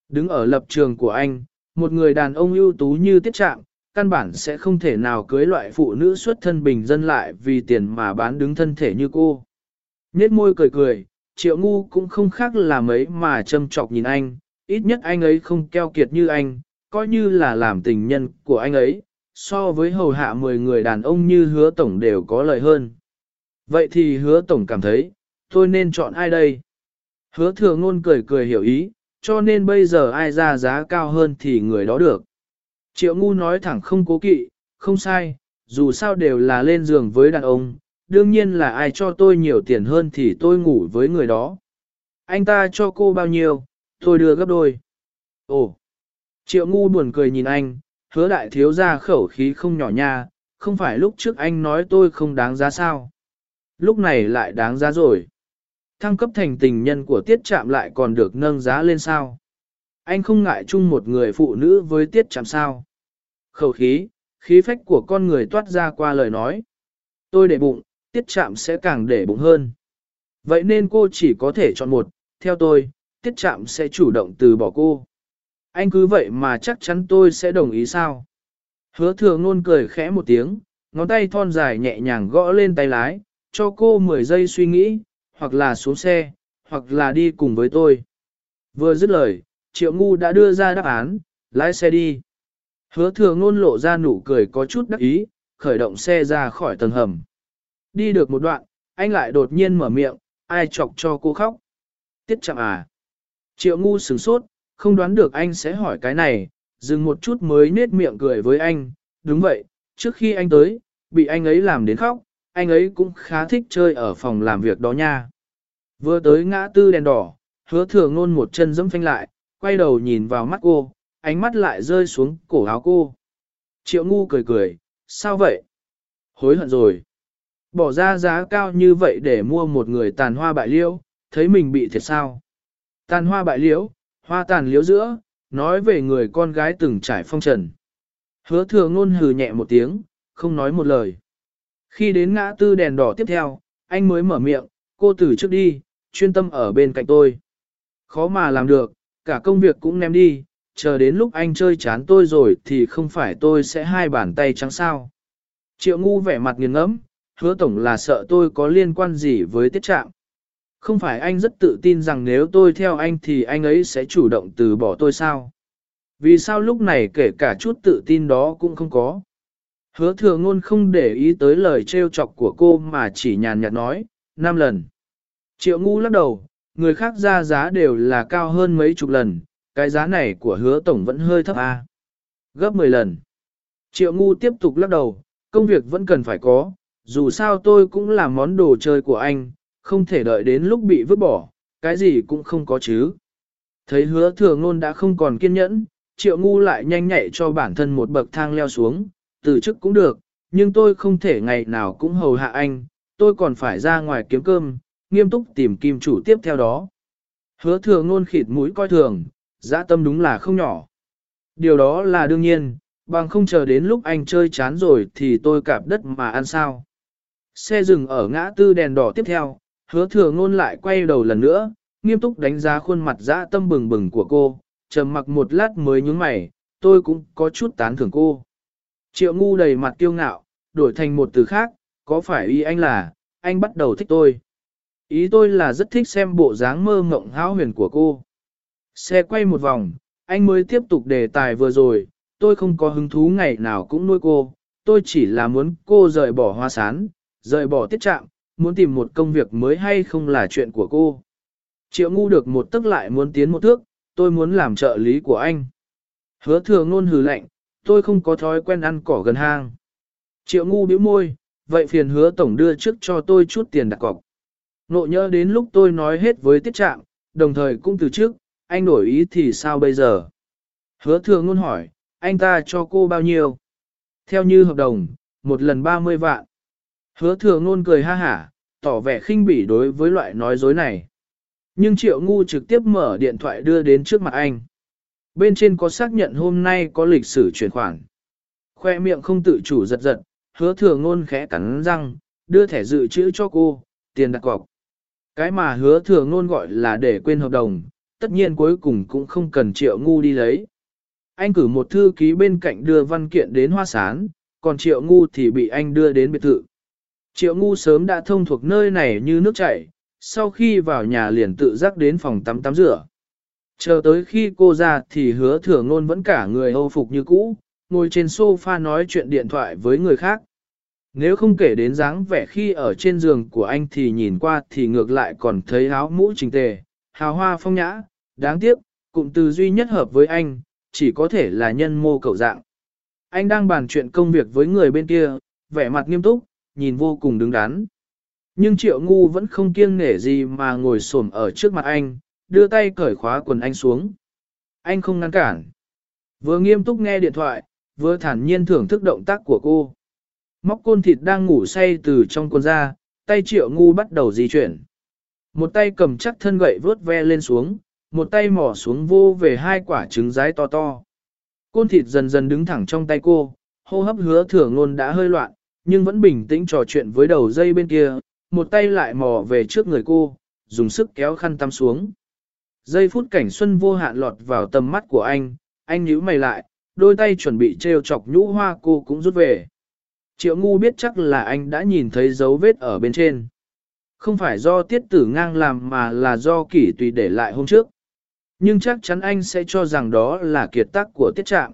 Đứng ở lập trường của anh, một người đàn ông ưu tú như tiết trạng, căn bản sẽ không thể nào cưới loại phụ nữ xuất thân bình dân lại vì tiền mà bán đứng thân thể như cô. Nết môi cười cười, triệu ngu cũng không khác là mấy mà châm trọc nhìn anh, ít nhất anh ấy không keo kiệt như anh, coi như là làm tình nhân của anh ấy, so với hầu hạ 10 người đàn ông như hứa tổng đều có lợi hơn. Vậy thì hứa tổng cảm thấy, tôi nên chọn ai đây? Hứa thừa ngôn cười cười hiểu ý, cho nên bây giờ ai ra giá cao hơn thì người đó được. Triệu ngu nói thẳng không cố kỵ, không sai, dù sao đều là lên giường với đàn ông, đương nhiên là ai cho tôi nhiều tiền hơn thì tôi ngủ với người đó. Anh ta cho cô bao nhiêu, tôi đưa gấp đôi. Ồ, triệu ngu buồn cười nhìn anh, hứa đại thiếu ra khẩu khí không nhỏ nha, không phải lúc trước anh nói tôi không đáng giá sao. Lúc này lại đáng giá rồi. Thăng cấp thành tình nhân của tiết chạm lại còn được nâng giá lên sao. Anh không ngại chung một người phụ nữ với tiết chạm sao. Khẩu khí, khí phách của con người toát ra qua lời nói. Tôi để bụng, tiết chạm sẽ càng để bụng hơn. Vậy nên cô chỉ có thể chọn một, theo tôi, tiết chạm sẽ chủ động từ bỏ cô. Anh cứ vậy mà chắc chắn tôi sẽ đồng ý sao? Hứa thừa ngôn cười khẽ một tiếng, ngón tay thon dài nhẹ nhàng gõ lên tay lái, cho cô 10 giây suy nghĩ, hoặc là xuống xe, hoặc là đi cùng với tôi. Vừa dứt lời, triệu ngu đã đưa ra đáp án, lái xe đi. Hứa thừa ngôn lộ ra nụ cười có chút đắc ý, khởi động xe ra khỏi tầng hầm. Đi được một đoạn, anh lại đột nhiên mở miệng, ai chọc cho cô khóc. Tiết chạm à. Triệu ngu sửng sốt, không đoán được anh sẽ hỏi cái này, dừng một chút mới nết miệng cười với anh. Đúng vậy, trước khi anh tới, bị anh ấy làm đến khóc, anh ấy cũng khá thích chơi ở phòng làm việc đó nha. Vừa tới ngã tư đèn đỏ, hứa thừa ngôn một chân dẫm phanh lại, quay đầu nhìn vào mắt cô, ánh mắt lại rơi xuống cổ áo cô. Triệu ngu cười cười, sao vậy? Hối hận rồi. Bỏ ra giá cao như vậy để mua một người tàn hoa bại liễu, thấy mình bị thiệt sao? Tàn hoa bại liễu, hoa tàn liễu giữa, nói về người con gái từng trải phong trần. Hứa thừa ngôn hừ nhẹ một tiếng, không nói một lời. Khi đến ngã tư đèn đỏ tiếp theo, anh mới mở miệng, cô từ trước đi, chuyên tâm ở bên cạnh tôi. Khó mà làm được, cả công việc cũng ném đi, chờ đến lúc anh chơi chán tôi rồi thì không phải tôi sẽ hai bàn tay trắng sao. Triệu ngu vẻ mặt nghiền ngẫm, hứa tổng là sợ tôi có liên quan gì với tiết trạng. Không phải anh rất tự tin rằng nếu tôi theo anh thì anh ấy sẽ chủ động từ bỏ tôi sao? Vì sao lúc này kể cả chút tự tin đó cũng không có? Hứa thừa ngôn không để ý tới lời trêu chọc của cô mà chỉ nhàn nhạt nói, năm lần. Triệu ngu lắc đầu, người khác ra giá đều là cao hơn mấy chục lần, cái giá này của hứa tổng vẫn hơi thấp à. Gấp 10 lần. Triệu ngu tiếp tục lắc đầu, công việc vẫn cần phải có, dù sao tôi cũng là món đồ chơi của anh, không thể đợi đến lúc bị vứt bỏ, cái gì cũng không có chứ. Thấy hứa thừa ngôn đã không còn kiên nhẫn, triệu ngu lại nhanh nhạy cho bản thân một bậc thang leo xuống, từ chức cũng được, nhưng tôi không thể ngày nào cũng hầu hạ anh, tôi còn phải ra ngoài kiếm cơm, nghiêm túc tìm kim chủ tiếp theo đó. Hứa thừa ngôn khịt mũi coi thường, dã tâm đúng là không nhỏ. Điều đó là đương nhiên, bằng không chờ đến lúc anh chơi chán rồi thì tôi cạp đất mà ăn sao. Xe dừng ở ngã tư đèn đỏ tiếp theo, hứa thừa ngôn lại quay đầu lần nữa, nghiêm túc đánh giá khuôn mặt dã tâm bừng bừng của cô, trầm mặc một lát mới nhướng mày, tôi cũng có chút tán thưởng cô. Triệu ngu đầy mặt kiêu ngạo, đổi thành một từ khác, có phải ý anh là, anh bắt đầu thích tôi. Ý tôi là rất thích xem bộ dáng mơ mộng háo huyền của cô. Xe quay một vòng, anh mới tiếp tục đề tài vừa rồi, tôi không có hứng thú ngày nào cũng nuôi cô, tôi chỉ là muốn cô rời bỏ hoa sán, rời bỏ tiết trạng, muốn tìm một công việc mới hay không là chuyện của cô. Triệu ngu được một tức lại muốn tiến một thước, tôi muốn làm trợ lý của anh. Hứa thừa ngôn hừ lạnh, tôi không có thói quen ăn cỏ gần hang. Triệu ngu bĩu môi, vậy phiền hứa tổng đưa trước cho tôi chút tiền đặt cọc. Nộ nhớ đến lúc tôi nói hết với tiết trạng, đồng thời cũng từ trước, anh đổi ý thì sao bây giờ? Hứa thừa ngôn hỏi, anh ta cho cô bao nhiêu? Theo như hợp đồng, một lần 30 vạn. Hứa thừa ngôn cười ha hả, tỏ vẻ khinh bỉ đối với loại nói dối này. Nhưng triệu ngu trực tiếp mở điện thoại đưa đến trước mặt anh. Bên trên có xác nhận hôm nay có lịch sử chuyển khoản. Khoe miệng không tự chủ giật giật, hứa thừa ngôn khẽ cắn răng, đưa thẻ dự trữ cho cô, tiền đặt cọc. Cái mà hứa thừa ngôn gọi là để quên hợp đồng, tất nhiên cuối cùng cũng không cần triệu ngu đi lấy. Anh cử một thư ký bên cạnh đưa văn kiện đến hoa sán, còn triệu ngu thì bị anh đưa đến biệt thự. Triệu ngu sớm đã thông thuộc nơi này như nước chảy, sau khi vào nhà liền tự giác đến phòng tắm tắm rửa. Chờ tới khi cô ra thì hứa thừa ngôn vẫn cả người âu phục như cũ, ngồi trên sofa nói chuyện điện thoại với người khác. Nếu không kể đến dáng vẻ khi ở trên giường của anh thì nhìn qua thì ngược lại còn thấy áo mũ trình tề, hào hoa phong nhã, đáng tiếc, cụm từ duy nhất hợp với anh, chỉ có thể là nhân mô cầu dạng. Anh đang bàn chuyện công việc với người bên kia, vẻ mặt nghiêm túc, nhìn vô cùng đứng đắn. Nhưng triệu ngu vẫn không kiêng nể gì mà ngồi xổm ở trước mặt anh, đưa tay cởi khóa quần anh xuống. Anh không ngăn cản. Vừa nghiêm túc nghe điện thoại, vừa thản nhiên thưởng thức động tác của cô. Móc côn thịt đang ngủ say từ trong con ra, tay triệu ngu bắt đầu di chuyển. Một tay cầm chắc thân gậy vớt ve lên xuống, một tay mỏ xuống vô về hai quả trứng rái to to. Côn thịt dần dần đứng thẳng trong tay cô, hô hấp hứa thừa ngôn đã hơi loạn, nhưng vẫn bình tĩnh trò chuyện với đầu dây bên kia, một tay lại mò về trước người cô, dùng sức kéo khăn tắm xuống. Giây phút cảnh xuân vô hạn lọt vào tầm mắt của anh, anh nhíu mày lại, đôi tay chuẩn bị treo chọc nhũ hoa cô cũng rút về. Triệu ngu biết chắc là anh đã nhìn thấy dấu vết ở bên trên. Không phải do tiết tử ngang làm mà là do kỷ tùy để lại hôm trước. Nhưng chắc chắn anh sẽ cho rằng đó là kiệt tác của tiết trạng.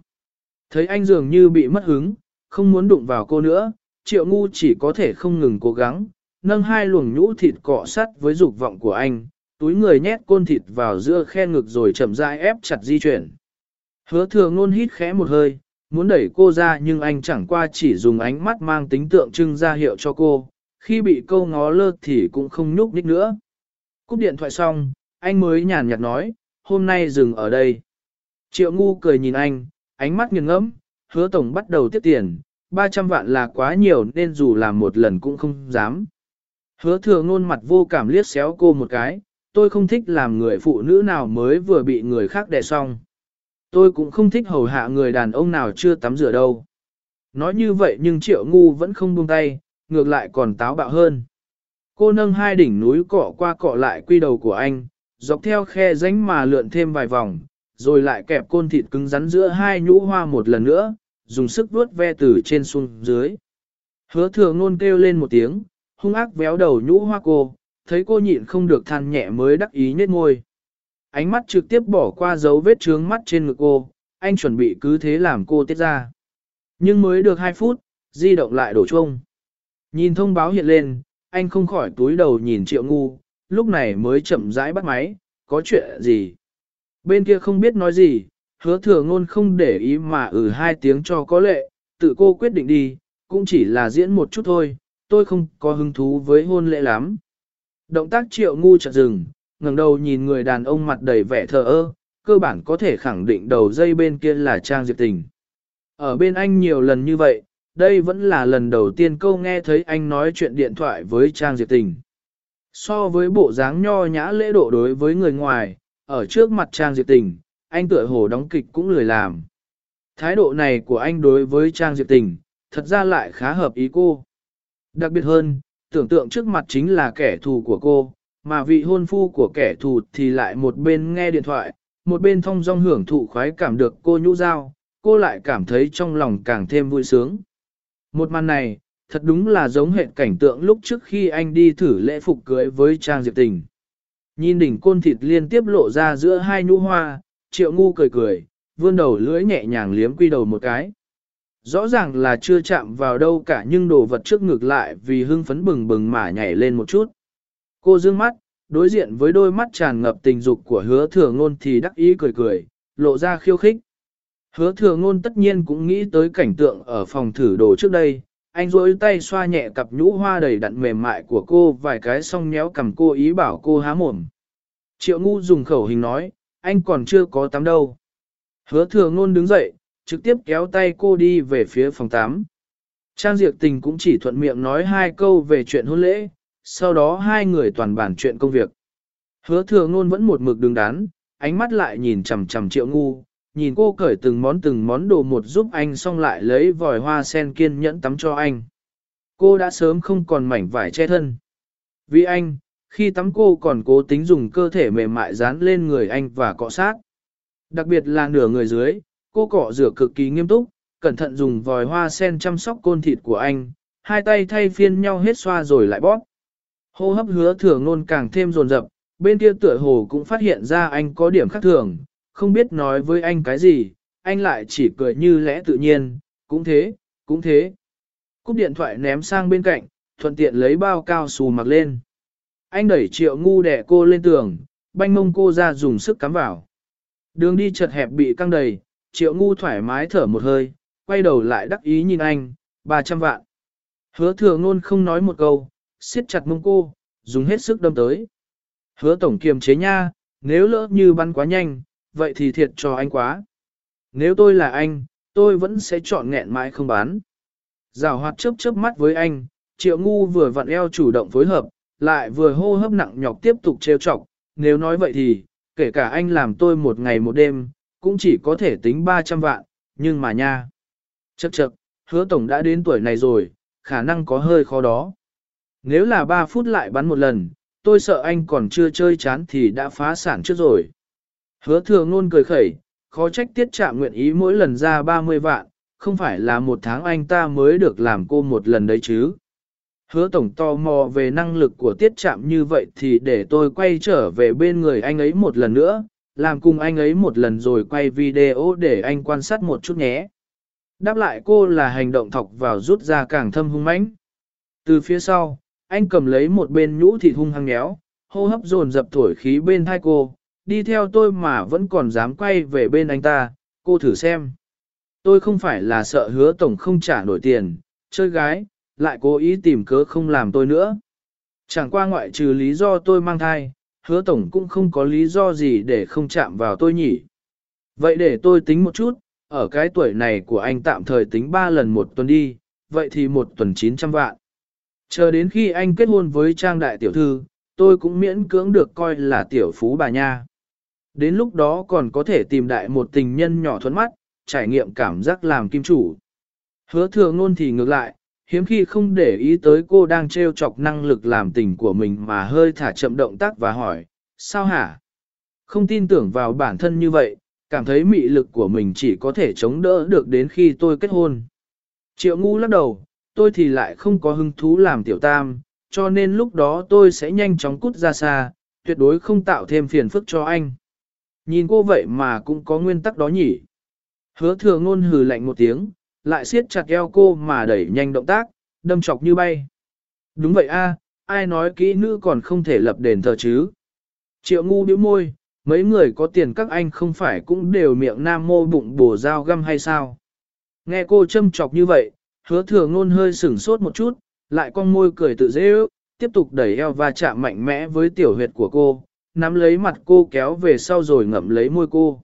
Thấy anh dường như bị mất hứng, không muốn đụng vào cô nữa, triệu ngu chỉ có thể không ngừng cố gắng, nâng hai luồng nhũ thịt cọ sắt với dục vọng của anh, túi người nhét côn thịt vào giữa khe ngực rồi chậm rãi ép chặt di chuyển. Hứa thừa ngôn hít khẽ một hơi, muốn đẩy cô ra nhưng anh chẳng qua chỉ dùng ánh mắt mang tính tượng trưng ra hiệu cho cô, khi bị câu ngó lơ thì cũng không nhúc nhích nữa. Cúp điện thoại xong, anh mới nhàn nhạt nói, hôm nay dừng ở đây. Triệu ngu cười nhìn anh, ánh mắt nghiêng ngẫm, hứa tổng bắt đầu tiếp tiền, 300 vạn là quá nhiều nên dù làm một lần cũng không dám. Hứa thừa ngôn mặt vô cảm liếc xéo cô một cái, tôi không thích làm người phụ nữ nào mới vừa bị người khác đè xong. Tôi cũng không thích hầu hạ người đàn ông nào chưa tắm rửa đâu. Nói như vậy nhưng triệu ngu vẫn không buông tay, ngược lại còn táo bạo hơn. Cô nâng hai đỉnh núi cọ qua cọ lại quy đầu của anh, dọc theo khe rãnh mà lượn thêm vài vòng, rồi lại kẹp côn thịt cứng rắn giữa hai nhũ hoa một lần nữa, dùng sức vuốt ve từ trên xuống dưới. Hứa thừa ngôn kêu lên một tiếng, hung ác véo đầu nhũ hoa cô, thấy cô nhịn không được than nhẹ mới đắc ý nhếch ngôi. Ánh mắt trực tiếp bỏ qua dấu vết trướng mắt trên ngực cô, anh chuẩn bị cứ thế làm cô tiết ra. Nhưng mới được 2 phút, di động lại đổ chuông. Nhìn thông báo hiện lên, anh không khỏi túi đầu nhìn triệu ngu, lúc này mới chậm rãi bắt máy, có chuyện gì. Bên kia không biết nói gì, hứa thừa ngôn không để ý mà ừ hai tiếng cho có lệ, tự cô quyết định đi, cũng chỉ là diễn một chút thôi, tôi không có hứng thú với hôn lễ lắm. Động tác triệu ngu chợt dừng, ngẩng đầu nhìn người đàn ông mặt đầy vẻ thờ ơ, cơ bản có thể khẳng định đầu dây bên kia là Trang Diệp Tình. Ở bên anh nhiều lần như vậy, đây vẫn là lần đầu tiên câu nghe thấy anh nói chuyện điện thoại với Trang Diệp Tình. So với bộ dáng nho nhã lễ độ đối với người ngoài, ở trước mặt Trang Diệp Tình, anh tựa hồ đóng kịch cũng lười làm. Thái độ này của anh đối với Trang Diệp Tình, thật ra lại khá hợp ý cô. Đặc biệt hơn, tưởng tượng trước mặt chính là kẻ thù của cô, mà vị hôn phu của kẻ thù thì lại một bên nghe điện thoại, một bên thông dong hưởng thụ khoái cảm được cô nhũ giao, cô lại cảm thấy trong lòng càng thêm vui sướng. Một màn này, thật đúng là giống hệ cảnh tượng lúc trước khi anh đi thử lễ phục cưới với Trang Diệp Tình. Nhìn đỉnh côn thịt liên tiếp lộ ra giữa hai nhũ hoa, triệu ngu cười cười, vươn đầu lưỡi nhẹ nhàng liếm quy đầu một cái. Rõ ràng là chưa chạm vào đâu cả nhưng đồ vật trước ngược lại vì hưng phấn bừng bừng mà nhảy lên một chút. Cô dương mắt, đối diện với đôi mắt tràn ngập tình dục của hứa thừa ngôn thì đắc ý cười cười, lộ ra khiêu khích. Hứa thừa ngôn tất nhiên cũng nghĩ tới cảnh tượng ở phòng thử đồ trước đây, anh rỗi tay xoa nhẹ cặp nhũ hoa đầy đặn mềm mại của cô vài cái xong nhéo cầm cô ý bảo cô há mồm. Triệu ngu dùng khẩu hình nói, anh còn chưa có tắm đâu. Hứa thừa ngôn đứng dậy, trực tiếp kéo tay cô đi về phía phòng tắm. Trang Diệp Tình cũng chỉ thuận miệng nói hai câu về chuyện hôn lễ, sau đó hai người toàn bàn chuyện công việc. Hứa thừa ngôn vẫn một mực đứng đắn, ánh mắt lại nhìn chằm chằm triệu ngu, nhìn cô cởi từng món từng món đồ một giúp anh xong lại lấy vòi hoa sen kiên nhẫn tắm cho anh. Cô đã sớm không còn mảnh vải che thân. Vì anh, khi tắm cô còn cố tính dùng cơ thể mềm mại dán lên người anh và cọ sát. Đặc biệt là nửa người dưới, cô cọ rửa cực kỳ nghiêm túc, cẩn thận dùng vòi hoa sen chăm sóc côn thịt của anh, hai tay thay phiên nhau hết xoa rồi lại bóp. Hô hấp hứa thừa ngôn càng thêm rồn rập, bên kia tựa hồ cũng phát hiện ra anh có điểm khác thường, không biết nói với anh cái gì, anh lại chỉ cười như lẽ tự nhiên, cũng thế, cũng thế. Cúp điện thoại ném sang bên cạnh, thuận tiện lấy bao cao su mặc lên. Anh đẩy triệu ngu đẻ cô lên tường, banh mông cô ra dùng sức cắm vào. Đường đi chật hẹp bị căng đầy, triệu ngu thoải mái thở một hơi, quay đầu lại đắc ý nhìn anh, 300 vạn. Hứa thừa ngôn không nói một câu, siết chặt mông cô, dùng hết sức đâm tới. Hứa tổng kiềm chế nha, nếu lỡ như bắn quá nhanh, vậy thì thiệt cho anh quá. Nếu tôi là anh, tôi vẫn sẽ chọn nghẹn mãi không bán. Giảo hoạt chớp chớp mắt với anh, triệu ngu vừa vặn eo chủ động phối hợp, lại vừa hô hấp nặng nhọc tiếp tục trêu chọc. Nếu nói vậy thì, kể cả anh làm tôi một ngày một đêm, cũng chỉ có thể tính 300 vạn, nhưng mà nha. Chậc chậc, hứa tổng đã đến tuổi này rồi, khả năng có hơi khó đó. Nếu là 3 phút lại bắn một lần, tôi sợ anh còn chưa chơi chán thì đã phá sản trước rồi. Hứa thừa ngôn cười khẩy, khó trách tiết trạm nguyện ý mỗi lần ra 30 vạn, không phải là một tháng anh ta mới được làm cô một lần đấy chứ. Hứa tổng tò mò về năng lực của tiết chạm như vậy thì để tôi quay trở về bên người anh ấy một lần nữa, làm cùng anh ấy một lần rồi quay video để anh quan sát một chút nhé. Đáp lại cô là hành động thọc vào rút ra càng thâm hung mãnh. Từ phía sau, anh cầm lấy một bên nhũ thịt hung hăng nhéo, hô hấp dồn dập thổi khí bên thai cô, đi theo tôi mà vẫn còn dám quay về bên anh ta, cô thử xem. Tôi không phải là sợ hứa tổng không trả nổi tiền, chơi gái, lại cố ý tìm cớ không làm tôi nữa. Chẳng qua ngoại trừ lý do tôi mang thai, hứa tổng cũng không có lý do gì để không chạm vào tôi nhỉ. Vậy để tôi tính một chút, ở cái tuổi này của anh tạm thời tính 3 lần một tuần đi, vậy thì một tuần 900 vạn. Chờ đến khi anh kết hôn với Trang Đại Tiểu Thư, tôi cũng miễn cưỡng được coi là tiểu phú bà nha. Đến lúc đó còn có thể tìm đại một tình nhân nhỏ thuẫn mắt, trải nghiệm cảm giác làm kim chủ. Hứa thừa ngôn thì ngược lại, hiếm khi không để ý tới cô đang trêu chọc năng lực làm tình của mình mà hơi thả chậm động tác và hỏi, sao hả? Không tin tưởng vào bản thân như vậy, cảm thấy mị lực của mình chỉ có thể chống đỡ được đến khi tôi kết hôn. Triệu ngu lắc đầu, tôi thì lại không có hứng thú làm tiểu tam, cho nên lúc đó tôi sẽ nhanh chóng cút ra xa, tuyệt đối không tạo thêm phiền phức cho anh. Nhìn cô vậy mà cũng có nguyên tắc đó nhỉ. Hứa thừa ngôn hừ lạnh một tiếng, lại siết chặt eo cô mà đẩy nhanh động tác, đâm chọc như bay. Đúng vậy a, ai nói kỹ nữ còn không thể lập đền thờ chứ. Triệu ngu bĩu môi, mấy người có tiền các anh không phải cũng đều miệng nam mô bụng bổ dao găm hay sao. Nghe cô châm chọc như vậy, hứa thừa ngôn hơi sửng sốt một chút, lại con môi cười tự dễ ước, tiếp tục đẩy eo và chạm mạnh mẽ với tiểu huyệt của cô, nắm lấy mặt cô kéo về sau rồi ngậm lấy môi cô.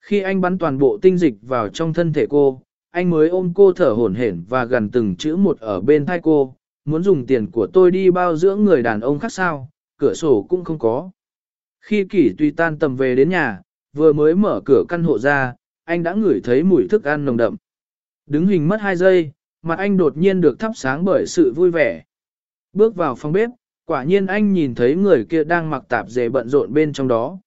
Khi anh bắn toàn bộ tinh dịch vào trong thân thể cô, anh mới ôm cô thở hổn hển và gần từng chữ một ở bên thai cô, muốn dùng tiền của tôi đi bao dưỡng người đàn ông khác sao, cửa sổ cũng không có. Khi kỷ tùy tan tầm về đến nhà, vừa mới mở cửa căn hộ ra, anh đã ngửi thấy mùi thức ăn nồng đậm. Đứng hình mất hai giây, mặt anh đột nhiên được thắp sáng bởi sự vui vẻ. Bước vào phòng bếp, quả nhiên anh nhìn thấy người kia đang mặc tạp dề bận rộn bên trong đó.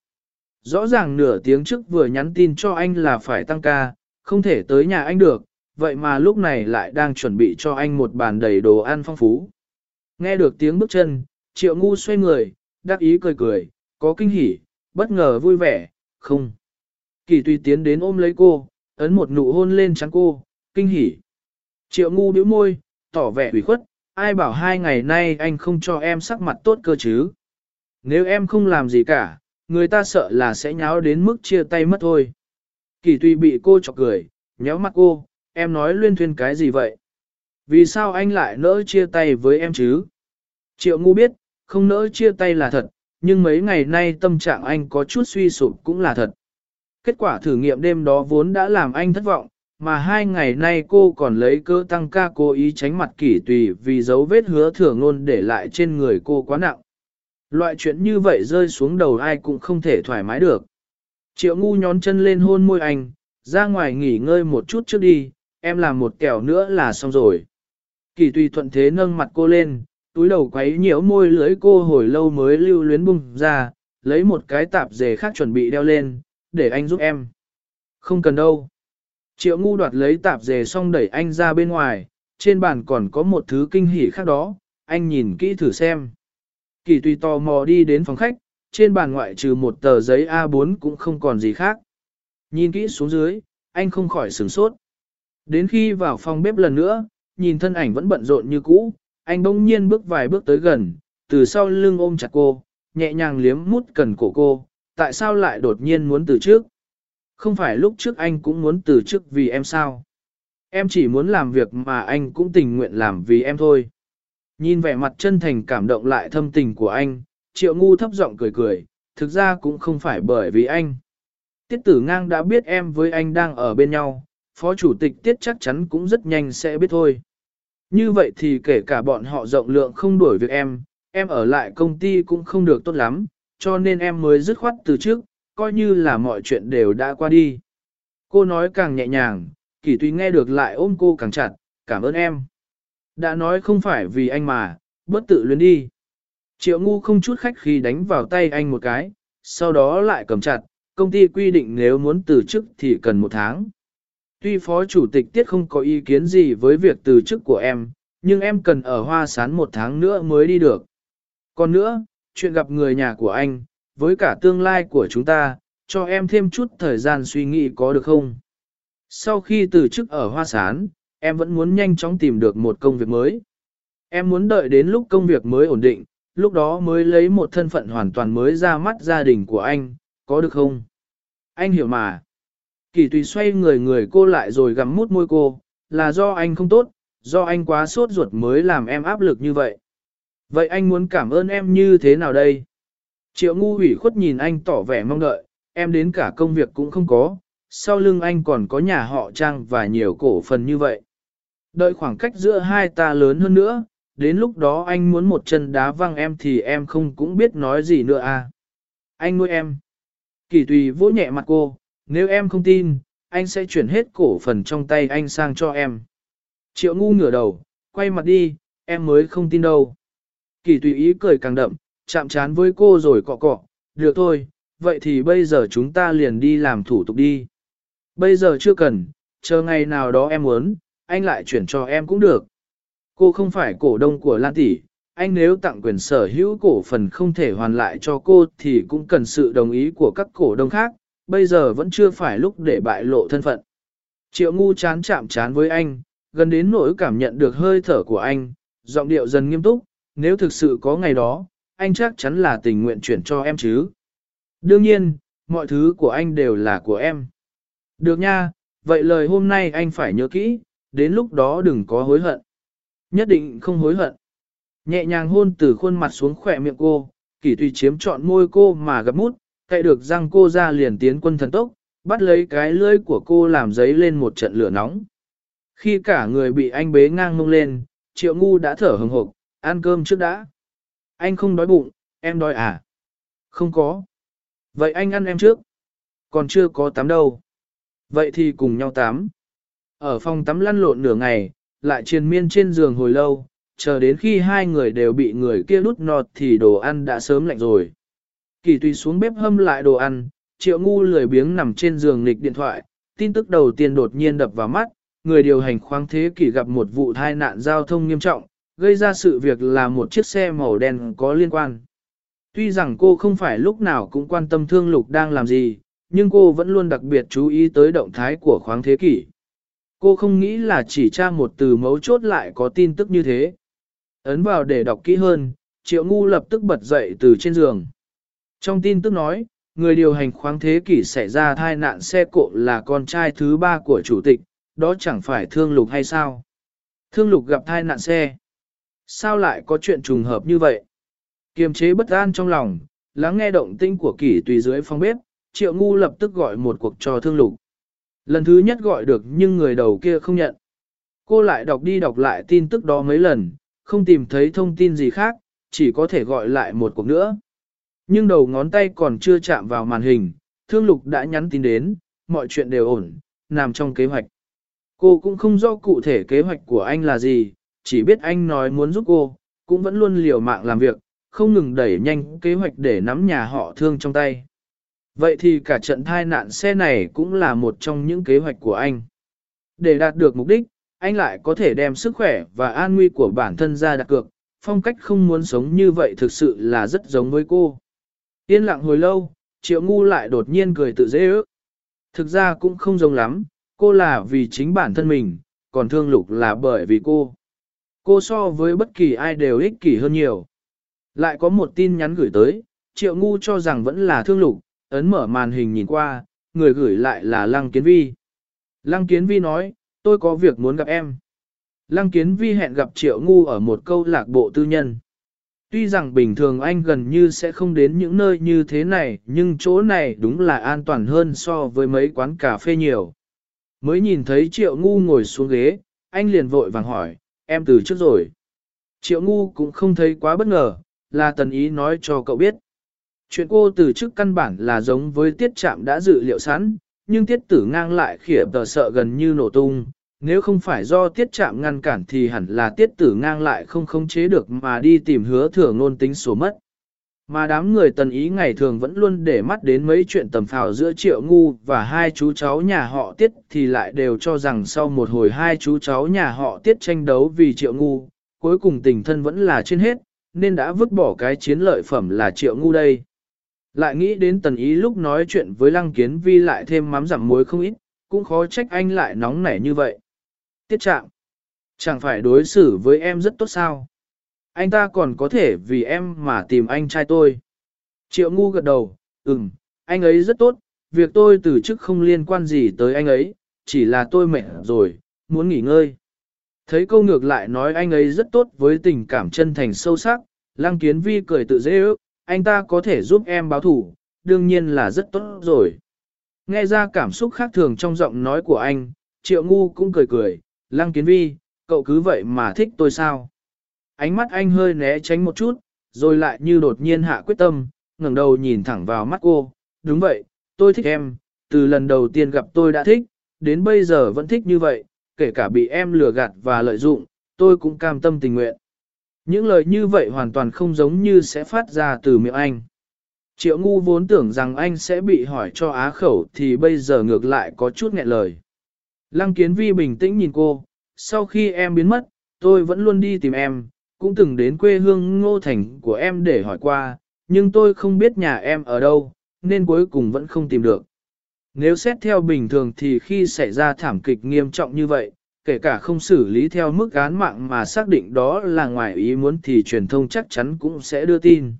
Rõ ràng nửa tiếng trước vừa nhắn tin cho anh là phải tăng ca, không thể tới nhà anh được, vậy mà lúc này lại đang chuẩn bị cho anh một bàn đầy đồ ăn phong phú. Nghe được tiếng bước chân, triệu ngu xoay người, đắc ý cười cười, có kinh hỉ, bất ngờ vui vẻ, không. Kỳ tùy tiến đến ôm lấy cô, ấn một nụ hôn lên trắng cô, kinh hỉ. Triệu ngu bĩu môi, tỏ vẻ ủy khuất, ai bảo hai ngày nay anh không cho em sắc mặt tốt cơ chứ. Nếu em không làm gì cả, người ta sợ là sẽ nháo đến mức chia tay mất thôi. Kỳ Tuy bị cô chọc cười, nhéo mắt cô, em nói luyên thuyên cái gì vậy? Vì sao anh lại nỡ chia tay với em chứ? Triệu ngu biết, không nỡ chia tay là thật, nhưng mấy ngày nay tâm trạng anh có chút suy sụp cũng là thật. Kết quả thử nghiệm đêm đó vốn đã làm anh thất vọng, mà hai ngày nay cô còn lấy cơ tăng ca cố ý tránh mặt kỷ tùy vì dấu vết hứa thừa ngôn để lại trên người cô quá nặng. Loại chuyện như vậy rơi xuống đầu ai cũng không thể thoải mái được. Triệu ngu nhón chân lên hôn môi anh, ra ngoài nghỉ ngơi một chút trước đi, em làm một kẹo nữa là xong rồi. Kỳ tùy thuận thế nâng mặt cô lên, túi đầu quấy nhiễu môi lưới cô hồi lâu mới lưu luyến bung ra, lấy một cái tạp dề khác chuẩn bị đeo lên, để anh giúp em. Không cần đâu. Triệu ngu đoạt lấy tạp dề xong đẩy anh ra bên ngoài, trên bàn còn có một thứ kinh hỉ khác đó, anh nhìn kỹ thử xem. Kỳ tùy tò mò đi đến phòng khách, trên bàn ngoại trừ một tờ giấy A4 cũng không còn gì khác. Nhìn kỹ xuống dưới, anh không khỏi sửng sốt. Đến khi vào phòng bếp lần nữa, nhìn thân ảnh vẫn bận rộn như cũ, anh bỗng nhiên bước vài bước tới gần, từ sau lưng ôm chặt cô, nhẹ nhàng liếm mút cần cổ cô, tại sao lại đột nhiên muốn từ trước? Không phải lúc trước anh cũng muốn từ trước vì em sao? Em chỉ muốn làm việc mà anh cũng tình nguyện làm vì em thôi. Nhìn vẻ mặt chân thành cảm động lại thâm tình của anh, triệu ngu thấp giọng cười cười, thực ra cũng không phải bởi vì anh. Tiết tử ngang đã biết em với anh đang ở bên nhau, phó chủ tịch tiết chắc chắn cũng rất nhanh sẽ biết thôi. Như vậy thì kể cả bọn họ rộng lượng không đuổi việc em, em ở lại công ty cũng không được tốt lắm, cho nên em mới dứt khoát từ trước, coi như là mọi chuyện đều đã qua đi. Cô nói càng nhẹ nhàng, kỳ tùy nghe được lại ôm cô càng chặt, cảm ơn em. Đã nói không phải vì anh mà, bất tự luyến đi. Triệu ngu không chút khách khi đánh vào tay anh một cái, sau đó lại cầm chặt, công ty quy định nếu muốn từ chức thì cần một tháng. Tuy phó chủ tịch tiết không có ý kiến gì với việc từ chức của em, nhưng em cần ở hoa sán một tháng nữa mới đi được. Còn nữa, chuyện gặp người nhà của anh, với cả tương lai của chúng ta, cho em thêm chút thời gian suy nghĩ có được không? Sau khi từ chức ở hoa sán, em vẫn muốn nhanh chóng tìm được một công việc mới. Em muốn đợi đến lúc công việc mới ổn định, lúc đó mới lấy một thân phận hoàn toàn mới ra mắt gia đình của anh, có được không? Anh hiểu mà. Kỳ tùy xoay người người cô lại rồi gắm mút môi cô, là do anh không tốt, do anh quá sốt ruột mới làm em áp lực như vậy. Vậy anh muốn cảm ơn em như thế nào đây? Triệu ngu ủy khuất nhìn anh tỏ vẻ mong đợi, em đến cả công việc cũng không có, sau lưng anh còn có nhà họ trang và nhiều cổ phần như vậy. Đợi khoảng cách giữa hai ta lớn hơn nữa, đến lúc đó anh muốn một chân đá văng em thì em không cũng biết nói gì nữa à. Anh nuôi em. Kỳ tùy vỗ nhẹ mặt cô, nếu em không tin, anh sẽ chuyển hết cổ phần trong tay anh sang cho em. Triệu ngu ngửa đầu, quay mặt đi, em mới không tin đâu. Kỳ tùy ý cười càng đậm, chạm chán với cô rồi cọ cọ, được thôi, vậy thì bây giờ chúng ta liền đi làm thủ tục đi. Bây giờ chưa cần, chờ ngày nào đó em muốn, anh lại chuyển cho em cũng được. Cô không phải cổ đông của Lan Tỷ, anh nếu tặng quyền sở hữu cổ phần không thể hoàn lại cho cô thì cũng cần sự đồng ý của các cổ đông khác, bây giờ vẫn chưa phải lúc để bại lộ thân phận. Triệu ngu chán chạm chán với anh, gần đến nỗi cảm nhận được hơi thở của anh, giọng điệu dần nghiêm túc, nếu thực sự có ngày đó, anh chắc chắn là tình nguyện chuyển cho em chứ. Đương nhiên, mọi thứ của anh đều là của em. Được nha, vậy lời hôm nay anh phải nhớ kỹ, đến lúc đó đừng có hối hận. Nhất định không hối hận. Nhẹ nhàng hôn từ khuôn mặt xuống khỏe miệng cô, kỷ tùy chiếm trọn môi cô mà gặp mút, cậy được răng cô ra liền tiến quân thần tốc, bắt lấy cái lưỡi của cô làm giấy lên một trận lửa nóng. Khi cả người bị anh bế ngang mông lên, triệu ngu đã thở hừng hộp, ăn cơm trước đã. Anh không đói bụng, em đói à? Không có. Vậy anh ăn em trước. Còn chưa có tắm đâu. Vậy thì cùng nhau tắm. Ở phòng tắm lăn lộn nửa ngày, lại triền miên trên giường hồi lâu, chờ đến khi hai người đều bị người kia đút nọt thì đồ ăn đã sớm lạnh rồi. Kỳ tùy xuống bếp hâm lại đồ ăn, triệu ngu lười biếng nằm trên giường nghịch điện thoại, tin tức đầu tiên đột nhiên đập vào mắt, người điều hành khoáng thế kỷ gặp một vụ tai nạn giao thông nghiêm trọng, gây ra sự việc là một chiếc xe màu đen có liên quan. Tuy rằng cô không phải lúc nào cũng quan tâm thương lục đang làm gì, nhưng cô vẫn luôn đặc biệt chú ý tới động thái của khoáng thế kỷ. Cô không nghĩ là chỉ tra một từ mấu chốt lại có tin tức như thế. Ấn vào để đọc kỹ hơn, triệu ngu lập tức bật dậy từ trên giường. Trong tin tức nói, người điều hành khoáng thế kỷ xảy ra thai nạn xe cộ là con trai thứ ba của chủ tịch, đó chẳng phải thương lục hay sao? Thương lục gặp thai nạn xe. Sao lại có chuyện trùng hợp như vậy? Kiềm chế bất an trong lòng, lắng nghe động tinh của kỷ tùy dưới phòng bếp, triệu ngu lập tức gọi một cuộc cho thương lục. Lần thứ nhất gọi được nhưng người đầu kia không nhận. Cô lại đọc đi đọc lại tin tức đó mấy lần, không tìm thấy thông tin gì khác, chỉ có thể gọi lại một cuộc nữa. Nhưng đầu ngón tay còn chưa chạm vào màn hình, thương lục đã nhắn tin đến, mọi chuyện đều ổn, nằm trong kế hoạch. Cô cũng không rõ cụ thể kế hoạch của anh là gì, chỉ biết anh nói muốn giúp cô, cũng vẫn luôn liều mạng làm việc, không ngừng đẩy nhanh kế hoạch để nắm nhà họ thương trong tay. Vậy thì cả trận thai nạn xe này cũng là một trong những kế hoạch của anh. Để đạt được mục đích, anh lại có thể đem sức khỏe và an nguy của bản thân ra đặt cược, phong cách không muốn sống như vậy thực sự là rất giống với cô. Yên lặng hồi lâu, triệu ngu lại đột nhiên cười tự dễ ước. Thực ra cũng không giống lắm, cô là vì chính bản thân mình, còn thương lục là bởi vì cô. Cô so với bất kỳ ai đều ích kỷ hơn nhiều. Lại có một tin nhắn gửi tới, triệu ngu cho rằng vẫn là thương lục, ấn mở màn hình nhìn qua, người gửi lại là Lăng Kiến Vi. Lăng Kiến Vi nói, tôi có việc muốn gặp em. Lăng Kiến Vi hẹn gặp triệu ngu ở một câu lạc bộ tư nhân. Tuy rằng bình thường anh gần như sẽ không đến những nơi như thế này, nhưng chỗ này đúng là an toàn hơn so với mấy quán cà phê nhiều. Mới nhìn thấy triệu ngu ngồi xuống ghế, anh liền vội vàng hỏi, em từ trước rồi. Triệu ngu cũng không thấy quá bất ngờ, là tần ý nói cho cậu biết. Chuyện cô từ trước căn bản là giống với tiết chạm đã dự liệu sẵn, nhưng tiết tử ngang lại khỉa tờ sợ gần như nổ tung. Nếu không phải do tiết chạm ngăn cản thì hẳn là tiết tử ngang lại không khống chế được mà đi tìm hứa thừa ngôn tính số mất. Mà đám người tần ý ngày thường vẫn luôn để mắt đến mấy chuyện tầm phào giữa triệu ngu và hai chú cháu nhà họ tiết thì lại đều cho rằng sau một hồi hai chú cháu nhà họ tiết tranh đấu vì triệu ngu, cuối cùng tình thân vẫn là trên hết, nên đã vứt bỏ cái chiến lợi phẩm là triệu ngu đây. Lại nghĩ đến tần ý lúc nói chuyện với lăng kiến vi lại thêm mắm giảm muối không ít, cũng khó trách anh lại nóng nảy như vậy. Tiết trạng, chẳng phải đối xử với em rất tốt sao. Anh ta còn có thể vì em mà tìm anh trai tôi. Triệu ngu gật đầu, ừm, anh ấy rất tốt, việc tôi từ chức không liên quan gì tới anh ấy, chỉ là tôi mệt rồi, muốn nghỉ ngơi. Thấy câu ngược lại nói anh ấy rất tốt với tình cảm chân thành sâu sắc, lăng kiến vi cười tự dễ ước, anh ta có thể giúp em báo thủ, đương nhiên là rất tốt rồi. Nghe ra cảm xúc khác thường trong giọng nói của anh, triệu ngu cũng cười cười, lăng kiến vi, cậu cứ vậy mà thích tôi sao? Ánh mắt anh hơi né tránh một chút, rồi lại như đột nhiên hạ quyết tâm, ngẩng đầu nhìn thẳng vào mắt cô, đúng vậy, tôi thích em, từ lần đầu tiên gặp tôi đã thích, đến bây giờ vẫn thích như vậy, kể cả bị em lừa gạt và lợi dụng, tôi cũng cam tâm tình nguyện. Những lời như vậy hoàn toàn không giống như sẽ phát ra từ miệng anh. Triệu ngu vốn tưởng rằng anh sẽ bị hỏi cho á khẩu thì bây giờ ngược lại có chút nghẹn lời. Lăng kiến vi bình tĩnh nhìn cô, sau khi em biến mất, tôi vẫn luôn đi tìm em, cũng từng đến quê hương ngô thành của em để hỏi qua, nhưng tôi không biết nhà em ở đâu, nên cuối cùng vẫn không tìm được. Nếu xét theo bình thường thì khi xảy ra thảm kịch nghiêm trọng như vậy, kể cả không xử lý theo mức án mạng mà xác định đó là ngoài ý muốn thì truyền thông chắc chắn cũng sẽ đưa tin.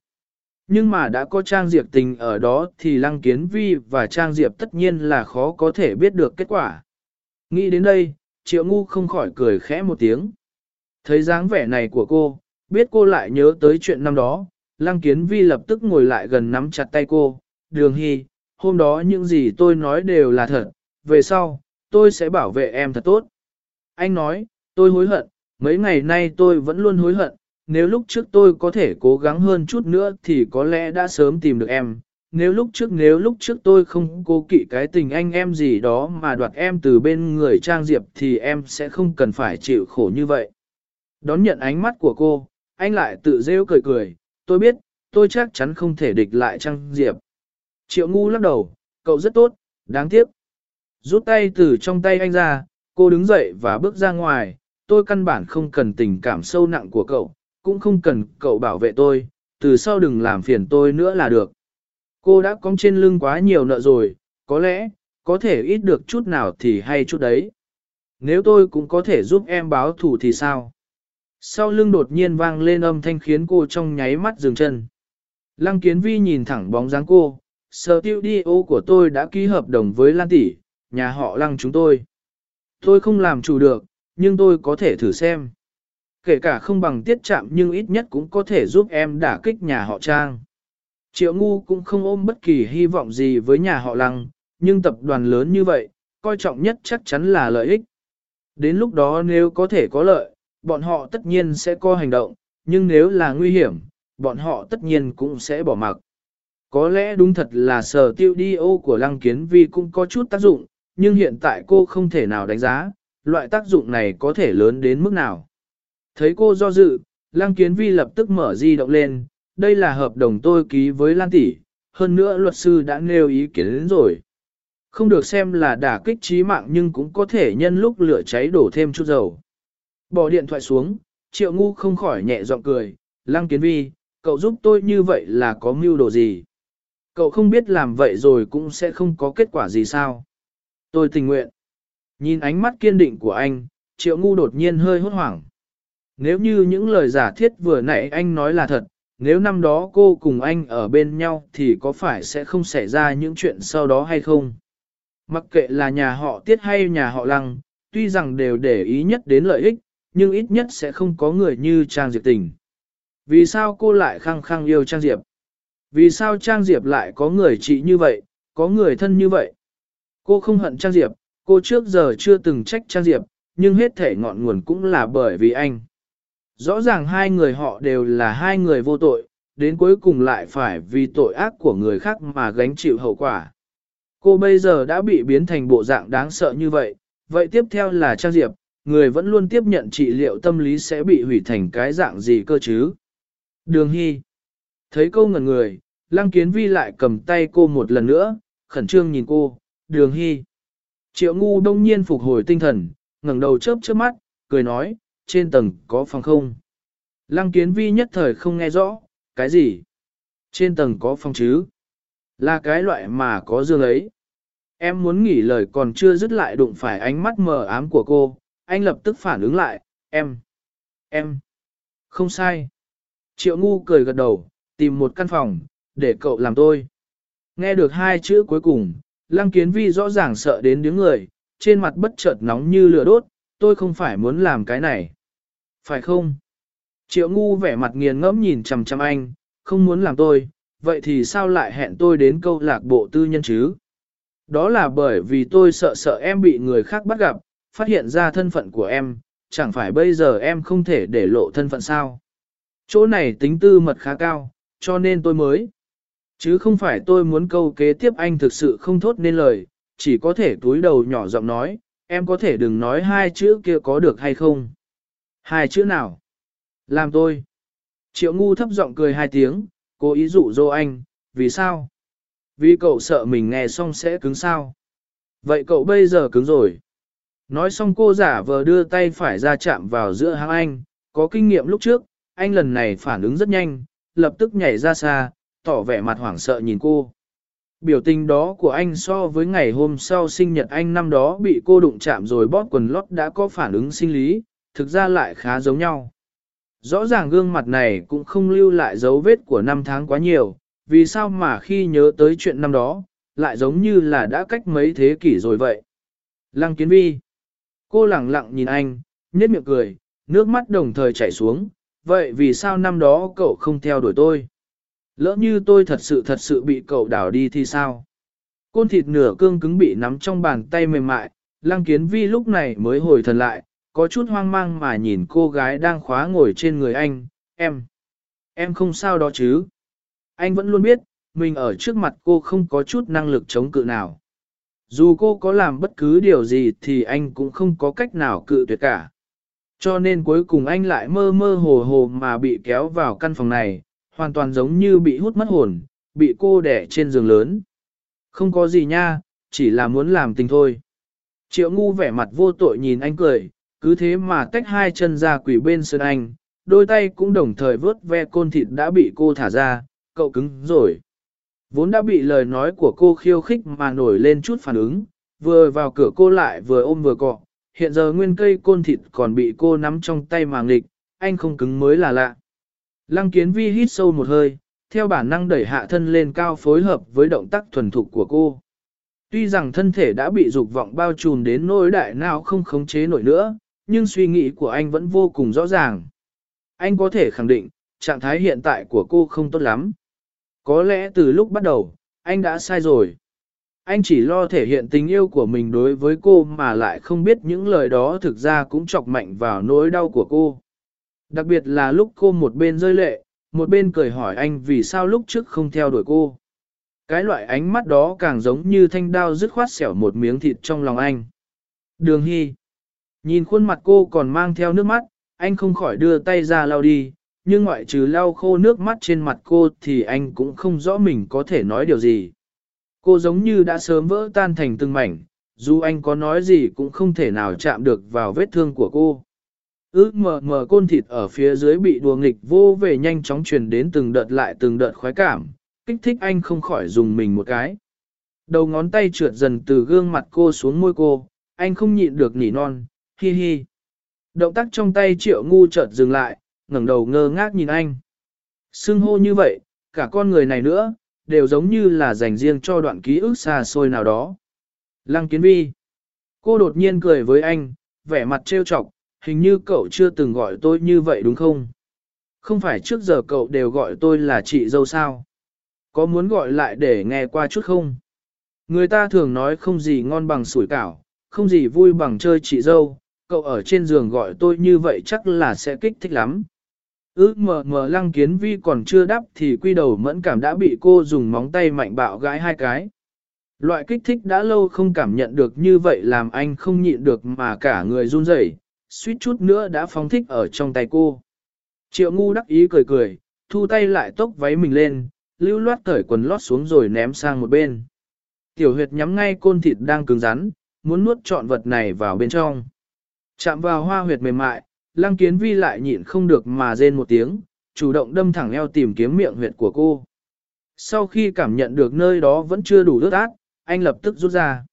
Nhưng mà đã có Trang Diệp tình ở đó thì Lăng Kiến Vi và Trang Diệp tất nhiên là khó có thể biết được kết quả. Nghĩ đến đây, Triệu Ngu không khỏi cười khẽ một tiếng. Thấy dáng vẻ này của cô, biết cô lại nhớ tới chuyện năm đó, Lăng Kiến Vi lập tức ngồi lại gần nắm chặt tay cô. Đường Hy, hôm đó những gì tôi nói đều là thật, về sau, tôi sẽ bảo vệ em thật tốt. Anh nói, tôi hối hận, mấy ngày nay tôi vẫn luôn hối hận, nếu lúc trước tôi có thể cố gắng hơn chút nữa thì có lẽ đã sớm tìm được em. Nếu lúc trước nếu lúc trước tôi không cố kỵ cái tình anh em gì đó mà đoạt em từ bên người Trang Diệp thì em sẽ không cần phải chịu khổ như vậy. Đón nhận ánh mắt của cô, anh lại tự rêu cười cười, tôi biết, tôi chắc chắn không thể địch lại Trang Diệp. Triệu ngu lắc đầu, cậu rất tốt, đáng tiếc. Rút tay từ trong tay anh ra, cô đứng dậy và bước ra ngoài, tôi căn bản không cần tình cảm sâu nặng của cậu, cũng không cần cậu bảo vệ tôi, từ sau đừng làm phiền tôi nữa là được. Cô đã cong trên lưng quá nhiều nợ rồi, có lẽ, có thể ít được chút nào thì hay chút đấy. Nếu tôi cũng có thể giúp em báo thù thì sao? Sau lưng đột nhiên vang lên âm thanh khiến cô trong nháy mắt dừng chân. Lăng kiến vi nhìn thẳng bóng dáng cô, sở của tôi đã ký hợp đồng với Lan Tỷ, nhà họ lăng chúng tôi. Tôi không làm chủ được, nhưng tôi có thể thử xem. Kể cả không bằng tiết chạm nhưng ít nhất cũng có thể giúp em đả kích nhà họ Trang. Triệu ngu cũng không ôm bất kỳ hy vọng gì với nhà họ Lăng, nhưng tập đoàn lớn như vậy, coi trọng nhất chắc chắn là lợi ích. Đến lúc đó nếu có thể có lợi, bọn họ tất nhiên sẽ có hành động, nhưng nếu là nguy hiểm, bọn họ tất nhiên cũng sẽ bỏ mặc. Có lẽ đúng thật là sở tiêu đi ô của Lăng Kiến Vi cũng có chút tác dụng, nhưng hiện tại cô không thể nào đánh giá, loại tác dụng này có thể lớn đến mức nào. Thấy cô do dự, Lăng Kiến Vi lập tức mở di động lên, đây là hợp đồng tôi ký với Lan Tỷ, hơn nữa luật sư đã nêu ý kiến đến rồi. Không được xem là đả kích trí mạng nhưng cũng có thể nhân lúc lửa cháy đổ thêm chút dầu. Bỏ điện thoại xuống, triệu ngu không khỏi nhẹ giọng cười, Lăng Kiến Vi, cậu giúp tôi như vậy là có mưu đồ gì? Cậu không biết làm vậy rồi cũng sẽ không có kết quả gì sao? Tôi tình nguyện. Nhìn ánh mắt kiên định của anh, triệu ngu đột nhiên hơi hốt hoảng. Nếu như những lời giả thiết vừa nãy anh nói là thật, nếu năm đó cô cùng anh ở bên nhau thì có phải sẽ không xảy ra những chuyện sau đó hay không? Mặc kệ là nhà họ tiết hay nhà họ lăng, tuy rằng đều để ý nhất đến lợi ích, nhưng ít nhất sẽ không có người như Trang Diệp tình. Vì sao cô lại khăng khăng yêu Trang Diệp? Vì sao Trang Diệp lại có người chị như vậy, có người thân như vậy? Cô không hận Trang Diệp, cô trước giờ chưa từng trách Trang Diệp, nhưng hết thể ngọn nguồn cũng là bởi vì anh. Rõ ràng hai người họ đều là hai người vô tội, đến cuối cùng lại phải vì tội ác của người khác mà gánh chịu hậu quả. Cô bây giờ đã bị biến thành bộ dạng đáng sợ như vậy, vậy tiếp theo là Trang Diệp, người vẫn luôn tiếp nhận trị liệu tâm lý sẽ bị hủy thành cái dạng gì cơ chứ? Đường Hy Thấy cô ngẩn người, Lăng Kiến Vi lại cầm tay cô một lần nữa, khẩn trương nhìn cô, Đường Hy. Triệu ngu đông nhiên phục hồi tinh thần, ngẩng đầu chớp chớp mắt, cười nói, trên tầng có phòng không? Lăng Kiến Vi nhất thời không nghe rõ, cái gì? Trên tầng có phòng chứ? Là cái loại mà có giường ấy. Em muốn nghỉ lời còn chưa dứt lại đụng phải ánh mắt mờ ám của cô, anh lập tức phản ứng lại, em, em, không sai. Triệu ngu cười gật đầu, tìm một căn phòng, để cậu làm tôi. Nghe được hai chữ cuối cùng, lăng kiến vi rõ ràng sợ đến đứng người, trên mặt bất chợt nóng như lửa đốt, tôi không phải muốn làm cái này. Phải không? Triệu ngu vẻ mặt nghiền ngẫm nhìn chằm chằm anh, không muốn làm tôi, vậy thì sao lại hẹn tôi đến câu lạc bộ tư nhân chứ? Đó là bởi vì tôi sợ sợ em bị người khác bắt gặp, phát hiện ra thân phận của em, chẳng phải bây giờ em không thể để lộ thân phận sao. Chỗ này tính tư mật khá cao, cho nên tôi mới. Chứ không phải tôi muốn câu kế tiếp anh thực sự không thốt nên lời, chỉ có thể túi đầu nhỏ giọng nói, em có thể đừng nói hai chữ kia có được hay không. Hai chữ nào? Làm tôi. Triệu ngu thấp giọng cười hai tiếng, cố ý dụ dỗ anh, vì sao? Vì cậu sợ mình nghe xong sẽ cứng sao. Vậy cậu bây giờ cứng rồi. Nói xong cô giả vờ đưa tay phải ra chạm vào giữa hàng anh, có kinh nghiệm lúc trước, anh lần này phản ứng rất nhanh, lập tức nhảy ra xa, tỏ vẻ mặt hoảng sợ nhìn cô. Biểu tình đó của anh so với ngày hôm sau sinh nhật anh năm đó bị cô đụng chạm rồi bóp quần lót đã có phản ứng sinh lý, thực ra lại khá giống nhau. Rõ ràng gương mặt này cũng không lưu lại dấu vết của năm tháng quá nhiều, vì sao mà khi nhớ tới chuyện năm đó, lại giống như là đã cách mấy thế kỷ rồi vậy. Lăng kiến vi. Cô lặng lặng nhìn anh, nhếch miệng cười, nước mắt đồng thời chảy xuống, vậy vì sao năm đó cậu không theo đuổi tôi? Lỡ như tôi thật sự thật sự bị cậu đảo đi thì sao? Côn thịt nửa cương cứng bị nắm trong bàn tay mềm mại, lăng kiến vi lúc này mới hồi thần lại, có chút hoang mang mà nhìn cô gái đang khóa ngồi trên người anh, em. Em không sao đó chứ? Anh vẫn luôn biết, mình ở trước mặt cô không có chút năng lực chống cự nào. Dù cô có làm bất cứ điều gì thì anh cũng không có cách nào cự tuyệt cả. Cho nên cuối cùng anh lại mơ mơ hồ hồ mà bị kéo vào căn phòng này, hoàn toàn giống như bị hút mất hồn, bị cô đẻ trên giường lớn. Không có gì nha, chỉ là muốn làm tình thôi. Triệu ngu vẻ mặt vô tội nhìn anh cười, cứ thế mà tách hai chân ra quỷ bên sơn anh, đôi tay cũng đồng thời vớt ve côn thịt đã bị cô thả ra, cậu cứng rồi. Vốn đã bị lời nói của cô khiêu khích mà nổi lên chút phản ứng, vừa vào cửa cô lại vừa ôm vừa cọ, hiện giờ nguyên cây côn thịt còn bị cô nắm trong tay mà nghịch, anh không cứng mới là lạ. Lăng kiến vi hít sâu một hơi, theo bản năng đẩy hạ thân lên cao phối hợp với động tác thuần thục của cô. Tuy rằng thân thể đã bị dục vọng bao trùm đến nỗi đại nào không khống chế nổi nữa, nhưng suy nghĩ của anh vẫn vô cùng rõ ràng. Anh có thể khẳng định, trạng thái hiện tại của cô không tốt lắm. Có lẽ từ lúc bắt đầu, anh đã sai rồi. Anh chỉ lo thể hiện tình yêu của mình đối với cô mà lại không biết những lời đó thực ra cũng chọc mạnh vào nỗi đau của cô. Đặc biệt là lúc cô một bên rơi lệ, một bên cười hỏi anh vì sao lúc trước không theo đuổi cô. Cái loại ánh mắt đó càng giống như thanh đao dứt khoát xẻo một miếng thịt trong lòng anh. Đường Hy. Nhìn khuôn mặt cô còn mang theo nước mắt, anh không khỏi đưa tay ra lau đi, nhưng ngoại trừ lau khô nước mắt trên mặt cô thì anh cũng không rõ mình có thể nói điều gì. Cô giống như đã sớm vỡ tan thành từng mảnh, dù anh có nói gì cũng không thể nào chạm được vào vết thương của cô. Ước mờ mờ côn thịt ở phía dưới bị đùa nghịch vô về nhanh chóng truyền đến từng đợt lại từng đợt khoái cảm, kích thích anh không khỏi dùng mình một cái. Đầu ngón tay trượt dần từ gương mặt cô xuống môi cô, anh không nhịn được nỉ non, hi hi. Động tác trong tay triệu ngu chợt dừng lại, ngẩng đầu ngơ ngác nhìn anh. Sưng hô như vậy, cả con người này nữa, đều giống như là dành riêng cho đoạn ký ức xa xôi nào đó. Lăng kiến vi. Cô đột nhiên cười với anh, vẻ mặt trêu chọc, hình như cậu chưa từng gọi tôi như vậy đúng không? Không phải trước giờ cậu đều gọi tôi là chị dâu sao? Có muốn gọi lại để nghe qua chút không? Người ta thường nói không gì ngon bằng sủi cảo, không gì vui bằng chơi chị dâu, cậu ở trên giường gọi tôi như vậy chắc là sẽ kích thích lắm. Ước mờ mờ lăng kiến vi còn chưa đáp thì quy đầu mẫn cảm đã bị cô dùng móng tay mạnh bạo gãi hai cái. Loại kích thích đã lâu không cảm nhận được như vậy làm anh không nhịn được mà cả người run rẩy, suýt chút nữa đã phóng thích ở trong tay cô. Triệu ngu đắc ý cười cười, thu tay lại tốc váy mình lên, lưu loát cởi quần lót xuống rồi ném sang một bên. Tiểu huyệt nhắm ngay côn thịt đang cứng rắn, muốn nuốt trọn vật này vào bên trong. Chạm vào hoa huyệt mềm mại, lăng kiến vi lại nhịn không được mà rên một tiếng, chủ động đâm thẳng eo tìm kiếm miệng huyệt của cô. Sau khi cảm nhận được nơi đó vẫn chưa đủ ướt át, anh lập tức rút ra.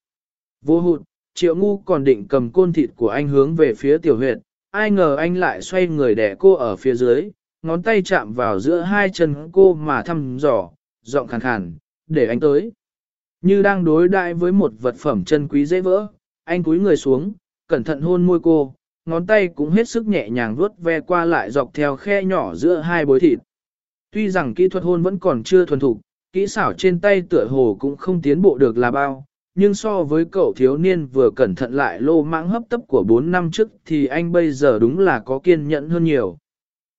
Vô hụt, triệu ngu còn định cầm côn thịt của anh hướng về phía tiểu huyệt, ai ngờ anh lại xoay người đẻ cô ở phía dưới, ngón tay chạm vào giữa hai chân cô mà thăm dò, giọng khàn khàn, để anh tới. Như đang đối đại với một vật phẩm chân quý dễ vỡ, anh cúi người xuống, cẩn thận hôn môi cô, ngón tay cũng hết sức nhẹ nhàng vuốt ve qua lại dọc theo khe nhỏ giữa hai bối thịt. Tuy rằng kỹ thuật hôn vẫn còn chưa thuần thục, kỹ xảo trên tay tựa hồ cũng không tiến bộ được là bao, nhưng so với cậu thiếu niên vừa cẩn thận lại lô mãng hấp tấp của 4 năm trước thì anh bây giờ đúng là có kiên nhẫn hơn nhiều.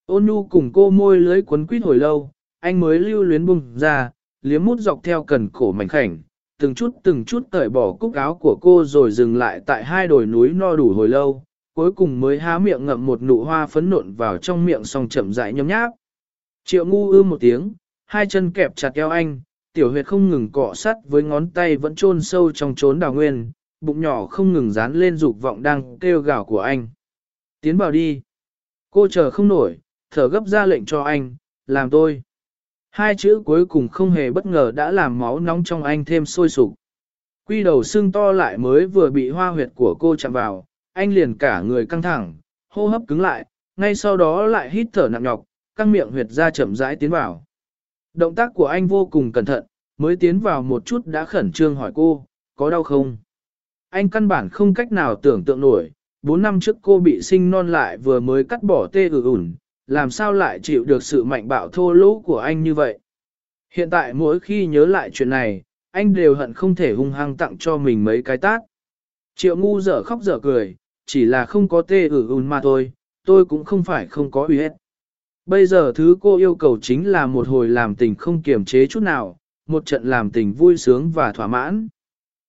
Ôn nhu cùng cô môi lưới quấn quýt hồi lâu, anh mới lưu luyến bùng ra, liếm mút dọc theo cần cổ mảnh khảnh, từng chút từng chút cởi bỏ cúc áo của cô rồi dừng lại tại hai đồi núi no đủ hồi lâu, cuối cùng mới há miệng ngậm một nụ hoa phấn nộn vào trong miệng xong chậm rãi nhấm nháp. Triệu ngu ư một tiếng, hai chân kẹp chặt eo anh, tiểu huyệt không ngừng cọ sắt với ngón tay vẫn chôn sâu trong chốn đào nguyên, bụng nhỏ không ngừng dán lên dục vọng đang kêu gào của anh. Tiến vào đi. Cô chờ không nổi, thở gấp ra lệnh cho anh, làm tôi. Hai chữ cuối cùng không hề bất ngờ đã làm máu nóng trong anh thêm sôi sục. Quy đầu xương to lại mới vừa bị hoa huyệt của cô chạm vào, anh liền cả người căng thẳng, hô hấp cứng lại, ngay sau đó lại hít thở nặng nhọc, căng miệng huyệt ra chậm rãi tiến vào. Động tác của anh vô cùng cẩn thận, mới tiến vào một chút đã khẩn trương hỏi cô, có đau không? Anh căn bản không cách nào tưởng tượng nổi, 4 năm trước cô bị sinh non lại vừa mới cắt bỏ tê ử ủn, làm sao lại chịu được sự mạnh bạo thô lỗ của anh như vậy. Hiện tại mỗi khi nhớ lại chuyện này, anh đều hận không thể hung hăng tặng cho mình mấy cái tát. Triệu ngu dở khóc dở cười, chỉ là không có tê ử ủn mà thôi, tôi cũng không phải không có uy hết. Bây giờ thứ cô yêu cầu chính là một hồi làm tình không kiềm chế chút nào, một trận làm tình vui sướng và thỏa mãn.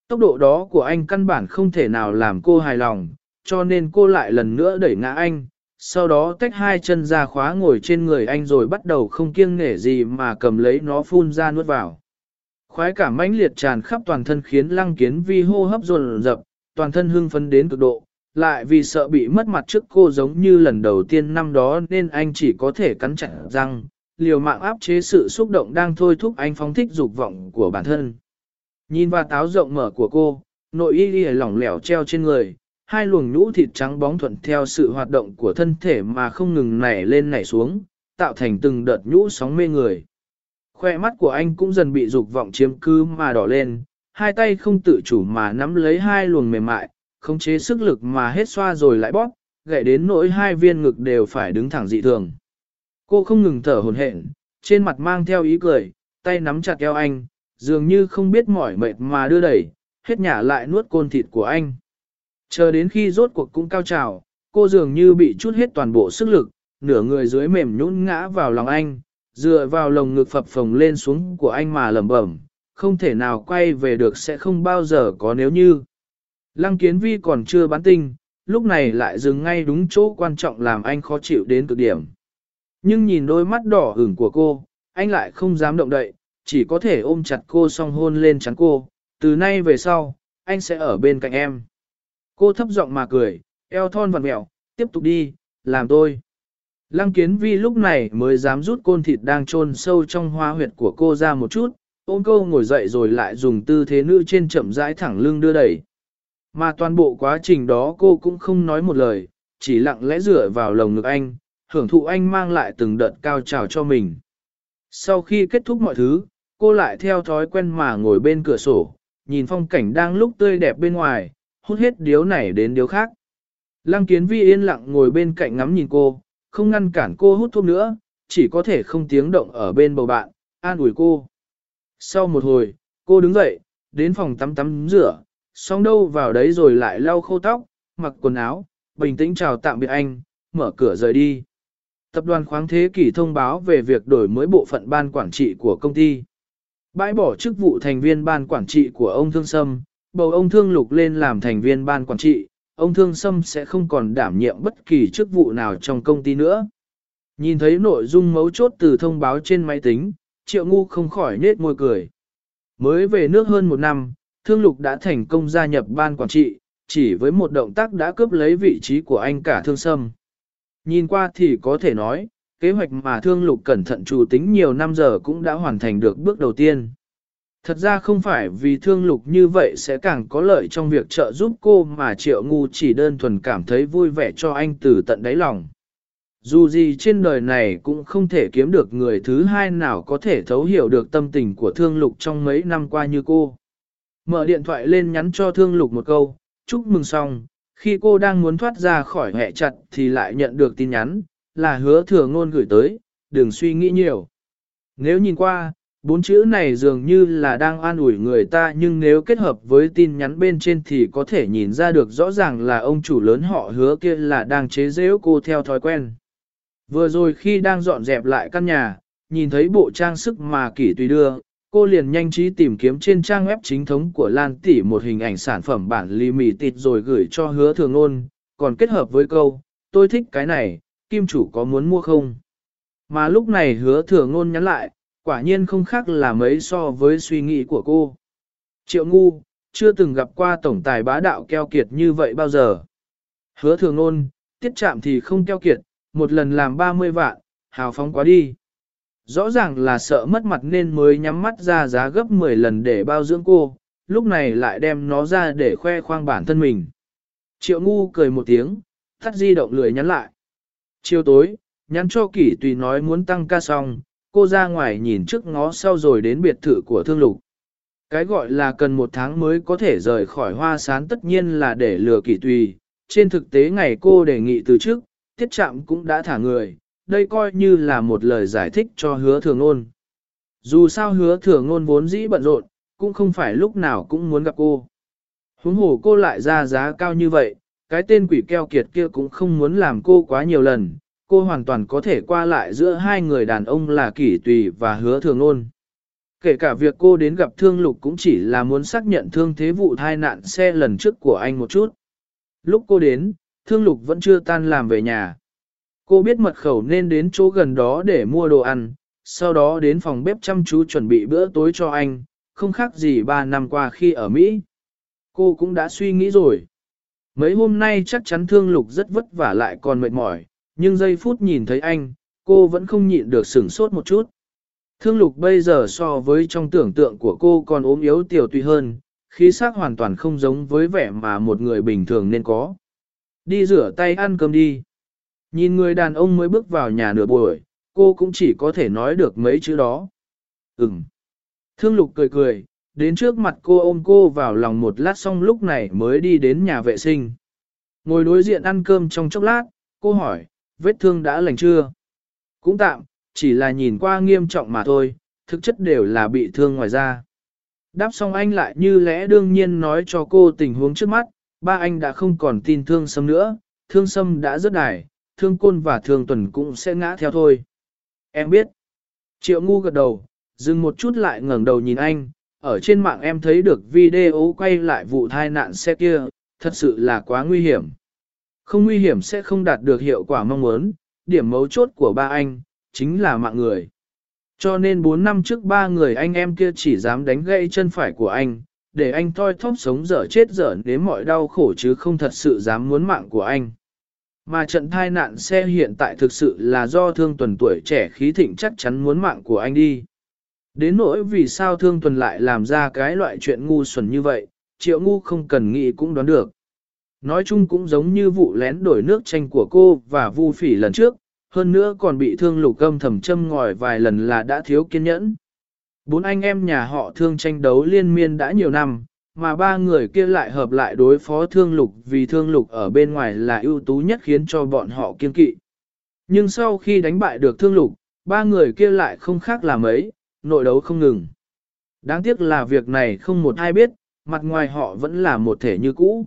Tốc độ đó của anh căn bản không thể nào làm cô hài lòng, cho nên cô lại lần nữa đẩy ngã anh, sau đó tách hai chân ra khóa ngồi trên người anh rồi bắt đầu không kiêng nghể gì mà cầm lấy nó phun ra nuốt vào. Khoái cảm mãnh liệt tràn khắp toàn thân khiến lăng kiến vi hô hấp dồn dập, toàn thân hưng phấn đến cực độ, lại vì sợ bị mất mặt trước cô giống như lần đầu tiên năm đó nên anh chỉ có thể cắn chặt răng, liều mạng áp chế sự xúc động đang thôi thúc anh phóng thích dục vọng của bản thân. Nhìn vào táo rộng mở của cô, nội y y lỏng lẻo treo trên người, hai luồng nhũ thịt trắng bóng thuận theo sự hoạt động của thân thể mà không ngừng nảy lên nảy xuống, tạo thành từng đợt nhũ sóng mê người. Khoe mắt của anh cũng dần bị dục vọng chiếm cứ mà đỏ lên, hai tay không tự chủ mà nắm lấy hai luồng mềm mại, khống chế sức lực mà hết xoa rồi lại bóp, gậy đến nỗi hai viên ngực đều phải đứng thẳng dị thường. Cô không ngừng thở hồn hển, trên mặt mang theo ý cười, tay nắm chặt eo anh, dường như không biết mỏi mệt mà đưa đẩy, hết nhả lại nuốt côn thịt của anh. Chờ đến khi rốt cuộc cũng cao trào, cô dường như bị chút hết toàn bộ sức lực, nửa người dưới mềm nhũn ngã vào lòng anh, dựa vào lồng ngực phập phồng lên xuống của anh mà lẩm bẩm, không thể nào quay về được sẽ không bao giờ có nếu như. Lăng kiến vi còn chưa bán tinh, lúc này lại dừng ngay đúng chỗ quan trọng làm anh khó chịu đến cực điểm. Nhưng nhìn đôi mắt đỏ ửng của cô, anh lại không dám động đậy, chỉ có thể ôm chặt cô song hôn lên chắn cô, từ nay về sau, anh sẽ ở bên cạnh em. Cô thấp giọng mà cười, eo thon vặn mẹo, tiếp tục đi, làm tôi. Lăng kiến vi lúc này mới dám rút côn thịt đang chôn sâu trong hoa huyệt của cô ra một chút, ôm cô ngồi dậy rồi lại dùng tư thế nữ trên chậm rãi thẳng lưng đưa đẩy. Mà toàn bộ quá trình đó cô cũng không nói một lời, chỉ lặng lẽ dựa vào lồng ngực anh, hưởng thụ anh mang lại từng đợt cao trào cho mình. Sau khi kết thúc mọi thứ, cô lại theo thói quen mà ngồi bên cửa sổ, nhìn phong cảnh đang lúc tươi đẹp bên ngoài, hút hết điếu này đến điếu khác. Lăng kiến vi yên lặng ngồi bên cạnh ngắm nhìn cô, không ngăn cản cô hút thuốc nữa, chỉ có thể không tiếng động ở bên bầu bạn, an ủi cô. Sau một hồi, cô đứng dậy, đến phòng tắm tắm rửa, xong đâu vào đấy rồi lại lau khô tóc, mặc quần áo, bình tĩnh chào tạm biệt anh, mở cửa rời đi. Tập đoàn khoáng thế kỷ thông báo về việc đổi mới bộ phận ban quản trị của công ty. Bãi bỏ chức vụ thành viên ban quản trị của ông Thương Sâm, bầu ông Thương Lục lên làm thành viên ban quản trị, ông Thương Sâm sẽ không còn đảm nhiệm bất kỳ chức vụ nào trong công ty nữa. Nhìn thấy nội dung mấu chốt từ thông báo trên máy tính, Triệu Ngu không khỏi nết môi cười. Mới về nước hơn một năm, Thương Lục đã thành công gia nhập ban quản trị, chỉ với một động tác đã cướp lấy vị trí của anh cả Thương Sâm. Nhìn qua thì có thể nói, kế hoạch mà Thương Lục cẩn thận chủ tính nhiều năm giờ cũng đã hoàn thành được bước đầu tiên. Thật ra không phải vì thương lục như vậy sẽ càng có lợi trong việc trợ giúp cô mà triệu ngu chỉ đơn thuần cảm thấy vui vẻ cho anh từ tận đáy lòng. Dù gì trên đời này cũng không thể kiếm được người thứ hai nào có thể thấu hiểu được tâm tình của thương lục trong mấy năm qua như cô. Mở điện thoại lên nhắn cho thương lục một câu, chúc mừng xong, khi cô đang muốn thoát ra khỏi hẹ chặt thì lại nhận được tin nhắn, là hứa thừa ngôn gửi tới, đừng suy nghĩ nhiều. Nếu nhìn qua, Bốn chữ này dường như là đang an ủi người ta nhưng nếu kết hợp với tin nhắn bên trên thì có thể nhìn ra được rõ ràng là ông chủ lớn họ hứa kia là đang chế giễu cô theo thói quen. Vừa rồi khi đang dọn dẹp lại căn nhà, nhìn thấy bộ trang sức mà kỷ tùy đưa, cô liền nhanh trí tìm kiếm trên trang web chính thống của Lan Tỷ một hình ảnh sản phẩm bản ly mì tịt rồi gửi cho hứa thường ôn, còn kết hợp với câu, tôi thích cái này, kim chủ có muốn mua không? Mà lúc này hứa thừa ngôn nhắn lại, Quả nhiên không khác là mấy so với suy nghĩ của cô. Triệu ngu, chưa từng gặp qua tổng tài bá đạo keo kiệt như vậy bao giờ. Hứa thường ôn, tiết chạm thì không keo kiệt, một lần làm 30 vạn, hào phóng quá đi. Rõ ràng là sợ mất mặt nên mới nhắm mắt ra giá gấp 10 lần để bao dưỡng cô, lúc này lại đem nó ra để khoe khoang bản thân mình. Triệu ngu cười một tiếng, tắt di động lười nhắn lại. Chiều tối, nhắn cho kỷ tùy nói muốn tăng ca xong, cô ra ngoài nhìn trước ngó sau rồi đến biệt thự của thương lục. Cái gọi là cần một tháng mới có thể rời khỏi hoa sán tất nhiên là để lừa kỷ tùy. Trên thực tế ngày cô đề nghị từ trước, tiết trạm cũng đã thả người, đây coi như là một lời giải thích cho hứa thường Ngôn. Dù sao hứa thường Ngôn vốn dĩ bận rộn, cũng không phải lúc nào cũng muốn gặp cô. Huống hồ cô lại ra giá cao như vậy, cái tên quỷ keo kiệt kia cũng không muốn làm cô quá nhiều lần, cô hoàn toàn có thể qua lại giữa hai người đàn ông là kỷ tùy và hứa thường Ngôn. Kể cả việc cô đến gặp thương lục cũng chỉ là muốn xác nhận thương thế vụ tai nạn xe lần trước của anh một chút. Lúc cô đến, thương lục vẫn chưa tan làm về nhà. Cô biết mật khẩu nên đến chỗ gần đó để mua đồ ăn, sau đó đến phòng bếp chăm chú chuẩn bị bữa tối cho anh, không khác gì ba năm qua khi ở Mỹ. Cô cũng đã suy nghĩ rồi. Mấy hôm nay chắc chắn thương lục rất vất vả lại còn mệt mỏi, nhưng giây phút nhìn thấy anh, cô vẫn không nhịn được sửng sốt một chút. Thương lục bây giờ so với trong tưởng tượng của cô còn ốm yếu tiểu tùy hơn, khí sắc hoàn toàn không giống với vẻ mà một người bình thường nên có. Đi rửa tay ăn cơm đi. Nhìn người đàn ông mới bước vào nhà nửa buổi, cô cũng chỉ có thể nói được mấy chữ đó. Ừm. Thương lục cười cười, đến trước mặt cô ôm cô vào lòng một lát xong lúc này mới đi đến nhà vệ sinh. Ngồi đối diện ăn cơm trong chốc lát, cô hỏi, vết thương đã lành chưa? Cũng tạm, chỉ là nhìn qua nghiêm trọng mà thôi, thực chất đều là bị thương ngoài da. Đáp xong anh lại như lẽ đương nhiên nói cho cô tình huống trước mắt, ba anh đã không còn tin thương sâm nữa, thương sâm đã rất đài, thương côn và thương tuần cũng sẽ ngã theo thôi. Em biết. Triệu ngu gật đầu, dừng một chút lại ngẩng đầu nhìn anh, ở trên mạng em thấy được video quay lại vụ tai nạn xe kia, thật sự là quá nguy hiểm. Không nguy hiểm sẽ không đạt được hiệu quả mong muốn, điểm mấu chốt của ba anh, chính là mạng người. Cho nên 4 năm trước ba người anh em kia chỉ dám đánh gãy chân phải của anh, để anh thoi thóp sống dở chết dở đến mọi đau khổ chứ không thật sự dám muốn mạng của anh. Mà trận thai nạn xe hiện tại thực sự là do thương tuần tuổi trẻ khí thịnh chắc chắn muốn mạng của anh đi. Đến nỗi vì sao thương tuần lại làm ra cái loại chuyện ngu xuẩn như vậy, triệu ngu không cần nghĩ cũng đoán được. Nói chung cũng giống như vụ lén đổi nước tranh của cô và vu phỉ lần trước, hơn nữa còn bị thương lục âm thầm châm ngòi vài lần là đã thiếu kiên nhẫn. Bốn anh em nhà họ thương tranh đấu liên miên đã nhiều năm, mà ba người kia lại hợp lại đối phó thương lục vì thương lục ở bên ngoài là ưu tú nhất khiến cho bọn họ kiên kỵ. Nhưng sau khi đánh bại được thương lục, ba người kia lại không khác là mấy, nội đấu không ngừng. Đáng tiếc là việc này không một ai biết, mặt ngoài họ vẫn là một thể như cũ.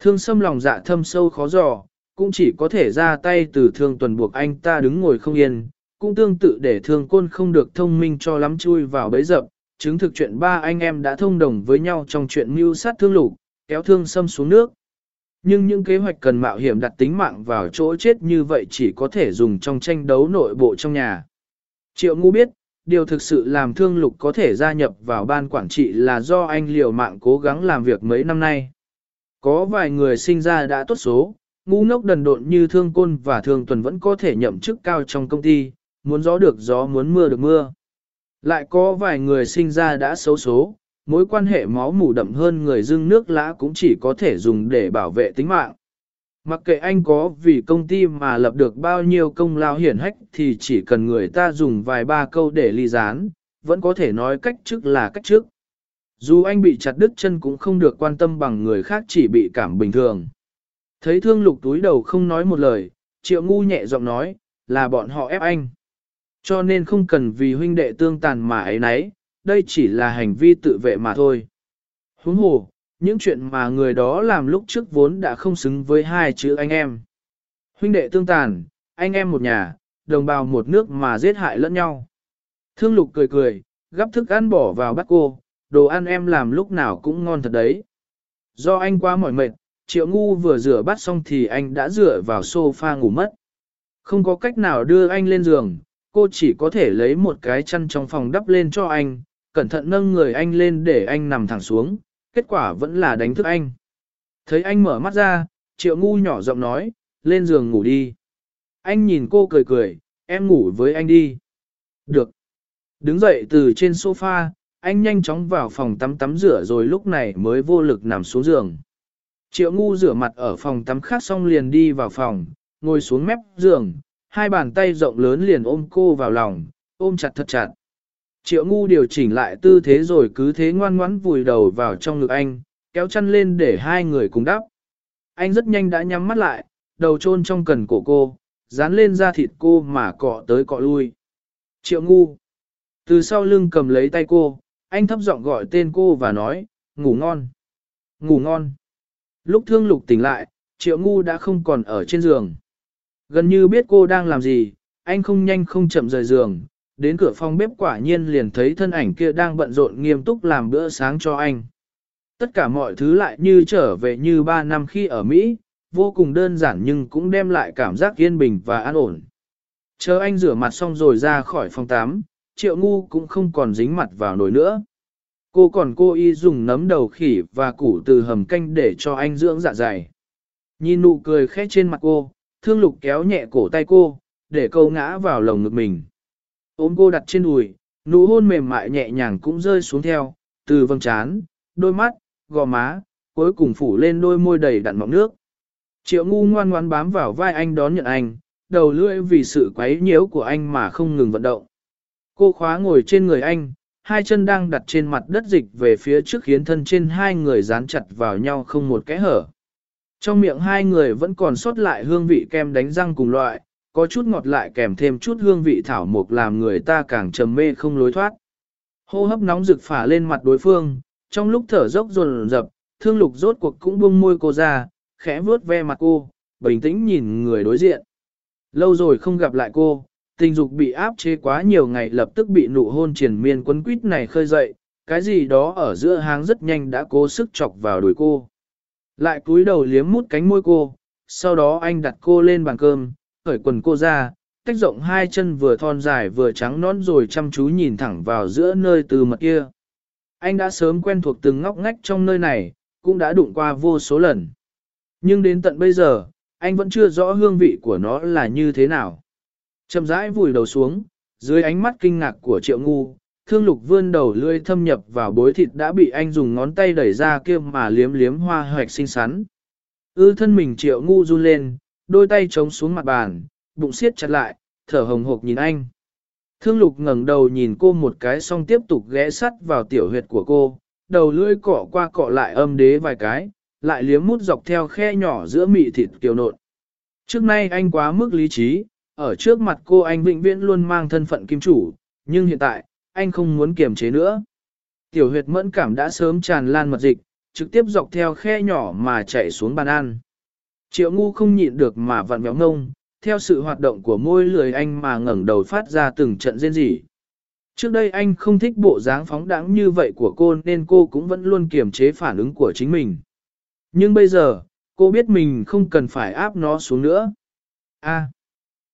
Thương xâm lòng dạ thâm sâu khó dò, cũng chỉ có thể ra tay từ thương tuần buộc anh ta đứng ngồi không yên, cũng tương tự để thương côn không được thông minh cho lắm chui vào bấy dập, chứng thực chuyện ba anh em đã thông đồng với nhau trong chuyện mưu sát thương lục, kéo thương xâm xuống nước. Nhưng những kế hoạch cần mạo hiểm đặt tính mạng vào chỗ chết như vậy chỉ có thể dùng trong tranh đấu nội bộ trong nhà. Triệu ngu biết, điều thực sự làm thương lục có thể gia nhập vào ban quản trị là do anh liều mạng cố gắng làm việc mấy năm nay. Có vài người sinh ra đã tốt số, ngu ngốc đần độn như thương côn và thương tuần vẫn có thể nhậm chức cao trong công ty, muốn gió được gió muốn mưa được mưa. Lại có vài người sinh ra đã xấu số, mối quan hệ máu mủ đậm hơn người dưng nước lã cũng chỉ có thể dùng để bảo vệ tính mạng. Mặc kệ anh có vì công ty mà lập được bao nhiêu công lao hiển hách thì chỉ cần người ta dùng vài ba câu để ly gián, vẫn có thể nói cách trước là cách trước. Dù anh bị chặt đứt chân cũng không được quan tâm bằng người khác chỉ bị cảm bình thường. Thấy thương lục túi đầu không nói một lời, triệu ngu nhẹ giọng nói, là bọn họ ép anh. Cho nên không cần vì huynh đệ tương tàn mà ấy nấy, đây chỉ là hành vi tự vệ mà thôi. Huống hồ, những chuyện mà người đó làm lúc trước vốn đã không xứng với hai chữ anh em. Huynh đệ tương tàn, anh em một nhà, đồng bào một nước mà giết hại lẫn nhau. Thương lục cười cười, gắp thức ăn bỏ vào bát cô, đồ ăn em làm lúc nào cũng ngon thật đấy. Do anh quá mỏi mệt, triệu ngu vừa rửa bát xong thì anh đã rửa vào sofa ngủ mất. Không có cách nào đưa anh lên giường, cô chỉ có thể lấy một cái chăn trong phòng đắp lên cho anh, cẩn thận nâng người anh lên để anh nằm thẳng xuống, kết quả vẫn là đánh thức anh. Thấy anh mở mắt ra, triệu ngu nhỏ giọng nói, lên giường ngủ đi. Anh nhìn cô cười cười, em ngủ với anh đi. Được. Đứng dậy từ trên sofa, anh nhanh chóng vào phòng tắm tắm rửa rồi lúc này mới vô lực nằm xuống giường. Triệu ngu rửa mặt ở phòng tắm khác xong liền đi vào phòng, ngồi xuống mép giường, hai bàn tay rộng lớn liền ôm cô vào lòng, ôm chặt thật chặt. Triệu ngu điều chỉnh lại tư thế rồi cứ thế ngoan ngoãn vùi đầu vào trong ngực anh, kéo chăn lên để hai người cùng đắp. Anh rất nhanh đã nhắm mắt lại, đầu chôn trong cần cổ cô, dán lên da thịt cô mà cọ tới cọ lui. Triệu ngu. Từ sau lưng cầm lấy tay cô, anh thấp giọng gọi tên cô và nói, ngủ ngon. Ngủ ngon. Lúc thương lục tỉnh lại, triệu ngu đã không còn ở trên giường. Gần như biết cô đang làm gì, anh không nhanh không chậm rời giường, đến cửa phòng bếp quả nhiên liền thấy thân ảnh kia đang bận rộn nghiêm túc làm bữa sáng cho anh. Tất cả mọi thứ lại như trở về như ba năm khi ở Mỹ, vô cùng đơn giản nhưng cũng đem lại cảm giác yên bình và an ổn. Chờ anh rửa mặt xong rồi ra khỏi phòng 8, triệu ngu cũng không còn dính mặt vào nồi nữa. Cô còn cô y dùng nấm đầu khỉ và củ từ hầm canh để cho anh dưỡng dạ dày. Nhìn nụ cười khẽ trên mặt cô, thương lục kéo nhẹ cổ tay cô, để câu ngã vào lồng ngực mình. Ôm cô đặt trên đùi, nụ hôn mềm mại nhẹ nhàng cũng rơi xuống theo, từ vầng trán, đôi mắt, gò má, cuối cùng phủ lên đôi môi đầy đặn mọng nước. Triệu ngu ngoan ngoan bám vào vai anh đón nhận anh, đầu lưỡi vì sự quấy nhiễu của anh mà không ngừng vận động. Cô khóa ngồi trên người anh, hai chân đang đặt trên mặt đất dịch về phía trước khiến thân trên hai người dán chặt vào nhau không một kẽ hở. Trong miệng hai người vẫn còn sót lại hương vị kem đánh răng cùng loại, có chút ngọt lại kèm thêm chút hương vị thảo mộc làm người ta càng trầm mê không lối thoát. Hô hấp nóng rực phả lên mặt đối phương, trong lúc thở dốc dồn dập, thương lục rốt cuộc cũng buông môi cô ra, khẽ vuốt ve mặt cô, bình tĩnh nhìn người đối diện. Lâu rồi không gặp lại cô, tình dục bị áp chế quá nhiều ngày lập tức bị nụ hôn triển miên quấn quýt này khơi dậy, cái gì đó ở giữa háng rất nhanh đã cố sức chọc vào đuổi cô. Lại cúi đầu liếm mút cánh môi cô, sau đó anh đặt cô lên bàn cơm, khởi quần cô ra, tách rộng hai chân vừa thon dài vừa trắng nón rồi chăm chú nhìn thẳng vào giữa nơi từ mật kia. Anh đã sớm quen thuộc từng ngóc ngách trong nơi này, cũng đã đụng qua vô số lần. Nhưng đến tận bây giờ, anh vẫn chưa rõ hương vị của nó là như thế nào. Chậm rãi vùi đầu xuống, dưới ánh mắt kinh ngạc của triệu ngu, thương lục vươn đầu lươi thâm nhập vào bối thịt đã bị anh dùng ngón tay đẩy ra kia mà liếm liếm hoa hoạch xinh xắn. Ư thân mình triệu ngu run lên, đôi tay chống xuống mặt bàn, bụng siết chặt lại, thở hồng hộc nhìn anh. Thương lục ngẩng đầu nhìn cô một cái xong tiếp tục ghé sắt vào tiểu huyệt của cô, đầu lưỡi cọ qua cọ lại âm đế vài cái, lại liếm mút dọc theo khe nhỏ giữa mị thịt kiều nộn. Trước nay anh quá mức lý trí, ở trước mặt cô anh vĩnh viễn luôn mang thân phận kim chủ, nhưng hiện tại, anh không muốn kiềm chế nữa. Tiểu huyệt mẫn cảm đã sớm tràn lan mật dịch, trực tiếp dọc theo khe nhỏ mà chạy xuống bàn ăn. Triệu ngu không nhịn được mà vặn béo ngông, theo sự hoạt động của môi lười anh mà ngẩng đầu phát ra từng trận rên rỉ. Trước đây anh không thích bộ dáng phóng đãng như vậy của cô nên cô cũng vẫn luôn kiềm chế phản ứng của chính mình. Nhưng bây giờ, cô biết mình không cần phải áp nó xuống nữa. A.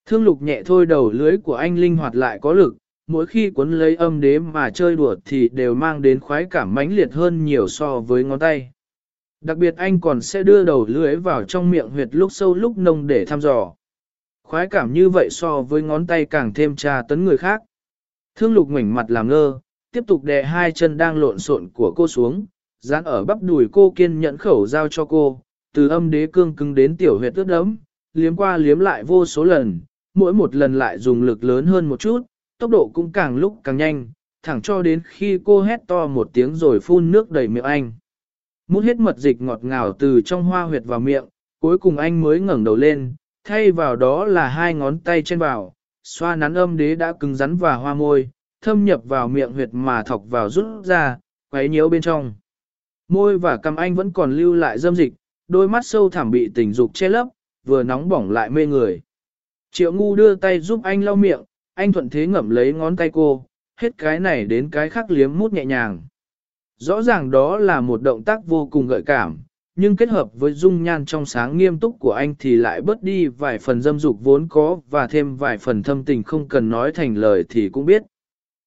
thương lục nhẹ thôi đầu lưới của anh linh hoạt lại có lực, mỗi khi cuốn lấy âm đế mà chơi đùa thì đều mang đến khoái cảm mãnh liệt hơn nhiều so với ngón tay. Đặc biệt anh còn sẽ đưa đầu lưới vào trong miệng huyệt lúc sâu lúc nông để thăm dò. Khoái cảm như vậy so với ngón tay càng thêm tra tấn người khác. Thương lục ngoảnh mặt làm ngơ, tiếp tục đè hai chân đang lộn xộn của cô xuống, dán ở bắp đùi cô kiên nhẫn khẩu giao cho cô, từ âm đế cương cứng đến tiểu huyệt ướt đấm, liếm qua liếm lại vô số lần, mỗi một lần lại dùng lực lớn hơn một chút, tốc độ cũng càng lúc càng nhanh, thẳng cho đến khi cô hét to một tiếng rồi phun nước đầy miệng anh. Mút hết mật dịch ngọt ngào từ trong hoa huyệt vào miệng, cuối cùng anh mới ngẩng đầu lên, thay vào đó là hai ngón tay trên vào, xoa nắn âm đế đã cứng rắn và hoa môi, thâm nhập vào miệng huyệt mà thọc vào rút ra, quấy nhiễu bên trong. Môi và cằm anh vẫn còn lưu lại dâm dịch, đôi mắt sâu thẳm bị tình dục che lấp, vừa nóng bỏng lại mê người. Triệu ngu đưa tay giúp anh lau miệng, anh thuận thế ngậm lấy ngón tay cô, hết cái này đến cái khác liếm mút nhẹ nhàng. Rõ ràng đó là một động tác vô cùng gợi cảm, nhưng kết hợp với dung nhan trong sáng nghiêm túc của anh thì lại bớt đi vài phần dâm dục vốn có và thêm vài phần thâm tình không cần nói thành lời thì cũng biết.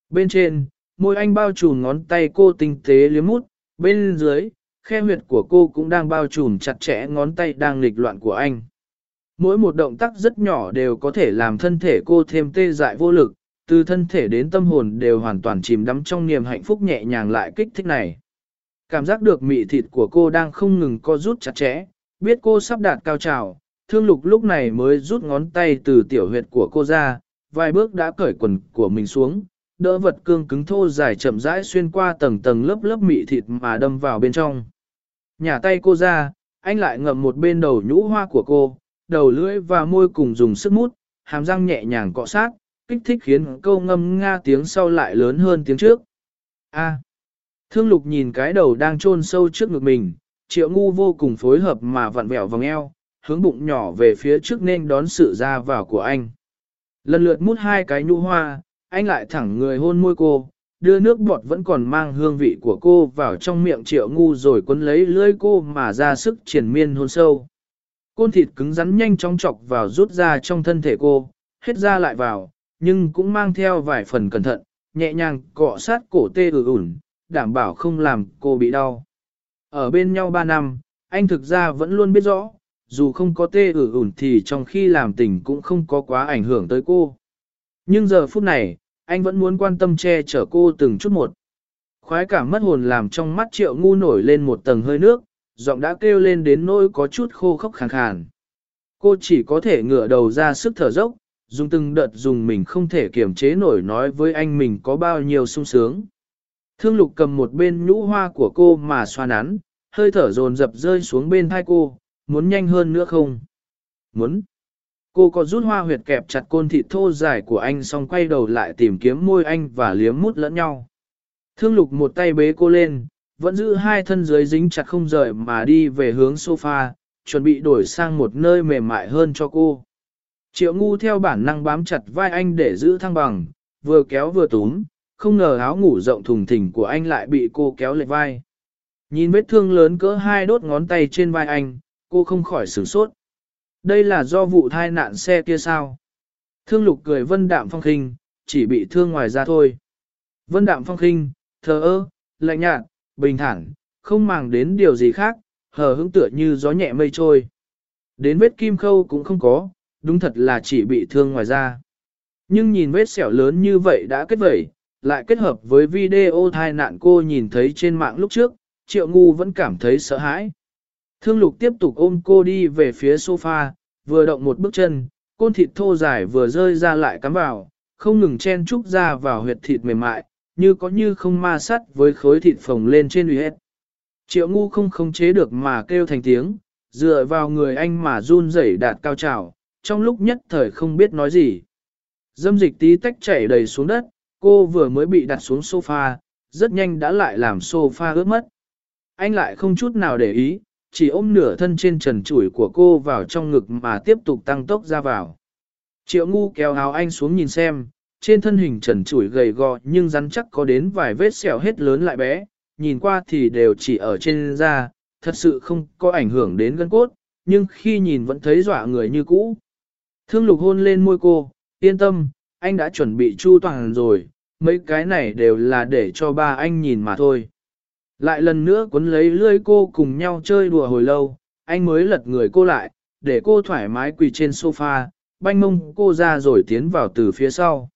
Bên trên, môi anh bao trùm ngón tay cô tinh tế liếm mút, bên dưới, khe huyệt của cô cũng đang bao trùm chặt chẽ ngón tay đang nghịch loạn của anh. Mỗi một động tác rất nhỏ đều có thể làm thân thể cô thêm tê dại vô lực, từ thân thể đến tâm hồn đều hoàn toàn chìm đắm trong niềm hạnh phúc nhẹ nhàng lại kích thích này. Cảm giác được mị thịt của cô đang không ngừng co rút chặt chẽ, biết cô sắp đạt cao trào, thương lục lúc này mới rút ngón tay từ tiểu huyệt của cô ra, vài bước đã cởi quần của mình xuống, đỡ vật cương cứng thô dài chậm rãi xuyên qua tầng tầng lớp lớp mị thịt mà đâm vào bên trong. Nhả tay cô ra, anh lại ngậm một bên đầu nhũ hoa của cô, đầu lưỡi và môi cùng dùng sức mút, hàm răng nhẹ nhàng cọ sát, kích thích khiến câu ngâm nga tiếng sau lại lớn hơn tiếng trước. A. Thương lục nhìn cái đầu đang chôn sâu trước ngực mình, triệu ngu vô cùng phối hợp mà vặn vẹo vòng eo, hướng bụng nhỏ về phía trước nên đón sự ra vào của anh. Lần lượt mút hai cái nhũ hoa, anh lại thẳng người hôn môi cô, đưa nước bọt vẫn còn mang hương vị của cô vào trong miệng triệu ngu rồi quấn lấy lưỡi cô mà ra sức triển miên hôn sâu. Côn thịt cứng rắn nhanh chóng chọc vào rút ra trong thân thể cô, hết ra lại vào, nhưng cũng mang theo vài phần cẩn thận, nhẹ nhàng cọ sát cổ tê ừ ủn, đảm bảo không làm cô bị đau. Ở bên nhau 3 năm, anh thực ra vẫn luôn biết rõ, dù không có tê ừ ủn thì trong khi làm tình cũng không có quá ảnh hưởng tới cô. Nhưng giờ phút này, anh vẫn muốn quan tâm che chở cô từng chút một. Khói cảm mất hồn làm trong mắt triệu ngu nổi lên một tầng hơi nước, giọng đã kêu lên đến nỗi có chút khô khốc khàn khàn. Cô chỉ có thể ngửa đầu ra sức thở dốc, dùng từng đợt dùng mình không thể kiềm chế nổi nói với anh mình có bao nhiêu sung sướng. Thương lục cầm một bên nhũ hoa của cô mà xoa nắn, hơi thở dồn dập rơi xuống bên thai cô, muốn nhanh hơn nữa không? Muốn. Cô có rút hoa huyệt kẹp chặt côn thịt thô dài của anh xong quay đầu lại tìm kiếm môi anh và liếm mút lẫn nhau. Thương lục một tay bế cô lên, vẫn giữ hai thân dưới dính chặt không rời mà đi về hướng sofa, chuẩn bị đổi sang một nơi mềm mại hơn cho cô. Triệu ngu theo bản năng bám chặt vai anh để giữ thăng bằng, vừa kéo vừa túm, không ngờ áo ngủ rộng thùng thình của anh lại bị cô kéo lệch vai. Nhìn vết thương lớn cỡ hai đốt ngón tay trên vai anh, cô không khỏi sửng sốt. Đây là do vụ thai nạn xe kia sao? Thương lục cười vân đạm phong khinh, chỉ bị thương ngoài da thôi. Vân đạm phong khinh, thờ ơ, lạnh nhạt, bình thản, không màng đến điều gì khác, hờ hững tựa như gió nhẹ mây trôi. Đến vết kim khâu cũng không có, đúng thật là chỉ bị thương ngoài da. Nhưng nhìn vết sẹo lớn như vậy đã kết vẩy, lại kết hợp với video thai nạn cô nhìn thấy trên mạng lúc trước, triệu ngu vẫn cảm thấy sợ hãi. Thương lục tiếp tục ôm cô đi về phía sofa, vừa động một bước chân, côn thịt thô dài vừa rơi ra lại cắm vào, không ngừng chen trúc ra vào huyệt thịt mềm mại, như có như không ma sắt với khối thịt phồng lên trên uy hết. Triệu ngu không khống chế được mà kêu thành tiếng, dựa vào người anh mà run rẩy đạt cao trào, trong lúc nhất thời không biết nói gì. Dâm dịch tí tách chảy đầy xuống đất, cô vừa mới bị đặt xuống sofa, rất nhanh đã lại làm sofa ướt mất. Anh lại không chút nào để ý, chỉ ôm nửa thân trên trần chủi của cô vào trong ngực mà tiếp tục tăng tốc ra vào. Triệu ngu kéo áo anh xuống nhìn xem, trên thân hình trần trụi gầy gò nhưng rắn chắc có đến vài vết sẹo hết lớn lại bé, nhìn qua thì đều chỉ ở trên da, thật sự không có ảnh hưởng đến gân cốt, nhưng khi nhìn vẫn thấy dọa người như cũ. Thương lục hôn lên môi cô, yên tâm, anh đã chuẩn bị chu toàn rồi, mấy cái này đều là để cho ba anh nhìn mà thôi. Lại lần nữa cuốn lấy lưỡi cô cùng nhau chơi đùa hồi lâu, anh mới lật người cô lại, để cô thoải mái quỳ trên sofa, banh mông cô ra rồi tiến vào từ phía sau.